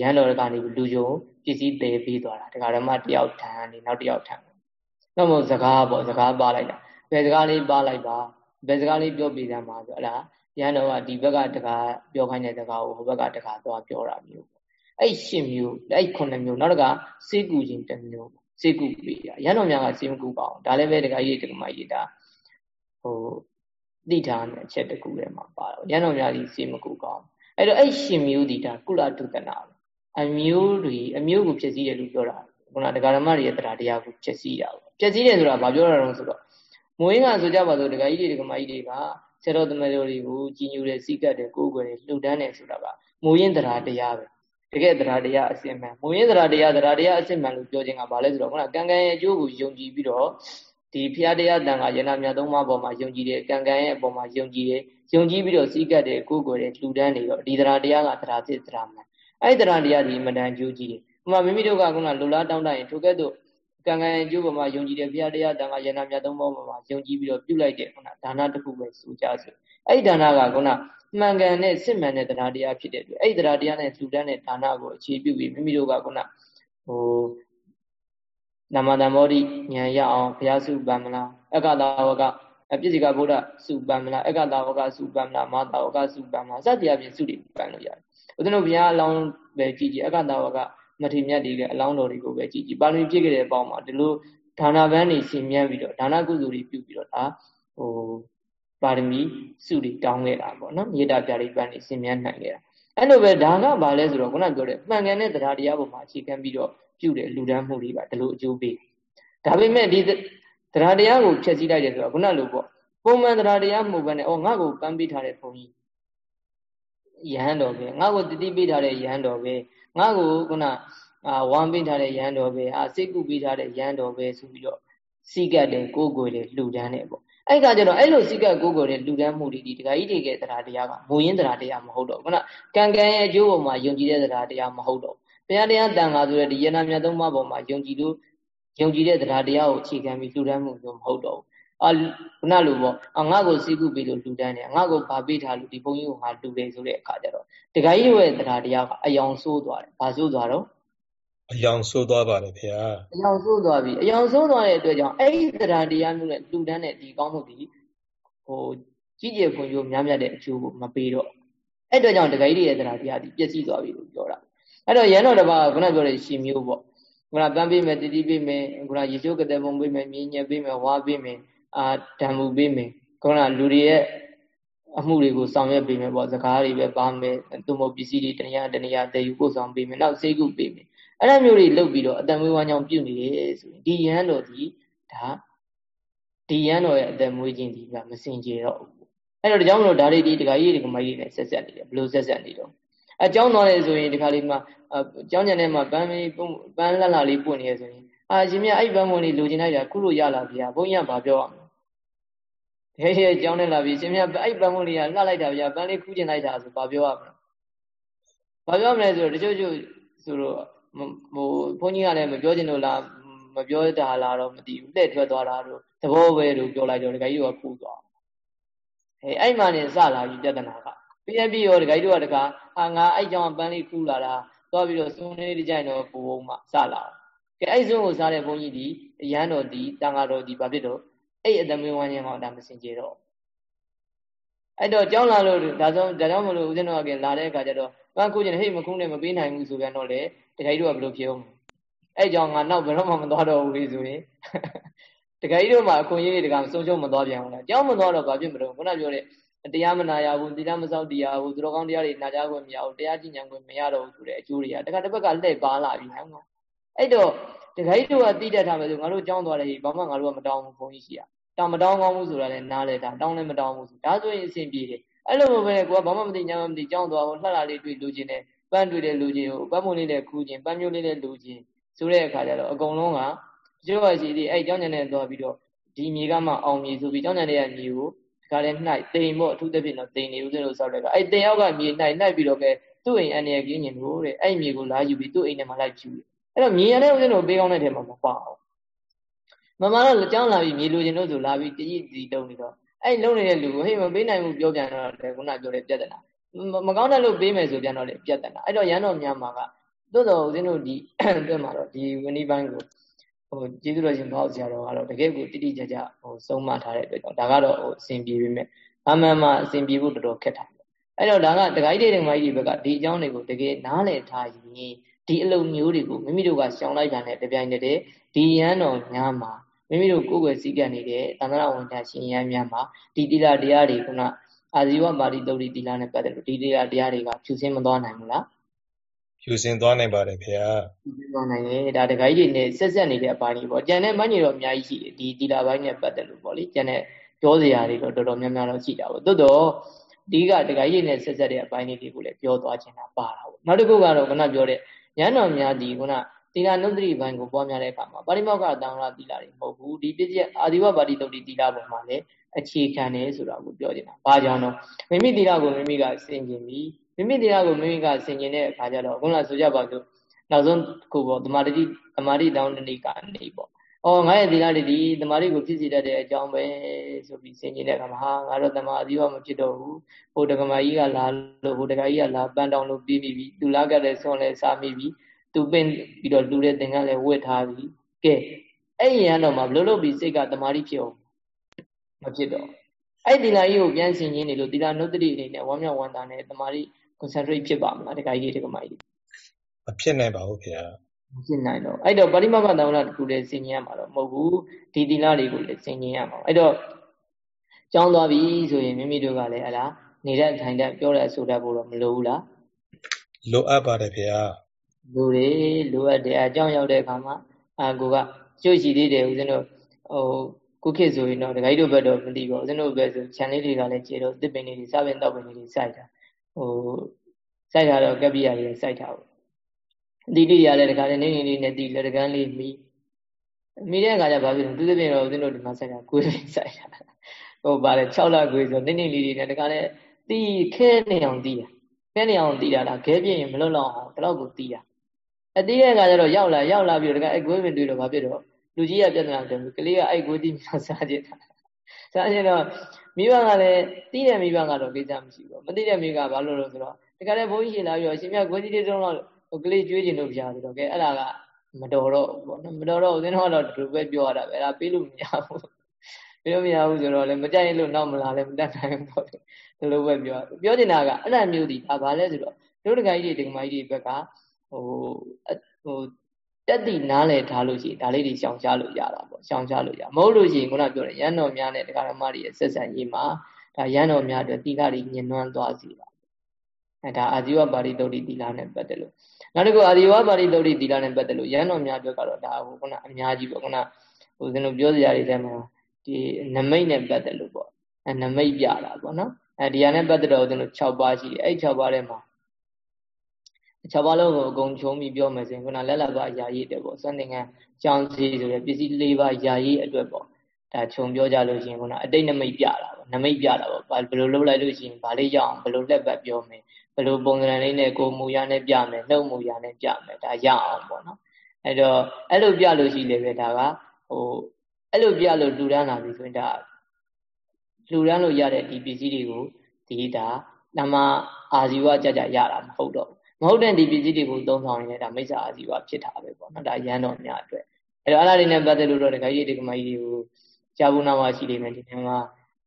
ရန်တော်ကနေလူယုံပစ္စည်းတည်ပေးသွားတာဒကာဓမ္မတယောက်ထံနေနောက်တယောက်ထံတော့မို့စကားပေါ့စကားပါလိုက်တာဘယ်စကားလေးပါလိုက်ပါဘယ်စကားလေးပြောပြတယ်မှာဆိုအဲ့ဒါရန်တော်ကဒီဘက်ကတကားပြောခိုင်းတဲ့စကားကိုဟိုဘက်ကတကားသွားပြောတာမျိုး အဲ့ရှစ်မျိုးအဲ့ခုနှစ်မျိုးနောက်တကစေကူခြင်းတစ်မျိုးစေကူပေးရရန်တော်များကစေမကူပါအောင်ဒါလည်းပဲတကားရေးတကမရေးတာဟိုတိထားတဲ့အချက်တကူထဲမှာပါတော့ရန်တော်များကြီးစေမကူကောင်းအဲ့တော့အဲ့ရှင်မျိုးဒီဒါကုလတုတနာအမျိုးတွေအမျိုးကိုဖြစ်စည်းတယ်လို့ပြောတာခုနဒကာရမတွေရဲ့တရားတရားကိုဖြစ်စည်းတာပေါ့ဖြစ်စည်းတယ်ဆိုတာဘာပြောတာလဲဆိုတော့မွေးကဆိုကြပါစို့ဒကာကြီးတွေဒကာမကြီးတွေကဆရာတော်သမတော်တွေကိုကြီးညိုတယ်စီးကတ်တယ်ကိုးကွယ်တယ်လှူဒန်းတယ်ဆိုတာကမူရင်းတရားတရားပဲ တကယ်တရားတရားအစစ်မှန်မူရင်းတရားတရားတရားတရားအစစ်မှန်လို့ပြောခြင်းကဘာလဲဆိုတော့ခုနကံကံရဲ့အကျိုးကိုယုံကြည်ပြီးတော့ဒီဖျားတရားတန်ခါယနာမြတ်သုံးပါးပေါ်မှာယုံကြည်တယ်ကံကံရဲ့အပေါ်မှာယုံကြည်တယ်ယုံကြည်ပြီးတော့စီးကပ်တယ်ကိုယ်ကိုယ်တယ်လှူဒန်းနေတော့ဒီတရားတရားကတရားစစ်တရားမှန်အဲ့ဒီတရားတရားဒီအမတန်ကြိုးကြီးတယ်ဥမာမိမိတို့ကခုနလူလားတောင်းတရင်ထိုကဲ့သို့ကံကံအကျိုးပေါ်မှာယုံကြည်တဲ့ဘုရားတရားတန်ခါယန္တာမြတ်သုံးပါးပေါ်မှာယုံကြည်ပြီးတော့ပြုလိုက်တဲ့ခုနဒါနတစ်ခုပဲစူကြဆိုအဲ့ဒီဒါနကခုန မှန်ကန်တဲ့စစ်မှန်တဲ့တရားတရားဖြစ်တဲ့အတွက်အဲ့ဒီတရားတရားနဲ့လူတန်းတဲ့ဒါနကိုအခြေပြုပြီးမိမိတို့ကခုနဟိုနမတမောတိဉာဏ်ရအောင်ဘုရားစုပံမလားအက္ခတာဝကအပြစ်စီကဗုဒ္ဓစုပံမလားအက္ခတာဝကစုပံမလားမာတာဝကစုပံမလားစသည်အပြင်စုတွေပံလို့ရတယ်ဦးဇင်းတို့ဘုရားအလောင်းပဲကြည်ကြည်အက္ခတာဝကမထေမြတ်တွေကအလောင်းတော်တွေကိုပဲကြည်ကြည်ပါဠိပြည့်ခဲ့တဲ့အပေါင်းမှာဒီလိုဒါနာပန်းတွေရှင်မြန်းပြီးတော့ဒါနကုသိုလ်တွေပြုပြီးတော့ဒါဟို ပါရမီစုတွေတောင်းခဲ့တာပေါ့နော်မြေတာပြရိပန်းတွေရှင်မြန်းနိုင်ခဲ့တာအဲ့လိုပဲဒါကဘာလဲဆိုတော့ခုနပြောတဲ့မှန်ကန်တဲ့တရားတရားပေါ်မှာအခြေခံပြီးတော့ပြုတဲ့လူဒန်းမှုတွေပါဒီလိုအကျိုးပေးဒါပေမဲ့ဒီတရားတရားကိုဖြည့်ဆည်းလိုက်တယ်ဆိုတော့ခုနလိုပေါ့ပုံမှန်တရားတရားမဟုတ်ဘဲနဲ့အော်ငါ့ကိုပန်းပေးထားတဲ့ဘုန်းကြီးယဟန်တော်ပဲငါ့ကိုတတိပေးထားတဲ့ယဟန်တော်ပဲငါ့ကိုခုနအာဝမ်းပေးထားတဲ့ယဟန်တော်ပဲအာစိတ်ကုပေးထားတဲ့ယဟန်တော်ပဲဆိုပြီးတော့စိကတ်တယ်ကိုယ်ကိုယ်တယ်လှူဒန်းတယ်ပေါ့ အဲ့ကကြတော့အဲ့လိုစိကတ်ကိုယ်ကိုယ်တယ်လှူဒန်းမှုတွေဒီဒကာကြီးတွေကတရားတရားကမူရင်းတရားတရားမဟုတ်တော့ခုနကံကံရဲ့အကျိုးပေါ်မှာယုံကြည်တဲ့တရားတရားမဟုတ်တော့ဘုရားတရားတန်ခါဆိုတဲ့ဒီယနာမြတ်သုံးပါးပေါ်မှာယုံကြည်လို့ယုံကြည်တဲ့တရားတရားကိုအခြေခံပြီးလှူဒန်းမှုမျိုးမဟုတ်တော့ဘူးအာခုနလိုပေါ့အငါ့ကိုစိကုပေးလို့လှူဒန်းတယ်ငါ့ကိုဗာပေးထားလို့ဒီဘုန်းကြီးကိုငါလှူတယ်ဆိုတဲ့အခါကျတော့တခါကြီးရဲ့တရားတရားကအယောင်ဆိုးသွားတယ်ဘာဆိုးသွားတော့ အယောင်ဆိုးသွားပါတယ်ခင်ဗျာအယောင်ဆိုးသွားပြီအယောင်ဆိုးသွားတဲ့အတွက်ကြောင့်အဲ့ဒီတရားတရားမျိုးနဲ့လှူဒန်းတဲ့ဒီကောင်းမှုဒီဟိုကြီးကျယ်ဖွံ့ဖြိုးများမြတ်တဲ့အကျိုးကိုမပေးတော့အဲ့အတွက်ကြောင့်တခါကြီးရဲ့တရားတရားဒီပျက်စီးသွားပြီလို့ပြောတာအဲ့တော့ရန်တော်တစ်ပါးကခုနပြောတဲ့ရှင်မျိုးပေါ့ခုနပန်းပေးမယ်တတိပေးမယ်ခုနရေချိုးကတဲ့ပုံပေးမယ်မြင်းညက်ပေးမယ်ဝါပေးမယ်အာဓမ္မူပေးမယ်ခုနလူတွေရဲ့အမှုတွေကိုဆောင်ရွက်ပေးမယ်ပေါ့စကားတွေပဲပါမယ်သူမို့ပစ္စည်းတွေတဏှာတဏှာတည်ယူပို့ဆောင်ပေးမယ်နောက်စေကုပေးမယ် အဲ့ဒါမျိုးတွေလုပ်ပြီးတော့အတန်မွေးဝမ်းကြောင်းပြုနေတယ်ဆိုရင်ဒီယန်းတော်ဒီဒါဒီယန်းတော်ရဲ့အတန်မွေးခြင်းဒီကမစင်ကြတော့ဘူးအဲ့တော့ဒါကြောင့်မလို့ဒါတွေဒီဒကာကြီးတွေကမကြီးတွေနဲ့ဆက်ဆက်နေတယ်ဘလို့ဆက်ဆက်နေတော့အကြောင်းတော်လေဆိုရင်ဒီခါလေးမှာအကြောင်းညံထဲမှာပန်းလေးပန်းလှလှလေးပွင့်နေရဆိုရင်အာရှင်မြတ်အဲ့ပန်းမွန်လေးလိုချင်လိုက်တာခုလိုရလာဗျာဘုန်းကြီးကဘာပြောရမလဲဟဲ့ဟဲ့ကြောင်းနဲ့လာပြီရှင်မြတ်အဲ့ပန်းမွန်လေးကလှလိုက်တာဗျာပန်းလေးခူးချင်လိုက်တာဆိုဘာပြောရမလဲဘာပြောမလဲဆိုတော့တချို့ချို့ဆိုတော့ ဟိုဘုန်းကြီးကလည်းမပြောချင်လို့လားမပြောတာလားတော့မသိဘူးလှည့်ထွက်သွားတာတော့သဘောပဲလို့ပြောလိုက်တော့ဒကာကြီးကပူသွားအဲအဲ့မှနေစလာပြီပြဿနာကပြည့်ပြည့်ရောဒကာကြီးတို့ကဒကာဟာငါအဲ့ကြောင့်ပန်းလေးခူးလာတာသွားပြီးတော့စုံလေးတကြိုင်တော့ပူအောင်မှစလာကဲအဲ့စုံကိုစားတဲ့ဘုန်းကြီးဒီရဟန်းတော်ဒီတန်ဃာတော်ဒီဘာဖြစ်တော့အဲ့အသမင်းဝမ်းခြင်းဟောဒါမစင်ကြတော့အဲ့တော့ကြောင်းလာလို့ဒါဆိုဒါကြောင့်မလို့ဦးဇင်းတော်ကလာတဲ့အခါကျတော့ပန်းခူးခြင်းဟိတ်မခူးနဲ့မပေးနိုင်ဘူးဆိုပြန်တော့လေ တခါကြီးတို့ကဘယ်လိုဖြစ်အောင်အဲ့ကြောင့်ငါနောက်ဘယ်တော့မှမသွားတော့ဘူးလေဆိုရင်တခါကြီးတို့မှအခွင့်အရေးတွေတကဆုံးရှုံးမသွားပြန်ဘူးလားကြောင်းမသွားတော့ဘာဖြစ်မလို့ခုနပြောတဲ့တရားမနာရဘူးသီလမစောက်တရားဘူးသူတော်ကောင်းတရားတွေနာကြခွင့်မရဘူးတရားကြည်ညံခွင့်မရတော့ဘူးဆိုတဲ့အကျိုးတွေကတခါတစ်ဘက်ကလှည့်ပါလာပြီနော်အဲ့တော့တခါကြီးတို့ကတိတက်ထားမယ်ဆိုငါတို့ကြောင်းသွားတယ်ဘာမှငါတို့ကမတောင်းဘူးဘုန်းကြီးရှိရတောင်းမတောင်းကောင်းဘူးဆိုတာလည်းနားလဲတာတောင်းလည်းမတောင်းဘူးဆိုဒါဆိုရင်အဆင်ပြေတယ်အဲ့လိုပဲကိုကဘာမှမသိညာမသိကြောင်းသွားဖို့လှလှလေးတွေ့လူချင်းနဲ့ ပန်းတွေ့တဲ့လူချင်းကိုပန်းမုံလေးနဲ့ခူးချင်းပန်းမျိုးလေးနဲ့လူချင်းဆိုတဲ့အခါကျတော့အကုန်လုံးကကျိုးပါရှိသေးအဲ့ကြောင်းညံနဲ့သွားပြီးတော့ဒီမြေကမှအောင်မြေဆိုပြီးကြောင်းညံတဲ့မြေကိုဒီကလည်းနှိုက်တိမ်ပေါ့အထူးသဖြင့်တော့တိမ်နေဦးစလို့ဆောက်တဲ့ကအဲ့တိမ်အောက်ကမြေနှိုက်နှိုက်ပြီးတော့ကဲသူ့အိမ်အနေနဲ့ကင်းညင်လို့တဲ့အဲ့မြေကိုလာယူပြီးသူ့အိမ်ထဲမှာလိုက်ဖြူတယ်အဲ့တော့မြေရတဲ့ဦးစလို့ပေးကောင်းတဲ့ထဲမှာမပါဘူးမမတော့ကြောင်းလာပြီးမြေလိုချင်လို့ဆိုလာပြီးတကြီးစီတုံနေတော့အဲ့လုံနေတဲ့လူကိုဟေးမပေးနိုင်ဘူးပြောပြန်တော့တယ်ခုနပြောတဲ့ပြဿနာ မကောင်းတဲ့လို့ပေးမယ်ဆိုပြန်တော့လေပြဿနာအဲ့တော့ရန်တော်များမှာကသို့တော်ဦးဇင်းတို့ဒီအတွက်မှာတော့ဒီဝိနည်းပိုင်းကိုဟိုကျေးဇူးတော်ရှင်ဘောက်ဆရာတော်ကတော့တကယ်ကိုတိတိကျကျဟိုဆုံးမထားတဲ့အတွက်ကြောင့်ဒါကတော့ဟိုအစဉ်ပြေပြီမဲ့အမှန်မှအစဉ်ပြေဖို့တော်တော်ခက်တာအဲ့တော့ဒါကဒကာကြီးတွေဒကာကြီးတွေဘက်ကဒီအကြောင်းတွေကိုတကယ်နားလည်ထားရင်ဒီအလုပ်မျိုးတွေကိုမိမိတို့ကရှောင်လိုက်တာနဲ့တပြိုင်တည်းဒီရန်တော်များမှာမိမိတို့ကိုယ်ွယ်စည်းကပ်နေတဲ့သန္တရဝန်ထရှင်ရန်များမှာဒီတိလာတရားတွေခုန အာဇီဝပါဠိတုတ်တိလာနဲ့ပတ်သက်လို့ဒီတိလာတရားတွေကဖြူစင်းမသွားနိုင်ဘူးလားဖြူစင်သွားနိုင်ပါတယ်ခင်ဗျာဖြူစင်သွားနိုင်တယ်ဒါတခိုင်းကြီးနဲ့ဆက်ဆက်နေတဲ့အပိုင်းကြီးပေါ့ကျန်တဲ့မညင်တော့အများကြီးရှိတယ်ဒီဒီလာပိုင်းနဲ့ပတ်သက်လို့ပေါ့လေကျန်တဲ့ပြောစရာတွေတော့တော်တော်များများတော့ရှိတာပေါ့တိုးတော့ဒီကတခိုင်းကြီးနဲ့ဆက်ဆက်တဲ့အပိုင်းလေးတွေကိုလည်းပြောသွားချင်တာပါတာပေါ့နောက်တစ်ခုကတော့ခုနပြောတဲ့ညံတော်များဒီခုနသီလနုဒ္ဓရိဘိုင်းကိုပွားများတဲ့အခါမှာပါရိမောက္ခတံဃာသီလတွေမဟုတ်ဘူးဒီပြည့်ကျအာဒီဝပါတိတုတ်တိသီလပေါ်မှာလည်း အခြေခံတယ်ဆိုတာကိုပြောချင်တာ။ဘာကြောင့်တော့မိမိသီလကိုမိမိကစင်ကျင်ပြီးမိမိတရားကိုမိမိကဆင်ကျင်တဲ့အခါကျတော့ခုနဆိုကြပါစို့နောက်ဆုံးခုပေါ့တမာတိတမာတိတောင်းတဏိကနေပေါ့အော်ငါရဲ့သီလတွေဒီတမာတိကိုဖြစ်စေတတ်တဲ့အကြောင်းပဲဆိုပြီးဆင်ခြင်တဲ့အခါမှာဟာငါတော့တမာတိရောမဖြစ်တော့ဘူးဟိုတက္ကမကြီးကလာလို့ဟိုတက္ကကြီးကလာပန်းတောင်းလို့ပြီးပြီသူလာကတဲ့ဆွန်လဲစားမိပြီသူပင်ပြီးတော့လူတဲ့သင်္ကန်းလဲဝတ်ထားပြီကဲအဲ့ရန်တော့မှဘလို့လို့ပြီးစိတ်ကတမာတိဖြစ်အောင် မဖြစ်တော့အဲ့ဒီလာကြီးကိုပြန်ဆင်ခြင်နေလို့သီလနုတ္တိအနေနဲ့ဝမ်းမြောက်ဝမ်းသာနဲ့တမာတိ concentrate ဖြစ်ပါမလားတက္ကကြီးတက္ကမကြီးမဖြစ်နိုင်ပါဘူးခင်ဗျာမဖြစ်နိုင်တော့အဲ့တော့ပရိမမသံဝရတခုလည်းဆင်ញင်ရမှာတော့မဟုတ်ဘူးဒီသီလတွေကိုလည်းဆင်ញင်ရမှာအဲ့တော့ကြောင်းသွားပြီဆိုရင်မိမိတို့ကလည်းဟလားနေတဲ့ထိုင်တဲ့ပြောတဲ့ဆိုတတ်ဖို့တော့မလိုဘူးလားလိုအပ်ပါတယ်ခင်ဗျာလူတွေလိုအပ်တယ်အကြောင်းရောက်တဲ့အခါမှာအာကိုကကျွတ်ရှိသေးတယ်ဦးဇင်းတို့ဟို ခုခေတ်ဆိုရင်တော့ဒဂိုက်တို့ဘက်တော့မသိပါဘူးဦးဇင်းတို့ဘက်ဆိုခြံလေးတွေကလည်းကျေတော့တစ်ပင်လေးတွေစပင်တောက်ပင်လေးတွေစိုက်တာဟိုစိုက်တာတော့ကပ္ပိယတွေစိုက်တာပေါ့အတိတိရလည်းတခါလည်းနေနေလေးနဲ့တီလက်တကန်းလေးမီမိတဲ့အခါကျဘာဖြစ်လဲသူသဖြင့်တော့ဦးဇင်းတို့ဒီမှာစိုက်တာကိုယ်လေးစိုက်တာဟိုပါလေ6လကိုယ်ဆိုနေနေလေးတွေနဲ့တခါလည်းတီခဲနေအောင်တီးတာခဲနေအောင်တီးတာဒါခဲပြင်းရင်မလွတ်လောက်အောင်ဘယ်တော့ကိုတီးတာအတီးရဲ့အခါကျတော့ရောက်လာရောက်လာပြီးတော့တခါအဲ့ကိုယ်ပင်တွေ့တော့ဘာဖြစ်တော့ လူကြီးကပြဿနာတယ်ကလေးကအဲ့ကိုယ်တီးမြောက်စားခြင်းတာစားခြင်းတော့မိဘကလည်းတီးတဲ့မိဘကတော့ကိစ္စမရှိဘူးမသိတဲ့မိဘကဘာလို့လို့ဆိုတော့တခါလည်းဘုန်းကြီးရှင်လာပြီးတော့ရှင်မြတ်ကိုယ်တီးတဲ့တုန်းတော့ဟိုကလေးကျွေးကျင်လို့ပြဆိုတော့ကဲအဲ့ဒါကမတော်တော့ဘူးပေါ့နော်မတော်တော့ဦးဇင်းတော်ကတော့ဒီလိုပဲပြောရတာပဲအဲ့ဒါပေးလို့မရဘူးပေးလို့မရဘူးဆိုတော့လည်းမကြိုက်လို့နောက်မလာလည်းမတတ်နိုင်ဘူးပေါ့ဒီလိုပဲပြောပြောနေတာကအဲ့ဒါမျိုးဒီဒါဘာလဲဆိုတော့တို့တကကြီးတွေဒကမကြီးတွေဘက်ကဟိုဟို တက်တည်နားလဲထားလို့ရှိရင်ဒါလေးတွေရှောင်ရှားလို့ရတာပေါ့ရှောင်ရှားလို့ရမဟုတ်လို့ရှိရင်ခုနပြောတဲ့ရန်တော်များနဲ့တရားဓမ္မတွေရဲ့ဆက်ဆံရေးမှာဒါရန်တော်များအတွက်တိကတွေညှဉ်းနှွမ်းသွားစီပါအဲဒါအာဇီဝပါရိသုတ်တိသီလနဲ့ပတ်သက်လို့နောက်တစ်ခုအာဇီဝပါရိသုတ်တိသီလနဲ့ပတ်သက်လို့ရန်တော်များအတွက်ကတော့ဒါဟိုခုနအများကြီးပေါ့ခုနဟိုစင်တို့ပြောစရာတွေထဲမှာဒီနမိတ်နဲ့ပတ်သက်လို့ပေါ့အဲနမိတ်ပြတာပေါ့နော်အဲဒီဟာနဲ့ပတ်သက်တော့ဦးဇင်းတို့6ပါးရှိတယ်အဲ့6ပါးထဲမှာ 6ပါးလုံးကိုအကုန်ခြုံပြီးပြောမယ်ဆိုရင်ခုနလက်လက်ပါယာရည်တဲ့ပေါ့စံသင်္ကန်းကြောင်းစီဆိုတဲ့ပစ္စည်း၄ပါးယာရည်အတွက်ပေါ့ဒါခြုံပြောကြလို့ရှိရင်ခုနအတိတ်နမိတ်ပြတာပေါ့နမိတ်ပြတာပေါ့ဘယ်လိုလုပ်လိုက်လို့ရှိရင်ဗာလေးရအောင်ဘယ်လိုလက်ပတ်ပြောမယ်ဘယ်လိုပုံစံလေးနဲ့ကိုမူရနဲ့ပြမယ်နှုတ်မူရနဲ့ပြမယ်ဒါရအောင်ပေါ့နော်အဲ့တော့အဲ့လိုပြလို့ရှိလေပဲဒါကဟိုအဲ့လိုပြလို့လူရန်လာပြီဆိုရင်ဒါလူရန်လို့ရတဲ့ဒီပစ္စည်းတွေကိုဒီဒါနမအာဇီဝကြကြရတာမဟုတ်တော့ မဟုတ်တဲ့ဒီပစ္စည်းတွေကိုသုံးဆောင်ရင်လည်းဒါမိစ္ဆာအာဇီဝဖြစ်တာပဲပေါ့နော်ဒါရန်တော်များအတွက်အဲ့တော့အဲ့ဒါတွေနဲ့ပတ်သက်လို့တော့ဒကာကြီးဒကာမကြီးတွေကိုကြာဘူးနာမရှိနေမယ်ဒီနေ့မှာ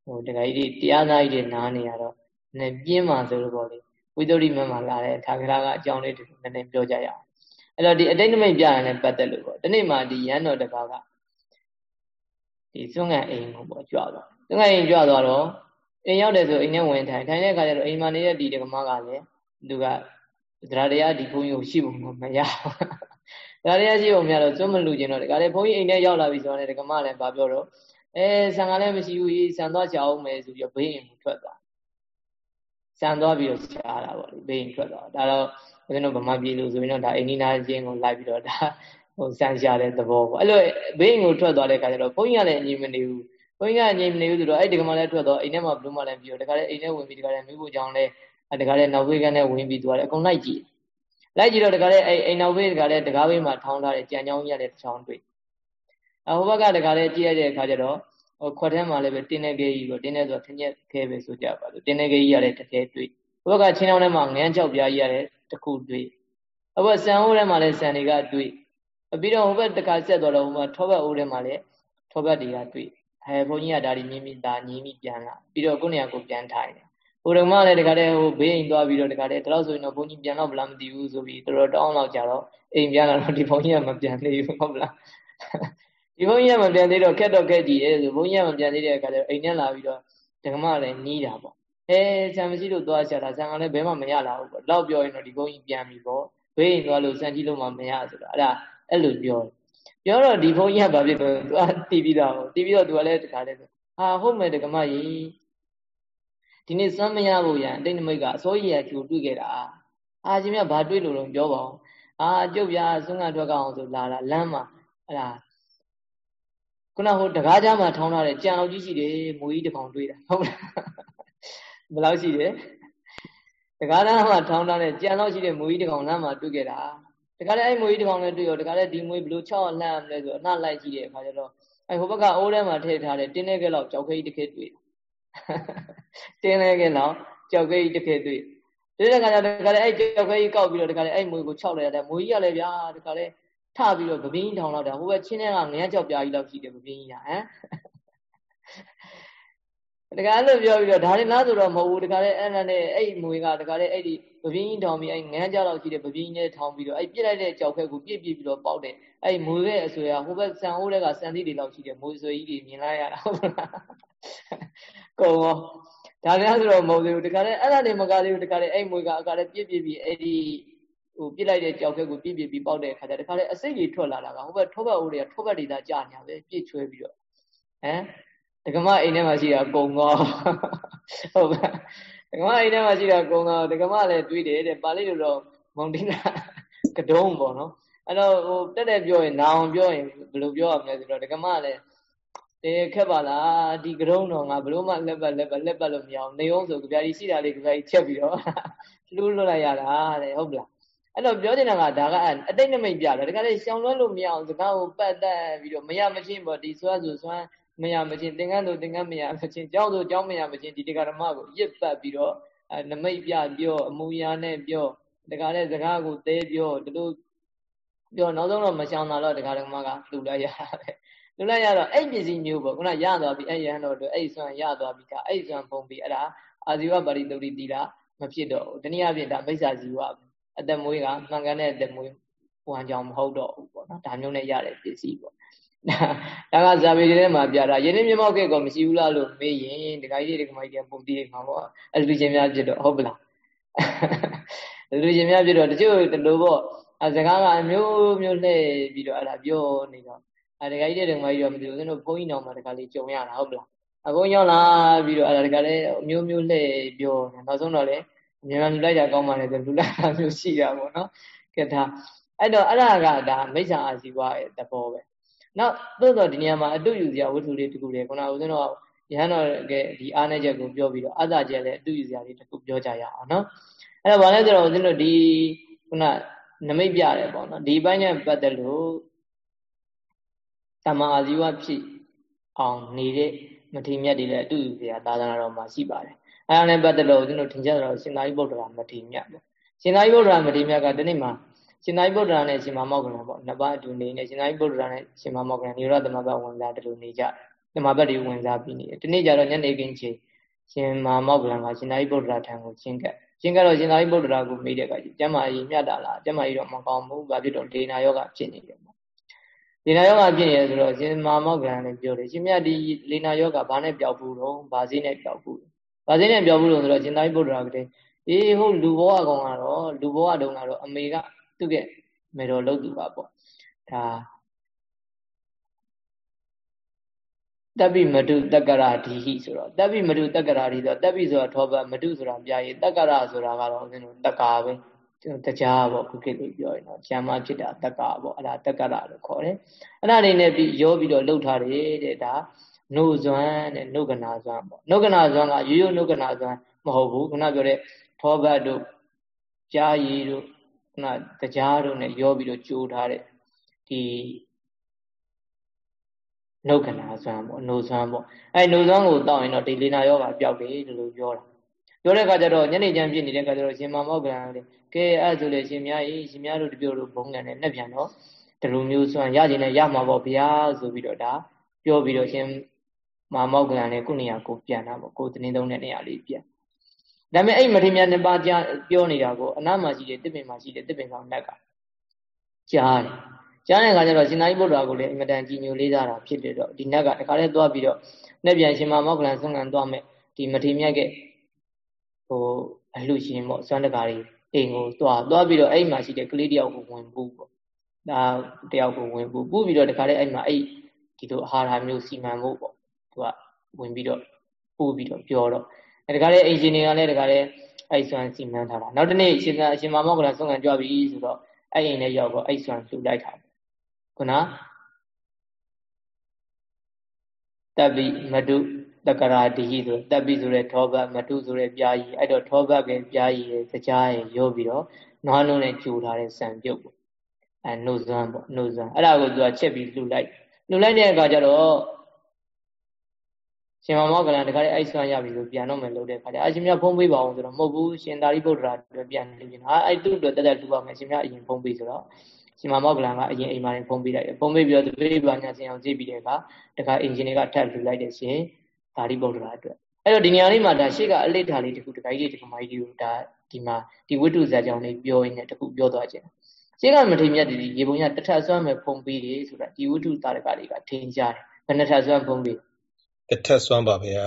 ဟိုဒကာကြီးတွေတရားသားကြီးတွေနားနေရတော့နည်းပြင်းမှဆိုလို့ပေါ့လေဝိသုဒ္ဓိမမှာလာတဲ့ထာဂရကအကြောင်းလေးတွေနည်းနည်းပြောကြရအောင်အဲ့တော့ဒီအတိတ်နမိတ်ပြရတဲ့ပတ်သက်လို့ပေါ့ဒီနေ့မှာဒီရန်တော်တကားကဒီစွန့်ငံအိမ်ကိုပေါ့ကြွသွားစွန့်ငံအိမ်ကြွသွားတော့အိမ်ရောက်တယ်ဆိုအိမ်ထဲဝင်ထိုင်ထိုင်တဲ့အခါကျတော့အိမ်မှာနေတဲ့ဒီဒကမကလည်းသူက သရတရားဒီဘုန်းကြီးကိုရှိဖို့မရဘူးဒါတရားရှိဖို့မရတော့စွန့်မလူကျင်တော့ဒီကလည်းဘုန်းကြီးအိမ်ထဲရောက်လာပြီဆိုတော့ဒကမလည်းဗာပြောတော့အဲဆံကလည်းမရှိဘူးဆံသွားချအောင်မယ်ဆိုပြီးတော့ဘေးအိမ်ကိုထွက်သွားဆန်သွားပြီးတော့ရှားတာပေါ့လေဘေးရင်ထွက်သွားဒါတော့ဦးဇင်းတို့ဗမာပြည်လူဆိုရင်တော့ဒါအိန္ဒိနာချင်းကိုလိုက်ပြီးတော့ဒါဟိုဆန်ရှားတဲ့သဘောပေါ့အဲ့လိုဘေးရင်ကိုထွက်သွားတဲ့အခါကျတော့ဘုန်းကြီးကလည်းအငြိမ်မနေဘူးဘုန်းကြီးကအငြိမ်မနေဘူးဆိုတော့အဲ့ဒီကမှလည်းထွက်သွားအိမ်ထဲမှာဘလို့မှလည်းပြီးတော့တခါလည်းအိမ်ထဲဝင်ပြီးတခါလည်းမိဖို့ကြောင့်လည်း တခါလည်းနောက်ဘေးကနဲ့ဝင်ပြီးသွားတယ်အကုန်လိုက်ကြည့်လိုက်ကြည့်တော့တခါလည်းအိမ်နောက်ဘေးတခါလည်းတကားဘေးမှာထောင်းထားတဲ့ကြံကြောင်းကြီးရတယ်တစ်ချောင်းတွေ့အဟိုဘက်ကတခါလည်းကြည့်ရတဲ့အခါကျတော့ဟိုခွက်ထဲမှာလည်းပဲတင်းနေကြီးကိုတင်းနေဆိုထညက်ခဲပဲဆိုကြပါလို့တင်းနေကြီးရတဲ့တစ်ခဲတွေ့ဟိုဘက်ကချင်းတောင်းထဲမှာငန်းကြောက်ပြားကြီးရတဲ့တစ်ခုတွေ့အဘဆန်အိုးထဲမှာလည်းဆန်တွေကတွေ့ပြီးတော့ဟိုဘက်တခါဆက်သွားတော့ဟိုမှာထောဘက်အိုးထဲမှာလည်းထောဘက်တွေကတွေ့အဲဘုန်းကြီးကဒါဒီမြင်းမိသားညီမိပြန်လာပြီးတော့ကိုနေရာကိုပြန်ထိုင်တယ် ဟိုတုန်းကလည်းတခါတည်းဟိုဘေးအိမ်သွားပြီးတော့တခါတည်းတော့ဆိုရင်တော့ဘုန်းကြီးပြန်တော့ဗလားမသိဘူးဆိုပြီးတော်တော်တောင်းလောက်ကြတော့အိမ်ပြန်လာတော့ဒီဘုန်းကြီးကမပြန်သေးဘူးဟုတ်လားဒီဘုန်းကြီးကမပြန်သေးတော့ခက်တော့ခက်ကြည့်ရဲဆိုဘုန်းကြီးကမပြန်သေးတဲ့အခါကျတော့အိမ်နဲ့လာပြီးတော့ဓမ္မလည်းနီးတာပေါ့အဲဆံမရှိလို့သွားချတာဆံကလည်းဘဲမှမရလာဘူးပေါ့လောက်ပြောရင်တော့ဒီဘုန်းကြီးပြန်ပြီပေါ့ဘေးရင်သွားလို့ဆံကြည့်လို့မှမရဆိုတော့အဲ့ဒါအဲ့လိုပြောပြောတော့ဒီဘုန်းကြီးကဘာဖြစ်လဲသူကတီးပြီးတော့တီးပြီးတော့သူကလည်းတခါလဲဟာဟုတ်မယ်တက္ကမကြီး ဒီနေ့စမ်းမရဖို့ရန်အတိတ်နမိတ်ကအစိုးရကျူတွေ့ခဲ့တာအာရှင်မြတ်ဘာတွေ့လို့တော့ပြောပါအောင်အာကျုပ်ပြဆွမ်းကထွက်ကောင်းအောင်ဆိုလာတာလမ်းမှာအဲ့ဒါခုနဟိုတကားကြားမှာထောင်းထားတဲ့ကြံအောင်ကြီးရှိတယ်မူကြီးတစ်ကောင်တွေ့တာဟုတ်လားဘယ်လောက်ရှိတယ်တကားသားမှာထောင်းထားတဲ့ကြံတော့ရှိတဲ့မူကြီးတစ်ကောင်လမ်းမှာတွေ့ခဲ့တာတတခါလေအဲ့မွေကြီးတစ်ကောင်နဲ့တွေ့ရောတခါလေဒီမွေဘလို့6အလှမ်းမလဲဆိုအနှလိုက်ကြည့်တဲ့အခါကျတော့အဲ့ဟိုဘက်ကအိုးထဲမှာထည့်ထားတဲ့တင်းနေကလောက်ကြောက်ခဲကြီးတစ်ခဲတွေ့ တင်းနေကလောက်ကြောက်ခဲကြီးတစ်ခဲတွေ့ဒီတဲ့ခါကျတော့တခါလေအဲ့ကြောက်ခဲကြီးကောက်ပြီးတော့တခါလေအဲ့မွေကို6လိုက်ရတယ်မွေကြီးကလည်းဗျာတခါလေထပြီးတော့ဗပင်းထောင်လောက်တာဟိုဘက်ချင်းထဲကငရကြောက်ပြားကြီးလောက်ရှိတယ်ဗပင်းကြီးကဟမ်တခါအဲ့လိုပြောပြီးတော့ဒါရင်လားဆိုတော့မဟုတ်ဘူးတခါလေအဲ့နဲ့အဲ့မွေကတခါလေအဲ့ဒီပပြင်းကြီးထောင်ပြီးအဲ့ငန်းကြလောက်ရှိတဲ့ပပြင်းကြီးနဲ့ထောင်ပြီးတော့အဲ့ပြစ်လိုက်တဲ့ကြောက်ခက်ကိုပြစ်ပြစ်ပြီးတော့ပေါက်တယ်အဲ့မွေရဲ့အဆွေကဟိုဘက်ဆန်အိုးတွေကဆန်သီးတွေလောက်ရှိတယ်မွေဆွေကြီးတွေမြင်လိုက်ရတာဟုတ်လား ကုံရောဒါလည်းဆိုတော့မဟုတ်သေးဘူးတခါလေအဲ့ဒါနေမကသေးဘူးတခါလေအဲ့မွေကအကလည်းပြစ်ပြစ်ပြီးအဲ့ဒီဟိုပြစ်လိုက်တဲ့ကြောက်ခက်ကိုပြစ်ပြစ်ပြီးပေါက်တဲ့အခါကျတခါလေအစိတ်တွေထွက်လာတာကဟိုဘက်ထောဘက်အိုးတွေကထောဘက်တွေသာကြာညာပဲပြစ်ချွဲပြီးတော့ဟမ်ဒကမအိမ်ထဲမှာရှိတာကုံတော့ဟုတ်ပါဒကမအိမ်ထဲမှာရှိတာကုံတော့ဒကမလည်းတွေးတယ်တဲ့ပါဠိလိုတော့မောင်တိနာကဒုံပေါ့နော်အဲ့တော့ဟိုတက်တက်ပြောရင်နာအောင်ပြောရင်ဘယ်လိုပြောရမလဲဆိုတော့ဒကမလည်း တေခက်ပါလားဒီကရုံတော့ငါဘလို့မှလက်ပတ်လက်ပတ်လက်ပတ်လို့မရအောင်နေအောင်ဆိုကြပြားကြီးရှိတာလေးကြပြားကြီးချက်ပြီးတော့လှူးလွတ်လိုက်ရတာတဲ့ဟုတ်ပလားအဲ့တော့ပြောနေတာကဒါကအတိတ်နမိတ်ပြတယ်ဒါကလည်းရှောင်လွှဲလို့မရအောင်စကားကိုပတ်သက်ပြီးတော့မရမချင်းပေါ့ဒီဆွမ်းဆိုဆွမ်းမရမချင်းသင်္ကန်းဆိုသင်္ကန်းမရမချင်းကြောင်းဆိုကြောင်းမရမချင်းဒီတရားဓမ္မကိုရစ်ပတ်ပြီးတော့အဲနမိတ်ပြပြောအမူအရာနဲ့ပြောတခါလဲစကားကိုသဲပြောဒီလိုပြောနောက်ဆုံးတော့မရှောင်တာတော့တရားဓမ္မကလှူလိုက်ရတာပဲ လှူလိုက်ရတော့အဲ့ပစ္စည်းမျိုးပေါ့ခုနရသွားပြီအဲ့ရဟန်းတော်တို့အဲ့ဆွမ်းရသွားပြီကအဲ့ဆွမ်းပုံပြီးအဲ့ဒါအာဇီဝပါရိတုတိတိတာမဖြစ်တော့ဘူးတနည်းအားဖြင့်ဒါမိစ္ဆာဇီဝအသက်မွေးကမှန်ကန်တဲ့အသက်မွေးဟိုဟန်ကြောင့်မဟုတ်တော့ဘူးပေါ့နော်ဒါမျိုးနဲ့ရတဲ့ပစ္စည်းပေါ့ဒါကဇာပေထဲမှာပြတာယနေ့မြမောက်ခဲ့ကောမရှိဘူးလားလို့မေးရင်ဒကာကြီးတွေကမကြီးပုံတီးမှာပေါ့အလူချင်းများဖြစ်တော့ဟုတ်ပလားအလူချင်းများဖြစ်တော့တချို့ဒီလိုပေါ့အစကားကအမျိုးမျိုးလှည့်ပြီးတော့အဲ့ဒါပြောနေတော့ အဲဒကာကြီးတွေကမကြီးတော့မသိဘူးသူတို့ဘုန်းကြီးတော်မှာဒကာလေးကြုံရတာဟုတ်ပလားအကုန်ရောက်လာပြီးတော့အဲ့ဒါဒကာလေးအမျိုးမျိုးလှည့်ပြောနေနောက်ဆုံးတော့လေမြန်မာလူလိုက်တာကောင်းပါလေဆိုလူလိုက်တာမျိုးရှိတာပေါ့နော်ကဲဒါအဲ့တော့အဲ့ဒါကဒါမိစ္ဆာအာဇီဝရဲ့သဘောပဲနောက်သို့တော့ဒီနေရာမှာအတုယူစရာဝတ္ထုလေးတခုလေးခုနကဦးဇင်းတော်ရဟန်းတော်ကဒီအားနည်းချက်ကိုပြောပြီးတော့အသာကျက်လည်းအတုယူစရာလေးတခုပြောကြရအောင်နော်အဲ့တော့ဘာလဲဆိုတော့ဦးဇင်းတို့ဒီခုနနမိတ်ပြတယ်ပေါ့နော်ဒီဘိုင်းနဲ့ပတ်သက်လို့ တမအာဇီဝဖြစ်အောင်နေတဲ့မထေမြတ်တွေလည်းအတုယူစရာသာသနာတော်မှာရှိပါတယ်အဲ့ဒါနဲ့ပတ်သက်လို့ဦးဇင်းတို့ထင်ကြတော့ရှင်သာရိပုတ္တရာမထေမြတ်ပေါ့ရှင်သာရိပုတ္တရာမထေမြတ်ကဒီနေ့မှာရှင်သာရိပုတ္တရာနဲ့ရှင်မမောက္ကလန်ပေါ့နှစ်ပါးအတူနေနေရှင်သာရိပုတ္တရာနဲ့ရှင်မမောက္ကလန်နိရောဓသမဘဝင်စားတူနေကြသမဘတွေဝင်စားပြီးနေတယ်ဒီနေ့ကျတော့ညနေခင်းချိန်ရှင်မမောက္ကလန်ကရှင်သာရိပုတ္တရာထံကိုရှင်းကပ်ရှင်းကတော့ရှင်သာရိပုတ္တရာကိုမေးတဲ့အခါကျကျမ်းမာရေးမြတ်တာလားကျမ်းမာရေးတော့မကောင်းဘူးဘာဖြစ်တော့ဒေနာယောဂဖြစ်နေတယ်ပေါ့ ဒေနာယောဂဖြစ်နေရဆိုတော့ရှင်မမောက္ကလန်လည်းပြောတယ်ရှင်မြတ်ဒီလေနာယောဂဘာနဲ့ပျောက်ဘူးတော့ဘာစည်းနဲ့ပျောက်ဘူးဘာစည်းနဲ့ပျောက်ဘူးလို့ဆိုတော့ရှင်သာရိပုတ္တရာကတည်းအေးဟုတ်လူဘဝကောင်ကတော့လူဘဝတုန်းကတော့အမေကသူ့ရဲ့မေတော်လုပ်သူပါပေါ့ဒါတပိမတုတက္ကရာဒီဟိဆိုတော့တပိမတုတက္ကရာဒီဆိုတော့တပိဆိုတာထောပတ်မတုဆိုတာပြရည်တက္ကရာဆိုတာကတော့ဦးဇင်းတို့တက္ကာပဲ တရားပေါ့ခုခေတ်လေးပြောရင်တော့ဉာဏ်မှဖြစ်တာတက္ကာပေါ့အဲ့ဒါတက္ကရာလို့ခေါ်တယ်အဲ့ဒါနေနဲ့ပြီးရောပြီးတော့လှုပ်ထားတယ်တဲ့ဒါနှုတ်ဇွမ်းတဲ့နှုတ်ကနာဇွမ်းပေါ့နှုတ်ကနာဇွမ်းကရိုးရိုးနှုတ်ကနာဇွမ်းမဟုတ်ဘူးခုနပြောတဲ့ထောပတ်တို့ကြားရည်တို့ခုနတရားတို့နဲ့ရောပြီးတော့ကြိုးထားတဲ့ဒီနှုတ်ခဏဆွမ်းပေါ့နှုတ်ဆွမ်းပေါ့အဲနှုတ်ဆွမ်းကိုတောက်ရင်တော့ဒီလေနာယောဂပျောက်တယ်လို့ပြောတာပြောတဲ့အခါကျတော့ညနေချမ်းဖြစ်နေတဲ့အခါကျတော့ရှင်မမောက္ကလန်လေ ကဲအဲ့ဆိုလေရှင်များကြီးရှင်များတို့တပြို့တို့ဘုံကန်နဲ့နှက်ပြန်တော့ဒီလိုမျိုးဆွမ်းရခြင်းနဲ့ရမှာပေါ့ဗျာဆိုပြီးတော့ဒါပြောပြီးတော့ရှင်မမောက္ကလန်နဲ့ခုနေရာကိုပြန်တာပေါ့ကိုယ်တင်းသုံးတဲ့နေရာလေးပြန်ဒါပေမဲ့အဲ့မထေရမြတ်နှစ်ပါးကြားပြောနေတာကိုအနားမှာရှိတဲ့တစ်ပင်မှာရှိတဲ့တစ်ပင်ဆောင်နက်ကကြားတယ်ကြားတဲ့အခါကျတော့ရှင်သာရိပုတ္တရာကိုလည်းအင်မတန်ကြည်ညိုလေးစားတာဖြစ်တယ်တော့ဒီနက်ကတခါလဲသွားပြီးတော့နှစ်ပြန်ရှင်မမောက္ကလန်ဆွမ်းခံသွားမဲ့ဒီမထေရမြတ်ကဟိုအလှရှင်ပေါ့စွမ်းတကာတွေ အိမ်ကိုသွားသွားပြီးတော့အဲ့မှာရှိတဲ့ကလေးတယောက်ကိုဝင်ပူးပေါ့ဒါတယောက်ကိုဝင်ပူးပူးပြီးတော့တခါလဲအဲ့မှာအဲ့ဒီလိုအာဟာရမျိုးစီမံဖို့ပေါ့သူကဝင်ပြီးတော့ပူးပြီးတော့ပြောတော့အဲတခါလေအင်ဂျင်နီယာလည်းတခါလေအဲ့ဆွမ်းစီမံထားတာနောက်တနေ့ရှင်သာအရှင်မမောကလည်းဆုံးခံကြွပြီဆိုတော့အဲ့အိမ်နဲ့ရောက်တော့အဲ့ဆွမ်းလှူလိုက်တာခုနတပ်ပိမတု တက္ကရာတိဟိဆိုတပ်ပိဆိုတဲ့ထောဘမတုဆိုတဲ့ပြားကြီးအဲ့တော့ထောဘကပြားကြီးရဲ့စကြားရဲ့ရောပြီးတော့နွားလုံးနဲ့ကြိုထားတဲ့စံပြုတ်ပေါ့အဲနှုတ်စွမ်းပေါ့နှုတ်စွမ်းအဲ့ဒါကိုသူကချက်ပြီးလှူလိုက်လှူလိုက်တဲ့အခါကျတော့ရှင်မောကလန်တခါလေးအဲ့ဆွမ်းရပြီဆိုပြန်တော့မယ်လို့တဲ့ခါကျအရှင်မြတ်ဖုံးပေးပါအောင်ဆိုတော့မဟုတ်ဘူးရှင်သာရိပုတ္တရာအတွက်ပြန်လှူနေတာအဲ့သူ့အတွက်တက်တက်လှူပါမယ်ရှင်မြတ်အရင်ဖုံးပေးဆိုတော့ရှင်မောကလန်ကအရင်အိမ်မှာဖုံးပေးလိုက်တယ်ဖုံးပေးပြီးတော့တပိပါညာဆင်အောင်ကြည့်ပြီးတဲ့အခါတခါအင်ဂျင်တွေကထပ်လှူလိုက်တဲ့ရှင် သာရိပုတ္တရာအတွက်အဲ့တော့ဒီနေရာလေးမှာဒါရှေ့ကအလိဋ္ဌာလေးတခုတခါကြီးတခါမကြီးကိုဒါဒီမှာဒီဝိတုဇာကြောင့်လေးပြောရင်းနဲ့တခုပြောသွားခြင်းရှေ့ကမထေမြတ်တီရေပုံရတထဆွမ်းမဲ့ဖုံးပေးတယ်ဆိုတာဒီဝိတုတာရကလေးကထင်ရှားတယ်ဘယ်နှထဆွမ်းဖုံးပေးတထဆွမ်းပါဗျာ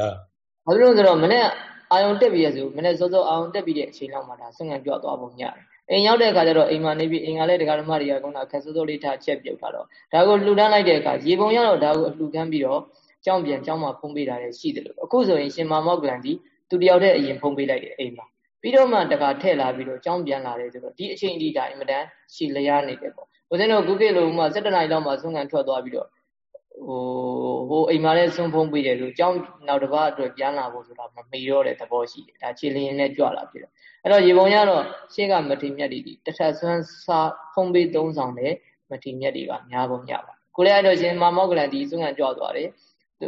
ဘာလို့လဲဆိုတော့မနေ့အာယုံတက်ပြီးရဆိုမနေ့စောစောအာယုံတက်ပြီးတဲ့အချိန်လောက်မှာဒါဆင်ငံကြွသွားပုံရတယ်အိမ်ရောက်တဲ့အခါကျတော့အိမ်မှာနေပြီးအိမ်ကလည်းဒကာဓမ္မတွေကကုန်းတာခက်စိုးစိုးလေးထားချက်ပြုတ်ထားတော့ဒါကိုလှူဒန်းလိုက်တဲ့အခါရေပုံရတော့ဒါကိုလှူဒန်းပြီးတော့ ကြောင်းပြန်ကြောင်းမှာဖုံးပေးတာလည်းရှိတယ်လို့အခုဆိုရင်ရှင်မာမောက်ကလန်ဒီသူတယောက်တည်းအရင်ဖုံးပေးလိုက်တယ်အိမ်မှာပြီးတော့မှတခါထည့်လာပြီးတော့ကြောင်းပြန်လာတယ်ဆိုတော့ဒီအချိန်ဒီဒါအင်မတန်ရှည်လျားနေတယ်ပေါ့ဦးဇင်းတို့ကုကိလိုမှ7နိုင်လောက်မှဆုံးခံထွက်သွားပြီးတော့ဟိုဟိုအိမ်မှာလည်းဆုံးဖုံးပေးတယ်လို့ကြောင်းနောက်တစ်ပတ်အတွက်ပြန်လာဖို့ဆိုတာမမေရောတဲ့သဘောရှိတယ်ဒါခြေလျင်နဲ့ကြွလာဖြစ်တယ်အဲ့တော့ရေပုံရတော့ရှေ့ကမထေမြတ်တွေဒီတထဆွမ်းစာဖုံးပေးသုံးဆောင်တဲ့မထေမြတ်တွေကများပုံရပါကိုလည်းအဲ့တော့ရှင်မာမောကလန်ဒီဆုံးခံကြွသွားတယ်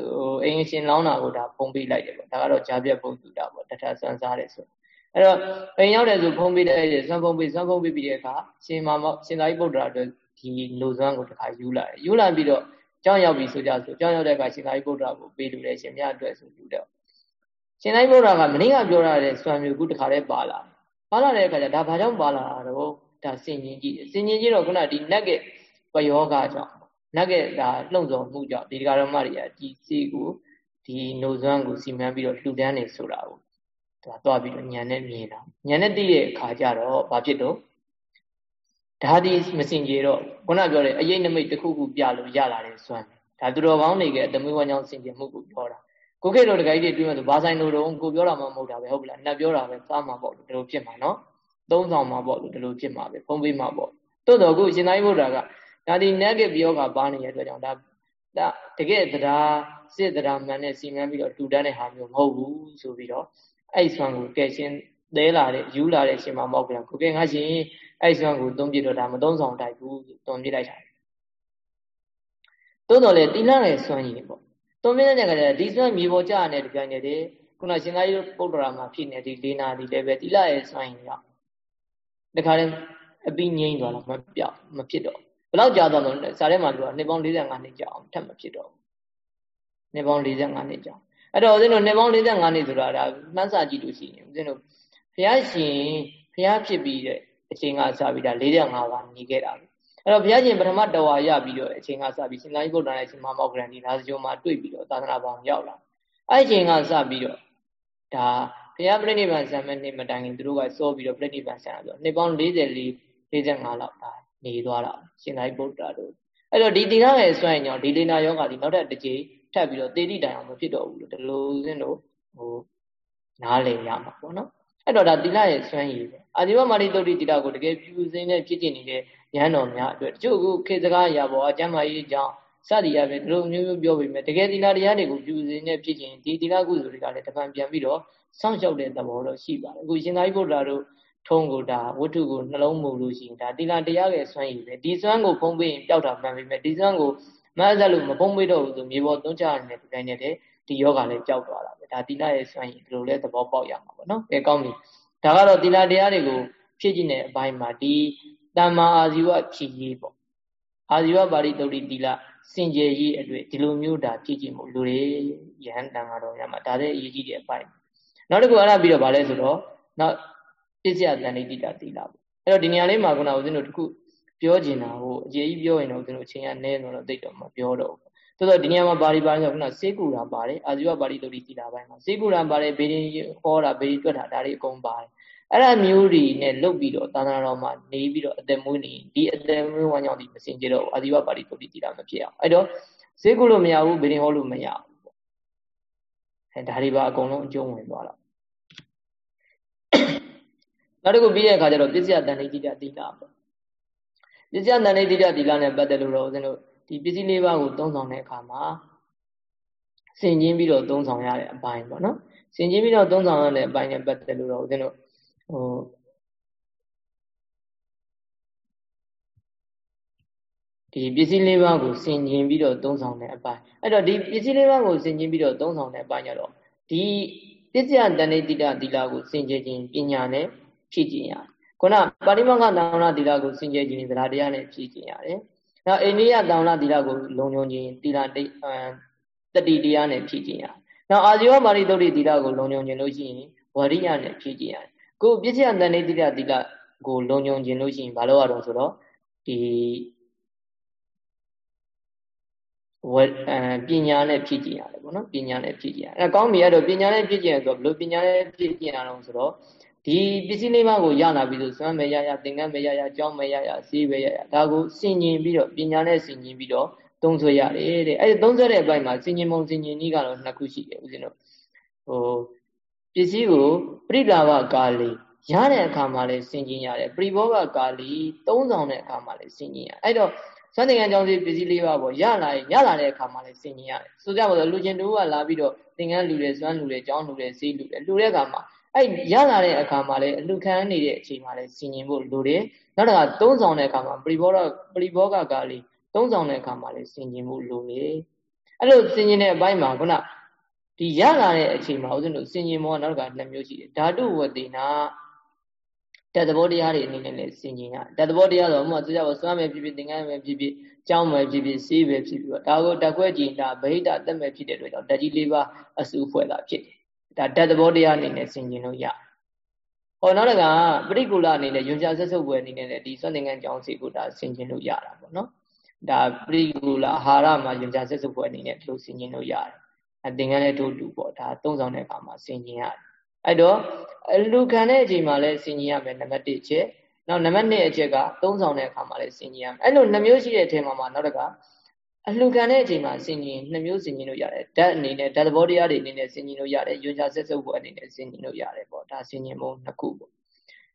ဟိုအင်ရှင်လောင်းတာကိုဒါဖုံးပေးလိုက်တယ်ပေါ့ဒါကတော့ဂျာပြက်ပုံတူတာပေါ့တထဆွမ်းစားတယ်ဆိုအဲ့တော့အိမ်ရောက်တယ်ဆိုဖုံးပေးတယ်ဆွမ်းဖုံးပေးဆွမ်းဖုံးပေးပြီးတဲ့အခါရှင်မာမောရှင်သာရိပုတ္တရာအတွက်ဒီလူစွမ်းကိုတခါယူလာတယ်ယူလာပြီးတော့ကြောင်းရောက်ပြီဆိုကြဆိုကြောင်းရောက်တဲ့အခါရှင်သာရိပုတ္တရာကိုပေးလူတယ်ရှင်မြတ်အတွက်ဆိုယူတယ်ရှင်သာရိပုတ္တရာကမင်းကပြောရတဲ့စွမ်းမျိုးခုတခါလဲပါလာတယ်ပါလာတဲ့အခါကျဒါဘာကြောင့်ပါလာတာတော့ဒါစင်ကြီးကြည့်စင်ကြီးကြည့်တော့ခုနဒီနက်ကပယောဂကြောင့် နက်ကဒါလှုံ့ဆော်မှုကြောင့်ဒီကရမတွေကဒီစီကိုဒီနှုတ်စွမ်းကိုစီမံပြီးတော့လှူဒန်းနေဆိုတာကိုသူကသွားပြီးတော့ညံနဲ့မြင်တာညံနဲ့သိတဲ့အခါကျတော့ဘာဖြစ်တော့ဒါဒီမစင်ကြတော့ခုနပြောတဲ့အရေးနမိတ်တစ်ခုခုပြလို့ရလာတဲ့စွမ်းဒါသူတော်ကောင်းတွေကအတမွေးဝမ်းကြောင်းစင်ကြမှုကိုပြောတာကိုခေတော်တခိုင်းတွေတွေ့မှဆိုဘာဆိုင်လို့တော့ကိုပြောတာမှမဟုတ်တာပဲဟုတ်ပလားနတ်ပြောတာပဲသားမှာပေါ့လို့ဒီလိုဖြစ်မှာနော်သုံးဆောင်မှာပေါ့လို့ဒီလိုဖြစ်မှာပဲဖုံးပေးမှာပေါ့တိုးတော့အခုရှင်သာရိပုတ္တရာက ဒါဒီ negative ပြောကပါနေတဲ့အတွက်ကြောင့်ဒါဒါတကယ်တရားစစ်တရားမှန်နဲ့စီမံပြီးတော့တူတန်းတဲ့ဟာမျိုးမဟုတ်ဘူးဆိုပြီးတော့အဲ့ဆွမ်းကိုကဲရှင်းသေးလာတဲ့ယူလာတဲ့ရှင်မမောက်ကလကိုကဲငါရှင်အဲ့ဆွမ်းကိုသုံးပြတော့ဒါမသုံးဆောင်တိုက်ဘူးသွန်ပြလိုက်တာတိုးတော်လေတိလရဲ့ဆွမ်းရည်ပေါ့သွန်ပြတဲ့အခါကျဒီဆွမ်းမြေပေါ်ကျရတဲ့ဒီကြိုင်နေတယ်ခုနရှင်သာရိပုတ္တရာမှာဖြစ်နေဒီလေးနာဒီလည်းပဲတိလရဲ့ဆွမ်းရည်ရောက်တခါတည်းအပြီးငိမ့်သွားတော့မပြောက်မဖြစ်တော့ဘယ် လောက်ကြာသွားလို့စာထဲမှာသူကနှစ်ပေါင်း45နှစ်ကြာအောင်ထပ်မဖြစ်တော့ဘူးနှစ်ပေါင်း45နှစ်ကြာအဲ့တော့ဦးဇင်းတို့နှစ်ပေါင်း45နှစ်ဆိုတာဒါမှန်းစာကြည့်လို့ရှိရင်ဦးဇင်းတို့ဘုရားရှင်ဘုရားဖြစ်ပြီးတဲ့အချိန်ကစပြီးဒါ45ပါနေခဲ့တာပဲအဲ့တော့ဘုရားရှင်ပထမတဝါရပြီးတော့အချိန်ကစပြီးရှင်သာရိပုတ္တရာနဲ့ရှင်မမောက္ကလန်ဒီလာစကြုံမှာတွေ့ပြီးတော့သာသနာပေါင်းရောက်လာအဲ့အချိန်ကစပြီးတော့ဒါဘုရားပြိဋိဘံဆံမဲ့နေ့မတိုင်ခင်သူတို့ကစောပြီးတော့ပြိဋိဘံဆံရဆိုနှစ်ပေါင်း44 45လောက်ဒါ နေသွားတာရှင်သာရိပုတ္တရာတို့အဲ့တော့ဒီတိရရဲ့စွန့်ရင်ကြောင့်ဒီလေနာယောဂါဒီနောက်ထပ်တစ်ကြိမ်ထပ်ပြီးတော့သေတိတိုင်အောင်မဖြစ်တော့ဘူးလို့ဒီလိုစင်းတို့ဟိုနားလည်ရမှာပေါ့နော်အဲ့တော့ဒါတိလရဲ့စွမ်းရည်ပဲအာဇီဝမာရိတုတ်တိတိလကိုတကယ်ပြူစင်းနဲ့ဖြစ်ကျင်နေတဲ့ရဟန်းတော်များအတွက်တချို့ကခေစကားအရာပေါ်အကျမ်းမာရေးကြောင့်စသည်ရပဲဒီလိုမျိုးမျိုးပြောပေမဲ့တကယ်တိလတရားတွေကိုပြူစင်းနဲ့ဖြစ်ကျင်ဒီတိလကုသိုလ်တွေကလည်းတပံပြန်ပြီးတော့စောင့်ရှောက်တဲ့သဘောတော့ရှိပါတယ်အခုရှင်သာရိပုတ္တရာတို့ ထုံးကိုဒါဝတ္ထုကိုနှလုံးမူလို့ရှိရင်ဒါတိလတရားရဲ့စွမ်းရည်ပဲဒီစွမ်းကိုဖုံးပေးရင်ပျောက်တာမှန်ပေမဲ့ဒီစွမ်းကိုမဆတ်လို့မဖုံးပေးတော့ဘူးဆိုမြေပေါ်သုံးချရတဲ့ဒီတိုင်းနဲ့ဒီယောဂလည်းပျောက်သွားတာပဲဒါတိလရဲ့စွမ်းရည်ဒီလိုလဲသဘောပေါက်ရမှာပေါ့နော်အဲကောင်းပြီဒါကတော့တိလတရားတွေကိုဖြည့်ကျင့်တဲ့အပိုင်းမှာဒီတမ္မာအာဇီဝဖြည့်ရေးပေါ့အာဇီဝပါဠိတုတ်တိလစင်ကြယ်ရေးအတွေ့ဒီလိုမျိုးဒါဖြည့်ကျင့်မှုလူတွေယဟန်တန်ကတော့ရမှာဒါတဲ့အရေးကြီးတဲ့အပိုင်းနောက်တစ်ခုအဲ့ဒါပြီးတော့ဗာလဲဆိုတော့နောက် ပစ္စယတန်ဋိတိတာသီလပေါ့အဲ့တော့ဒီနေရာလေးမှာခုနဦးဇင်းတို့တခုပြောကျင်တာကိုအရေးကြီးပြောရင်တော့ဦးဇင်းတို့အချိန်ကနည်းတော့တိတ်တော့မပြောတော့ဘူးတော်တော်ဒီနေရာမှာပါဠိပါဠိဆိုခုနစေကူတာပါတယ်အာဇီဝပါဠိတုတိသီလပိုင်းမှာစေကူတာပါတယ်ဘေဒီဟောတာဘေဒီတွက်တာဒါတွေအကုန်ပါတယ်အဲ့ဒါမျိုးတွေနဲ့လုတ်ပြီးတော့သာသနာတော်မှာနေပြီးတော့အသက်မွေးနေဒီအသက်မွေးဝမ်းကြောင်းဒီမစင်ကြတော့အာဇီဝပါဠိတုတိသီလမဖြစ်အောင်အဲ့တော့စေကူလို့မရဘူးဘေဒီဟောလို့မရဘူးပေါ့အဲဒါတွေပါအကုန်လုံးအကျုံးဝင်သွားတော့ နောက်တစ်ခုပြီးတဲ့အခါကျတော့ပစ္စယတန်ဋိတိတသီလပေါ့ပစ္စယတန်ဋိတိတသီလနဲ့ပတ်သက်လို့တော့ဦးဇင်းတို့ဒီပစ္စည်းလေးပါးကိုသုံးဆောင်တဲ့အခါမှာစင်ကျင်းပြီးတော့သုံးဆောင်ရတဲ့အပိုင်းပေါ့နော်စင်ကျင်းပြီးတော့သုံးဆောင်ရတဲ့အပိုင်းနဲ့ပတ်သက်လို့တော့ဦးဇင်းတို့ဟိုဒီပစ္စည်းလေးပါးကိုဆင်ခြင်ပြီးတော့သုံးဆောင်တဲ့အပိုင်းအဲ့တော့ဒီပစ္စည်းလေးပါးကိုဆင်ခြင်ပြီးတော့သုံးဆောင်တဲ့အပိုင်းကြတော့ဒီပစ္စယတဏိတိတသီလကိုဆင်ခြင်ခြင်းပညာနဲ့ ဖြည့်ကျင်ရတယ်ခုနပါဠိမကသံဃာသီလကိုဆင်ခြင်ခြင်းသဒ္ဓတရားနဲ့ဖြည့်ကျင်ရတယ်နောက်အိန္ဒိယသံဃာသီလကိုလုံခြုံခြင်းသီလတတိတရားနဲ့ဖြည့်ကျင်ရတယ်နောက်အာဇီဝပါဠိသုတ်တိသီလကိုလုံခြုံခြင်းလို့ရှိရင်ဝရိယနဲ့ဖြည့်ကျင်ရတယ်ကိုပစ္စယတဏိတိတသီလကိုလုံခြုံခြင်းလို့ရှိရင်ဘာလို့ရတော့ဆိုတော့ဒီဝအဲပညာနဲ့ဖြည့်ကျင်ရတယ်ပေါ့နော်ပညာနဲ့ဖြည့်ကျင်ရအဲကောင်းပြီအဲ့တော့ပညာနဲ့ဖြည့်ကျင်ရဆိုတော့ဘယ်လိုပညာနဲ့ဖြည့်ကျင်ရအောင်ဆိုတော့ ဒီပစ္စည်းလေးပါးကိုရလာပြီဆိုစွမ်းမရရသင်္ကန်းမရရကြောင်းမရရစေးပဲရရဒါကိုစင်ကျင်ပြီးတော့ပညာနဲ့စင်ကျင်ပြီးတော့သုံးဆွဲရတယ်တဲ့အဲ့ဒီသုံးဆွဲတဲ့အပိုင်းမှာစင်ကျင်မုံစင်ကျင်နည်းကတော့နှစ်ခုရှိတယ်ဦးဇင်းတို့ဟိုပစ္စည်းကိုပရိလာဘကာလီရတဲ့အခါမှာလည်းစင်ကျင်ရတယ်ပရိဘောဂကာလီသုံးဆောင်တဲ့အခါမှာလည်းစင်ကျင်ရအဲ့တော့စွမ်းသင်္ကန်းကြောင့်စီပစ္စည်းလေးပါပေါ့ရလာရင်ရလာတဲ့အခါမှာလည်းစင်ကျင်ရတယ်ဆိုကြပါစို့လူချင်းတို့ကလာပြီးတော့သင်္ကန်းလူတယ်စွမ်းလူတယ်ကြောင်းလူတယ်စေးလူတယ်လူတဲ့အခါမှာ အဲ့ရလာတဲ့အခါမှာလည်းအလူခံနေတဲ့အချိန်မှာလည်းစင်ကျင်ဖို့လိုတယ်နောက်တစ်ခါသုံးဆောင်တဲ့အခါမှာပရိဘောဂပရိဘောဂကာလီသုံးဆောင်တဲ့အခါမှာလည်းစင်ကျင်ဖို့လိုတယ်အဲ့လိုစင်ကျင်တဲ့အပိုင်းမှာခုနဒီရလာတဲ့အချိန်မှာဦးဇင်းတို့စင်ကျင်မောနောက်ကနှစ်မျိုးရှိတယ်ဓာတုဝတိနာတသဘောတရားတွေအနေနဲ့လည်းစင်ကျင်ရတသဘောတရားဆိုဥမာသူကြပါစွမ်းမယ်ဖြစ်ဖြစ်သင်္ကန်းမယ်ဖြစ်ဖြစ်ကြောင်းမယ်ဖြစ်ဖြစ်စေးပဲဖြစ်ဖြစ်ဒါကိုတက်ခွဲကြည်တာဗဟိတသက်မဲ့ဖြစ်တဲ့အတွက်ကြောင့်ဓာကြီးလေးပါအစုဖွဲ့တာဖြစ်တယ် ဒါဓာတ်သဘောတရားအနေနဲ့စင်ကျင်လို့ရဟောနောက်တကပရိကူလအနေနဲ့ယွန်ချဆက်စုပ်ပွဲအနေနဲ့လည်းဒီစွမ်းသင်္ကန်းကြောင်းစီကိုဒါစင်ကျင်လို့ရတာပေါ့နော်ဒါပရိကူလအာဟာရမှာယွန်ချဆက်စုပ်ပွဲအနေနဲ့ဒီလိုစင်ကျင်လို့ရတယ်အသင်္ကန်းလည်းတို့တူပေါ့ဒါသုံးဆောင်တဲ့အခါမှာစင်ကျင်ရတယ်အဲ့တော့လူခံတဲ့အချိန်မှာလည်းဆင်ញင်ရမယ်နံပါတ်1ချက်နောက်နံပါတ်2အချက်ကသုံးဆောင်တဲ့အခါမှာလည်းဆင်ញင်ရမယ်အဲ့လိုနှမျိုးရှိတဲ့အချိန်မှာမှနောက်တက အလှခံတဲ့အချိန်မှာဆင်ញင်နှမျိုးဆင်ញင်လို့ရတယ်ဓာတ်အနေနဲ့ဓာတ်သဘောတရားတွေအနေနဲ့ဆင်ញင်လို့ရတယ်ယွန်ချဆက်စုပ်ဖို့အနေနဲ့ဆင်ញင်လို့ရတယ်ပေါ့ဒါဆင်ញင်ပုံနှစ်ခုပေါ့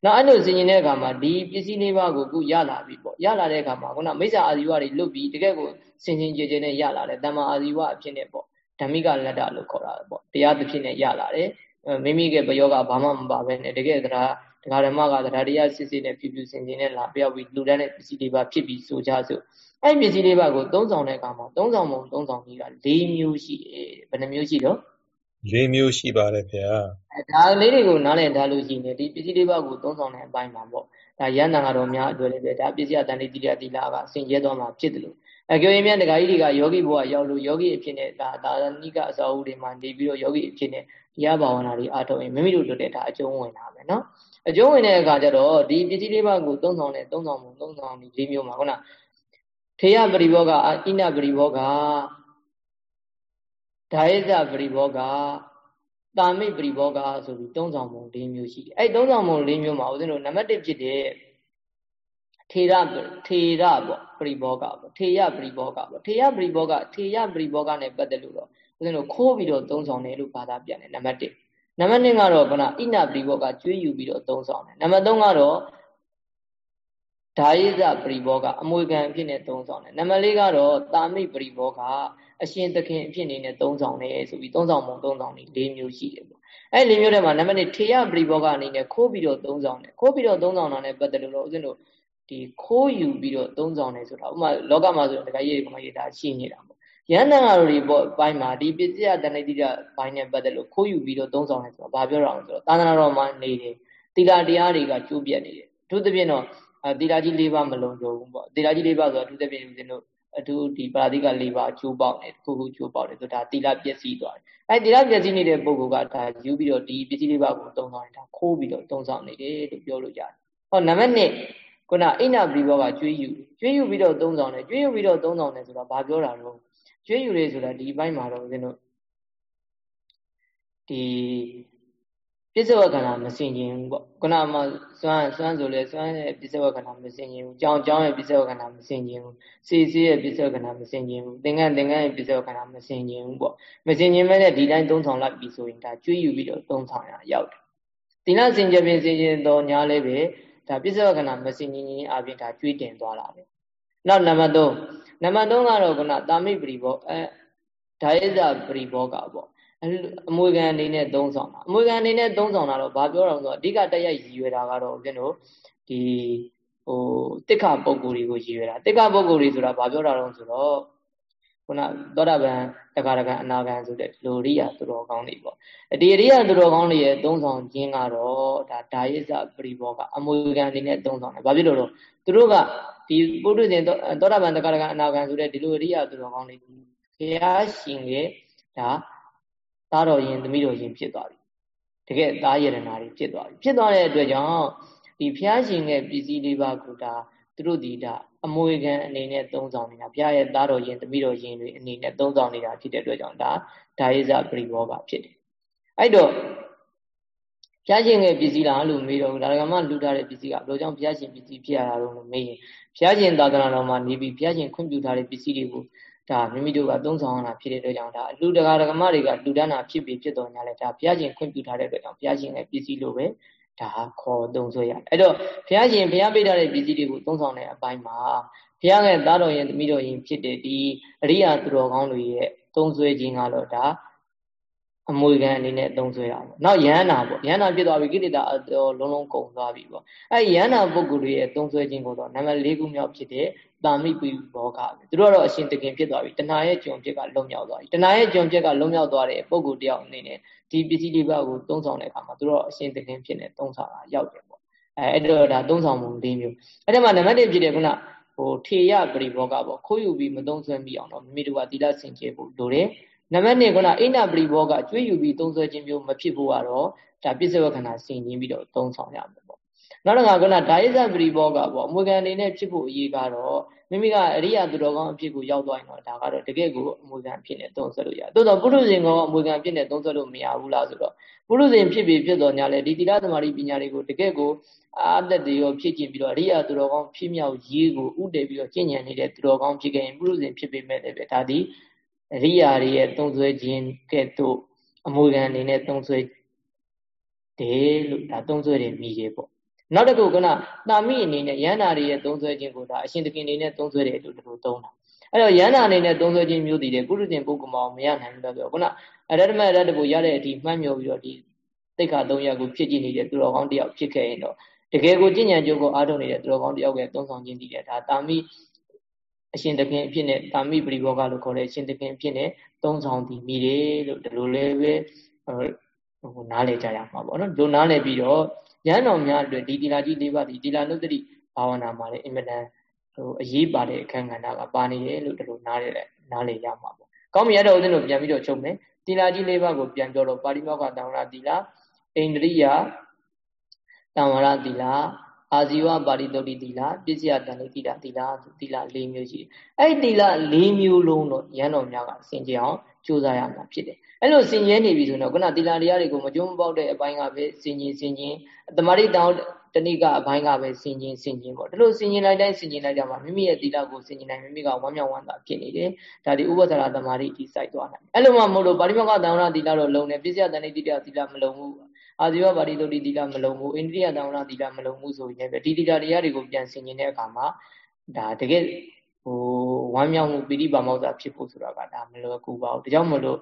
နောက်အဲ့လိုဆင်ញင်တဲ့အခါမှာဒီပစ္စည်းလေးပါးကိုခုရလာပြီပေါ့ရလာတဲ့အခါမှာခုနမိစ္ဆာအာဇီဝတွေလွတ်ပြီးတကယ်ကိုဆင်ញင်ကြည်ကြည်နဲ့ရလာတယ်တမ္မာအာဇီဝအဖြစ်နဲ့ပေါ့ဓမ္မိကလတ္တလို့ခေါ်တာပေါ့တရားတစ်ဖြစ်နဲ့ရလာတယ်မိမိကဘယောကဘာမှမပါပဲနဲ့တကယ်တရား ဒကာဓမ္မကသဒ္ဓရိယစစ်စစ်နဲ့ဖြူဖြူစင်စင်နဲ့လာပြောက်ပြီးလူတန်းတဲ့ပစ္စည်းတွေပါဖြစ်ပြီးဆိုကြစို့အဲ့ပစ္စည်းတွေပါကိုသုံးဆောင်တဲ့အခါမှာသုံးဆောင်ပုံသုံးဆောင်ကြီးက၄မျိုးရှိတယ်ဘယ်နှမျိုးရှိတော့၄မျိုးရှိပါတယ်ခင်ဗျာဒါလေးတွေကိုနားလည်ထားလို့ရှိရင်ဒီပစ္စည်းတွေပါကိုသုံးဆောင်တဲ့အပိုင်းမှာပေါ့ဒါရန်တန်ကတော့များအတွေ့လည်းပဲဒါပစ္စည်းအတန်တိတိယတိလာကဆင်ကျဲသွားမှာဖြစ်တယ်လို့အကြိုရင်မြတ်ဒကာကြီးတွေကယောဂီဘုရားရောက်လို့ယောဂီအဖြစ်နဲ့ဒါဒါနိကအစာအုပ်တွေမှာနေပြီးတော့ယောဂီအဖြစ်နဲ့တရားဘာဝနာတွေအားထုတ်ရင်မိမိတို့တို့တဲ့ဒါအကျုံးဝင်လာမယ်နော် အကျုံးဝင်တဲ့အခါကျတော့ဒီပစ္စည်းလေးပါးကိုသုံးဆောင်တဲ့သုံးဆောင်မှုသုံးဆောင်ဒီလေးမျိုးမှာခုနထေယပရိဘောကအိနပရိဘောကဓာယဇပရိဘောကတာမိပရိဘောကဆိုပြီးသုံးဆောင်မှု၄မျိုးရှိတယ်အဲ့သုံးဆောင်မှု၄မျိုးမှာဦးဇင်းတို့နံပါတ်1ဖြစ်တဲ့ထေရထေရပေါ့ပရိဘောကပေါ့ထေယပရိဘောကပေါ့ထေယပရိဘောကထေယပရိဘောကနဲ့ပတ်သက်လို့တော့ဦးဇင်းတို့ခိုးပြီးတော့သုံးဆောင်တယ်လို့ဘာသာပြန်တယ်နံပါတ်1 နံပါတ်2ကတော့ခုနဣနပရိဘောကကျွေးယူပြီးတော့သုံးဆောင်တယ်နံပါတ်3ကတော့ဓာယိဇပရိဘောကအမွေခံအဖြစ်နဲ့သုံးဆောင်တယ်နံပါတ်4ကတော့တာမိပရိဘောကအရှင်သခင်အဖြစ်နေနဲ့သုံးဆောင်တယ်ဆိုပြီးသုံးဆောင်ပုံသုံးဆောင်နေ၄မျိုးရှိတယ်ပေါ့အဲ့၄မျိုးထဲမှာနံပါတ်1ထေယပရိဘောကအနေနဲ့ခိုးပြီးတော့သုံးဆောင်တယ်ခိုးပြီးတော့သုံးဆောင်တာနဲ့ပတ်သက်လို့တော့ဦးဇင်းတို့ဒီခိုးယူပြီးတော့သုံးဆောင်တယ်ဆိုတာဥပမာလောကမှာဆိုရင်တခါကြီးဒီမှာရေးတာရှိနေတာပေါ့ ယန္တန်တော်တွေပေါ့ဘိုင်းမှာဒီပစ္စယတဏိတိကဘိုင်းနဲ့ပတ်သက်လို့ခိုးယူပြီးတော့သုံးဆောင်တယ်ဆိုတော့ဘာပြောရအောင်ဆိုတော့သာသနာတော်မှာနေတယ်သီလတရားတွေကကျိုးပြတ်နေတယ်အထူးသဖြင့်တော့သီလကြီး၄ပါးမလုံးကြဘူးပေါ့သီလကြီး၄ပါးဆိုတော့အထူးသဖြင့်ဦးဇင်းတို့အထူးဒီပါဠိက၄ပါးကျိုးပေါက်တယ်ခုခုကျိုးပေါက်တယ်ဆိုဒါသီလပျက်စီးသွားတယ်အဲသီလပျက်စီးနေတဲ့ပုဂ္ဂိုလ်ကဒါယူပြီးတော့ဒီပစ္စည်းလေးပါးကိုသုံးဆောင်နေတာခိုးပြီးတော့သုံးဆောင်နေတယ်လို့ပြောလို့ရတယ်ဟောနံပါတ်1ခုနအိနာပရိဘောကကျွေးယူကျွေးယူပြီးတော့သုံးဆောင်တယ်ကျွေးယူပြီးတော့သုံးဆောင်တယ်ဆိုတာဘာပြောတာတော့ ကျွေးယူရဲဆိုတာဒီဘက်မှာတော့ဦးဇင်းတို့ဒီပစ္စဝကဏမစင်ခြင်းဘူးပေါ့ခုနမှစွမ်းစွမ်းဆိုလဲစွမ်းရဲ့ပစ္စဝကဏမစင်ခြင်းဘူးကြောင်ကြောင်ရဲ့ပစ္စဝကဏမစင်ခြင်းဘူးစီစီရဲ့ပစ္စဝကဏမစင်ခြင်းဘူးသင်္ကန်းသင်္ကန်းရဲ့ပစ္စဝကဏမစင်ခြင်းဘူးပေါ့မစင်ခြင်းမဲ့ဒီတိုင်းသုံးဆောင်လိုက်ပြီဆိုရင်ဒါကျွေးယူပြီးတော့သုံးဆောင်ရရောက်တယ်တိနာစင်ကြပင်စင်ခြင်းတော့ညာလည်းပဲဒါပစ္စဝကဏမစင်ခြင်းချင်းအပြင်ဒါကျွေးတင်သွားလာတယ်နောက်နံပါတ်3 နံပါတ်3ကတော့ခုနတာမိပရိဘောအဲဓာယဇပရိဘောကပေါ့အမွေခံအနေနဲ့သုံးဆောင်တာအမွေခံအနေနဲ့သုံးဆောင်တာတော့ဘာပြောတော့ဆိုတော့အဓိကတက်ရိုက်ရည်ရွယ်တာကတော့ဦးဇင်းတို့ဒီဟိုတိက္ခပုဂ္ဂိုလ်တွေကိုရည်ရွယ်တာတိက္ခပုဂ္ဂိုလ်တွေဆိုတာဘာပြောတာလဲဆိုတော့ ခုနသောတာပန်တက္ကရာကံအနာကံဆိုတဲ့လိုရိယသူတော်ကောင်းတွေပေါ့ဒီရိယသူတော်ကောင်းတွေရဲ့သုံးဆောင်ခြင်းကတော့ဒါဒါယိစပရိဘောကအမွေခံအနေနဲ့သုံးဆောင်တယ်ဘာဖြစ်လို့လဲသူတို့ကဒီပုထုဇဉ်သောတာပန်တက္ကရာကံအနာကံဆိုတဲ့ဒီလိုရိယသူတော်ကောင်းတွေဘုရားရှင်ရဲ့ဒါသားတော်ရင်သမီးတော်ရင်ဖြစ်သွားပြီတကယ်သားယရနာတွေဖြစ်သွားပြီဖြစ်သွားတဲ့အတွက်ကြောင့်ဒီဘုရားရှင်ရဲ့ပစ္စည်းလေးပါးကဒါသူတို့ဒီဒါ အမွေခံအနေနဲ့သုံးဆောင်နေတာဘုရားရဲ့သားတော်ရင်သမီးတော်ရင်တွေအနေနဲ့သုံးဆောင်နေတာဖြစ်တဲ့အတွက်ကြောင့်ဒါဒါယိဇပရိဘောဂဖြစ်တယ်အဲ့တော့ဘုရားရှင်ရဲ့ပစ္စည်းလားလို့မေးတော့ဒါကမှလူထားတဲ့ပစ္စည်းကဘယ်လိုကြောင့်ဘုရားရှင်ပစ္စည်းဖြစ်ရတာလို့မေးရင်ဘုရားရှင်သာသနာတော်မှာနေပြီးဘုရားရှင်ခွင့်ပြုထားတဲ့ပစ္စည်းတွေကိုဒါမိမိတို့ကသုံးဆောင်ရတာဖြစ်တဲ့အတွက်ကြောင့်ဒါအလှူတကာဒကမတွေကလှူဒန်းတာဖြစ်ပြီးဖြစ်တော်ညာလဲဒါဘုရားရှင်ခွင့်ပြုထားတဲ့အတွက်ကြောင့်ဘုရားရှင်ရဲ့ပစ္စည်းလိုပဲ ဒါခေါ်သုံးဆွဲရတယ်အဲ့တော့ဘုရားရှင်ဘုရားပေးထားတဲ့ပစ္စည်းတွေကိုသုံးဆောင်တဲ့အပိုင်းမှာဘုရားရဲ့သားတော်ရင်သမီးတော်ရင်ဖြစ်တဲ့ဒီအရိယာသူတော်ကောင်းတွေရဲ့သုံးဆွဲခြင်းကတော့ဒါ အမွေခံအနေနဲ့သုံးဆွဲတာပေါ့။နောက်ယန္နာပေါ့။ယန္နာဖြစ်သွားပြီကိလေသာလုံးလုံးကုန်သွားပြီပေါ့။အဲယန္နာပုဂ္ဂိုလ်တွေရဲ့သုံးဆွဲခြင်းကိုတော့နံပါတ်၄ခုမြောက်ဖြစ်တဲ့တာမိပိဘောကပဲ။သူတို့ကတော့အရှင်တခင်ဖြစ်သွားပြီ။တဏှာရဲ့ကြုံဖြစ်ကလုံမြောက်သွားပြီ။တဏှာရဲ့ကြုံဖြစ်ကလုံမြောက်သွားတဲ့ပုဂ္ဂိုလ်တယောက်အနေနဲ့ဒီပစ္စည်းတွေဘက်ကိုသုံးဆောင်တဲ့အခါမှာသူတို့အရှင်တခင်ဖြစ်နေသုံးဆောင်တာရောက်တယ်ပေါ့။အဲအဲ့တော့ဒါသုံးဆောင်မှု၄မျိုး။အဲ့ဒီမှာနံပါတ်၁ဖြစ်တဲ့ခုနဟိုထေရပရိဘောကပေါ့ခိုးယူပြီးမသုံးဆွဲမိအောင်တော့မိမိတို့ကသီလစင်ကြယ်ဖို့လိုတယ်။ နံပါတ်2ကအိဏပရိဘောကကျွေးယူပြီးသုံးဆွဲခြင်းမျိုးမဖြစ်ဖို့ကတော့ဒါပစ္စဝခဏဆင်ခြင်းပြီးတော့သုံးဆောင်ရမယ်ပေါ့နောက်တစ်ခါကဒါယိဇပရိဘောကပေါ့အမွေခံအနေနဲ့ဖြစ်ဖို့အရေးကတော့မိမိကအရိယာသူတော်ကောင်းအဖြစ်ကိုရောက်သွားရင်တော့ဒါကတော့တကယ့်ကိုအမွေခံဖြစ်နေသုံးဆွဲလို့ရတယ်။သို့တော့ပုရုဇဉ်ကောအမွေခံဖြစ်နေသုံးဆွဲလို့မရဘူးလားဆိုတော့ပုရုဇဉ်ဖြစ်ပြီးဖြစ်တော်ညာလေဒီတိရသမารိပညာတွေကိုတကယ့်ကိုအာသက်တွေရောဖြစ်ကျင်ပြီးတော့အရိယာသူတော်ကောင်းဖြစ်မြောက်ရေးကိုဥတည်ပြီးတော့ကျင့်ကြံနေတဲ့သူတော်ကောင်းဖြစ်ခဲ့ရင်ပုရုဇဉ်ဖြစ်ပေမဲ့လည်းပဲဒါဒီ အရိယာတွေရဲ့သုံးဆွဲခြင်းကဲ့သို့အမွေခံအနေနဲ့သုံးဆွဲတယ်လို့ဒါသုံးဆွဲတယ်မိရေပေါ့နောက်တစ်ခုကတာမိအနေနဲ့ယန္နာတွေရဲ့သုံးဆွဲခြင်းကိုဒါအရှင်သခင်အနေနဲ့သုံးဆွဲတယ်လို့တို့သုံးတာအဲ့တော့ယန္နာအနေနဲ့သုံးဆွဲခြင်းမျိုးတည်တယ်ပုရိသင်ပုဂ္ဂိုလ်မောင်မရနိုင်ဘူးလို့ပြောခုနအရတ္တမရတ္တကိုရတဲ့အထိမှတ်မြော်ပြီးတော့ဒီတိတ်ခါ၃ရက်ကိုဖြစ်ကြည့်နေတဲ့သူတော်ကောင်းတယောက်ဖြစ်ခဲ့ရင်တော့တကယ်ကိုကျင့်ကြံကြိုးကိုအားထုတ်နေတဲ့သူတော်ကောင်းတယောက်ရဲ့သုံးဆောင်ခြင်းတည်တယ်ဒါတာမိ အရှင်သခင်အဖြစ်နဲ့တာမိပရိဘောဂလို့ခေါ်တဲ့အရှင်သခင်အဖြစ်နဲ့သုံးဆောင်တည်မိတယ်လို့ဒီလိုလေးပဲဟိုနားလည်ကြရမှာပေါ့နော်ဒီလိုနားလည်ပြီးတော့ဉာဏ်တော်များအတွက်ဒီတိလာကြီး၄ပါးဒီတိလာနုတ္တိဘာဝနာမှာလည်းအင်မတန်ဟိုအရေးပါတဲ့အခန်းကဏ္ဍကပါနေတယ်လို့ဒီလိုနားလည်နားလည်ရမှာပေါ့ကောင်းပြီအဲ့တော့ဦးဇင်းတို့ပြန်ပြီးတော့ချုပ်မယ်တိလာကြီး၄ပါးကိုပြန်ပြောတော့ပါဠိမောက္ခတံဝရတိလာအိန္ဒြိယတံဝရတိလာ အာဇီဝပါရိတုတ်တိသီလပစ္စယတန်တိသီလသီလသီလ၄မျိုးရှိတယ်။အဲ့ဒီသီလ၄မျိုးလုံးတော့ရန်တော်များကစင်ကြအောင်ကြိုးစားရမှာဖြစ်တယ်။အဲ့လိုစင်ကြဲနေပြီဆိုတော့ခုနသီလတရားတွေကိုမကြုံမပေါက်တဲ့အပိုင်းကပဲစင်ကြင်စင်ကြင်တမာရိတောင်းတဏိကအပိုင်းကပဲစင်ကြင်စင်ကြင်ပေါ့ဒီလိုစင်ကြင်လိုက်တိုင်းစင်ကြင်လိုက်ကြမှာမိမိရဲ့သီလကိုစင်ကြင်နိုင်မိမိကဝမ်းမြောက်ဝမ်းသာဖြစ်နေတယ်။ဒါဒီဥပဒရာတမာရိဒီစိုက်သွားနိုင်။အဲ့လိုမှမဟုတ်လို့ပါရိမောကသံဃာသီလတော့လုံတယ်ပစ္စယတန်တိသီလသီလမလုံဘူး အာဇီဝပါတိတုတိသီလမလုံဘူးအိန္ဒိယတောင်းလာသီလမလုံဘူးဆိုရင်လည်းဒီသီလတရားတွေကိုပြန်ဆင်ခြင်တဲ့အခါမှာဒါတကယ်ဟိုဝမ်းမြောက်မှုပိဋိပါမောဇ္ဇဖြစ်ဖို့ဆိုတာကဒါမလွယ်ကူပါဘူးဒါကြောင့်မလို့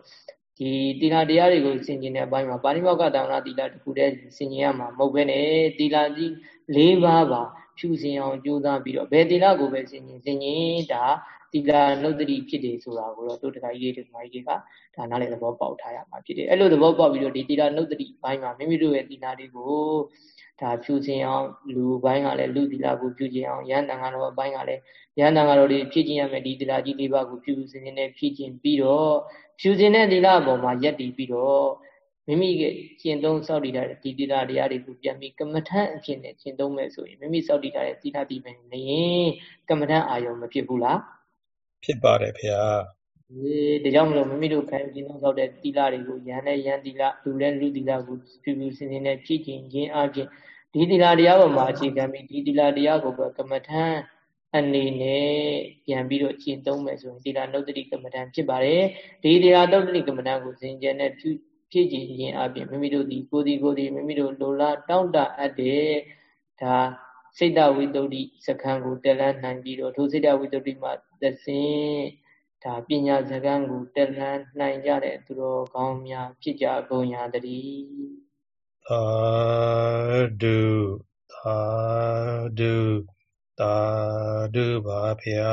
ဒီသီလတရားတွေကိုဆင်ခြင်တဲ့အပိုင်းမှာပါဠိမောက္ခတောင်းလာသီလတခုတည်းဆင်ခြင်ရမှာမဟုတ်ဘဲနဲ့သီလကြီး၄ပါးပါဖြူစင်အောင်ကြိုးစားပြီးတော့ဘယ်သီလကိုပဲဆင်ခြင်ဆင်ခြင်ဒါ သီလနုဒ္တိဖြစ်တယ်ဆိုတာကိုတော့တို့တခါကြီးတွေတခါကြီးတွေကဒါနားလည်သဘောပေါက်ထားရမှာဖြစ်တယ်အဲ့လိုသဘောပေါက်ပြီးတော့ဒီသီလနုဒ္တိဘိုင်းမှာမိမိတို့ရဲ့သီလတွေကိုဒါဖြူစင်အောင်လူဘိုင်းကလည်းလူသီလကိုဖြူစင်အောင်ရဟန္တာကတော့ဘိုင်းကလည်းရဟန္တာကတော့ဒီဖြည့်ကျင်ရမယ်ဒီသီလကြီးလေးပါးကိုဖြူစင်နေဖြည့်ကျင်ပြီးတော့ဖြူစင်တဲ့သီလအပေါ်မှာယက်တည်ပြီးတော့မိမိကကျင့်သုံးစောင့်တည်ထားတဲ့ဒီတရားတရားတွေကိုပြန်ပြီးကမ္မထန်အဖြစ်နဲ့ကျင့်သုံးမယ်ဆိုရင်မိမိစောင့်တည်ထားတဲ့သီလတည်မယ်နေရင်ကမ္မထန်အာယုံမဖြစ်ဘူးလား ဖြစ်ပါတယ်ဖေဟာဒီဒါကြောင့်မလို့မိမိတို့ခံယူခြင်းသောတဲ့တိလာတွေကိုယန္နဲ့ယန္တိလာလူလဲလူတိလာကိုဖြူဖြူစင်စင်နဲ့ဖြည့်ကျင်ခြင်းအပြင်ဒီတိလာတရားပေါ်မှာအခြေခံပြီးဒီတိလာတရားကိုပဲကမ္မထံအနေနဲ့ပြန်ပြီးတော့ကျင့်သုံးမယ်ဆိုရင်တိလာနုတ္တိကမ္မထံဖြစ်ပါတယ်ဒီတိလာနုတ္တိကမ္မထံကိုစင်ကြယ်နဲ့ဖြူဖြည့်ကျင်ခြင်းအပြင်မိမိတို့ဒီကိုယ်ဒီကိုယ်ဒီမိမိတို့လိုလားတောင့်တအပ်တဲ့ဒါစိတ်တဝိတ္တုစခန်းကိုတက်လန်းနိုင်ပြီးတော့ထိုစိတ်တဝိတ္တုမှာ သစဉ်ဒါပညာစကားကိုတက်လန်းနိုင်ကြတဲ့သူတော်ကောင်းများဖြစ်ကြကုန်ရတည်းသာဓုသာဓုသာဓုပါဗျာ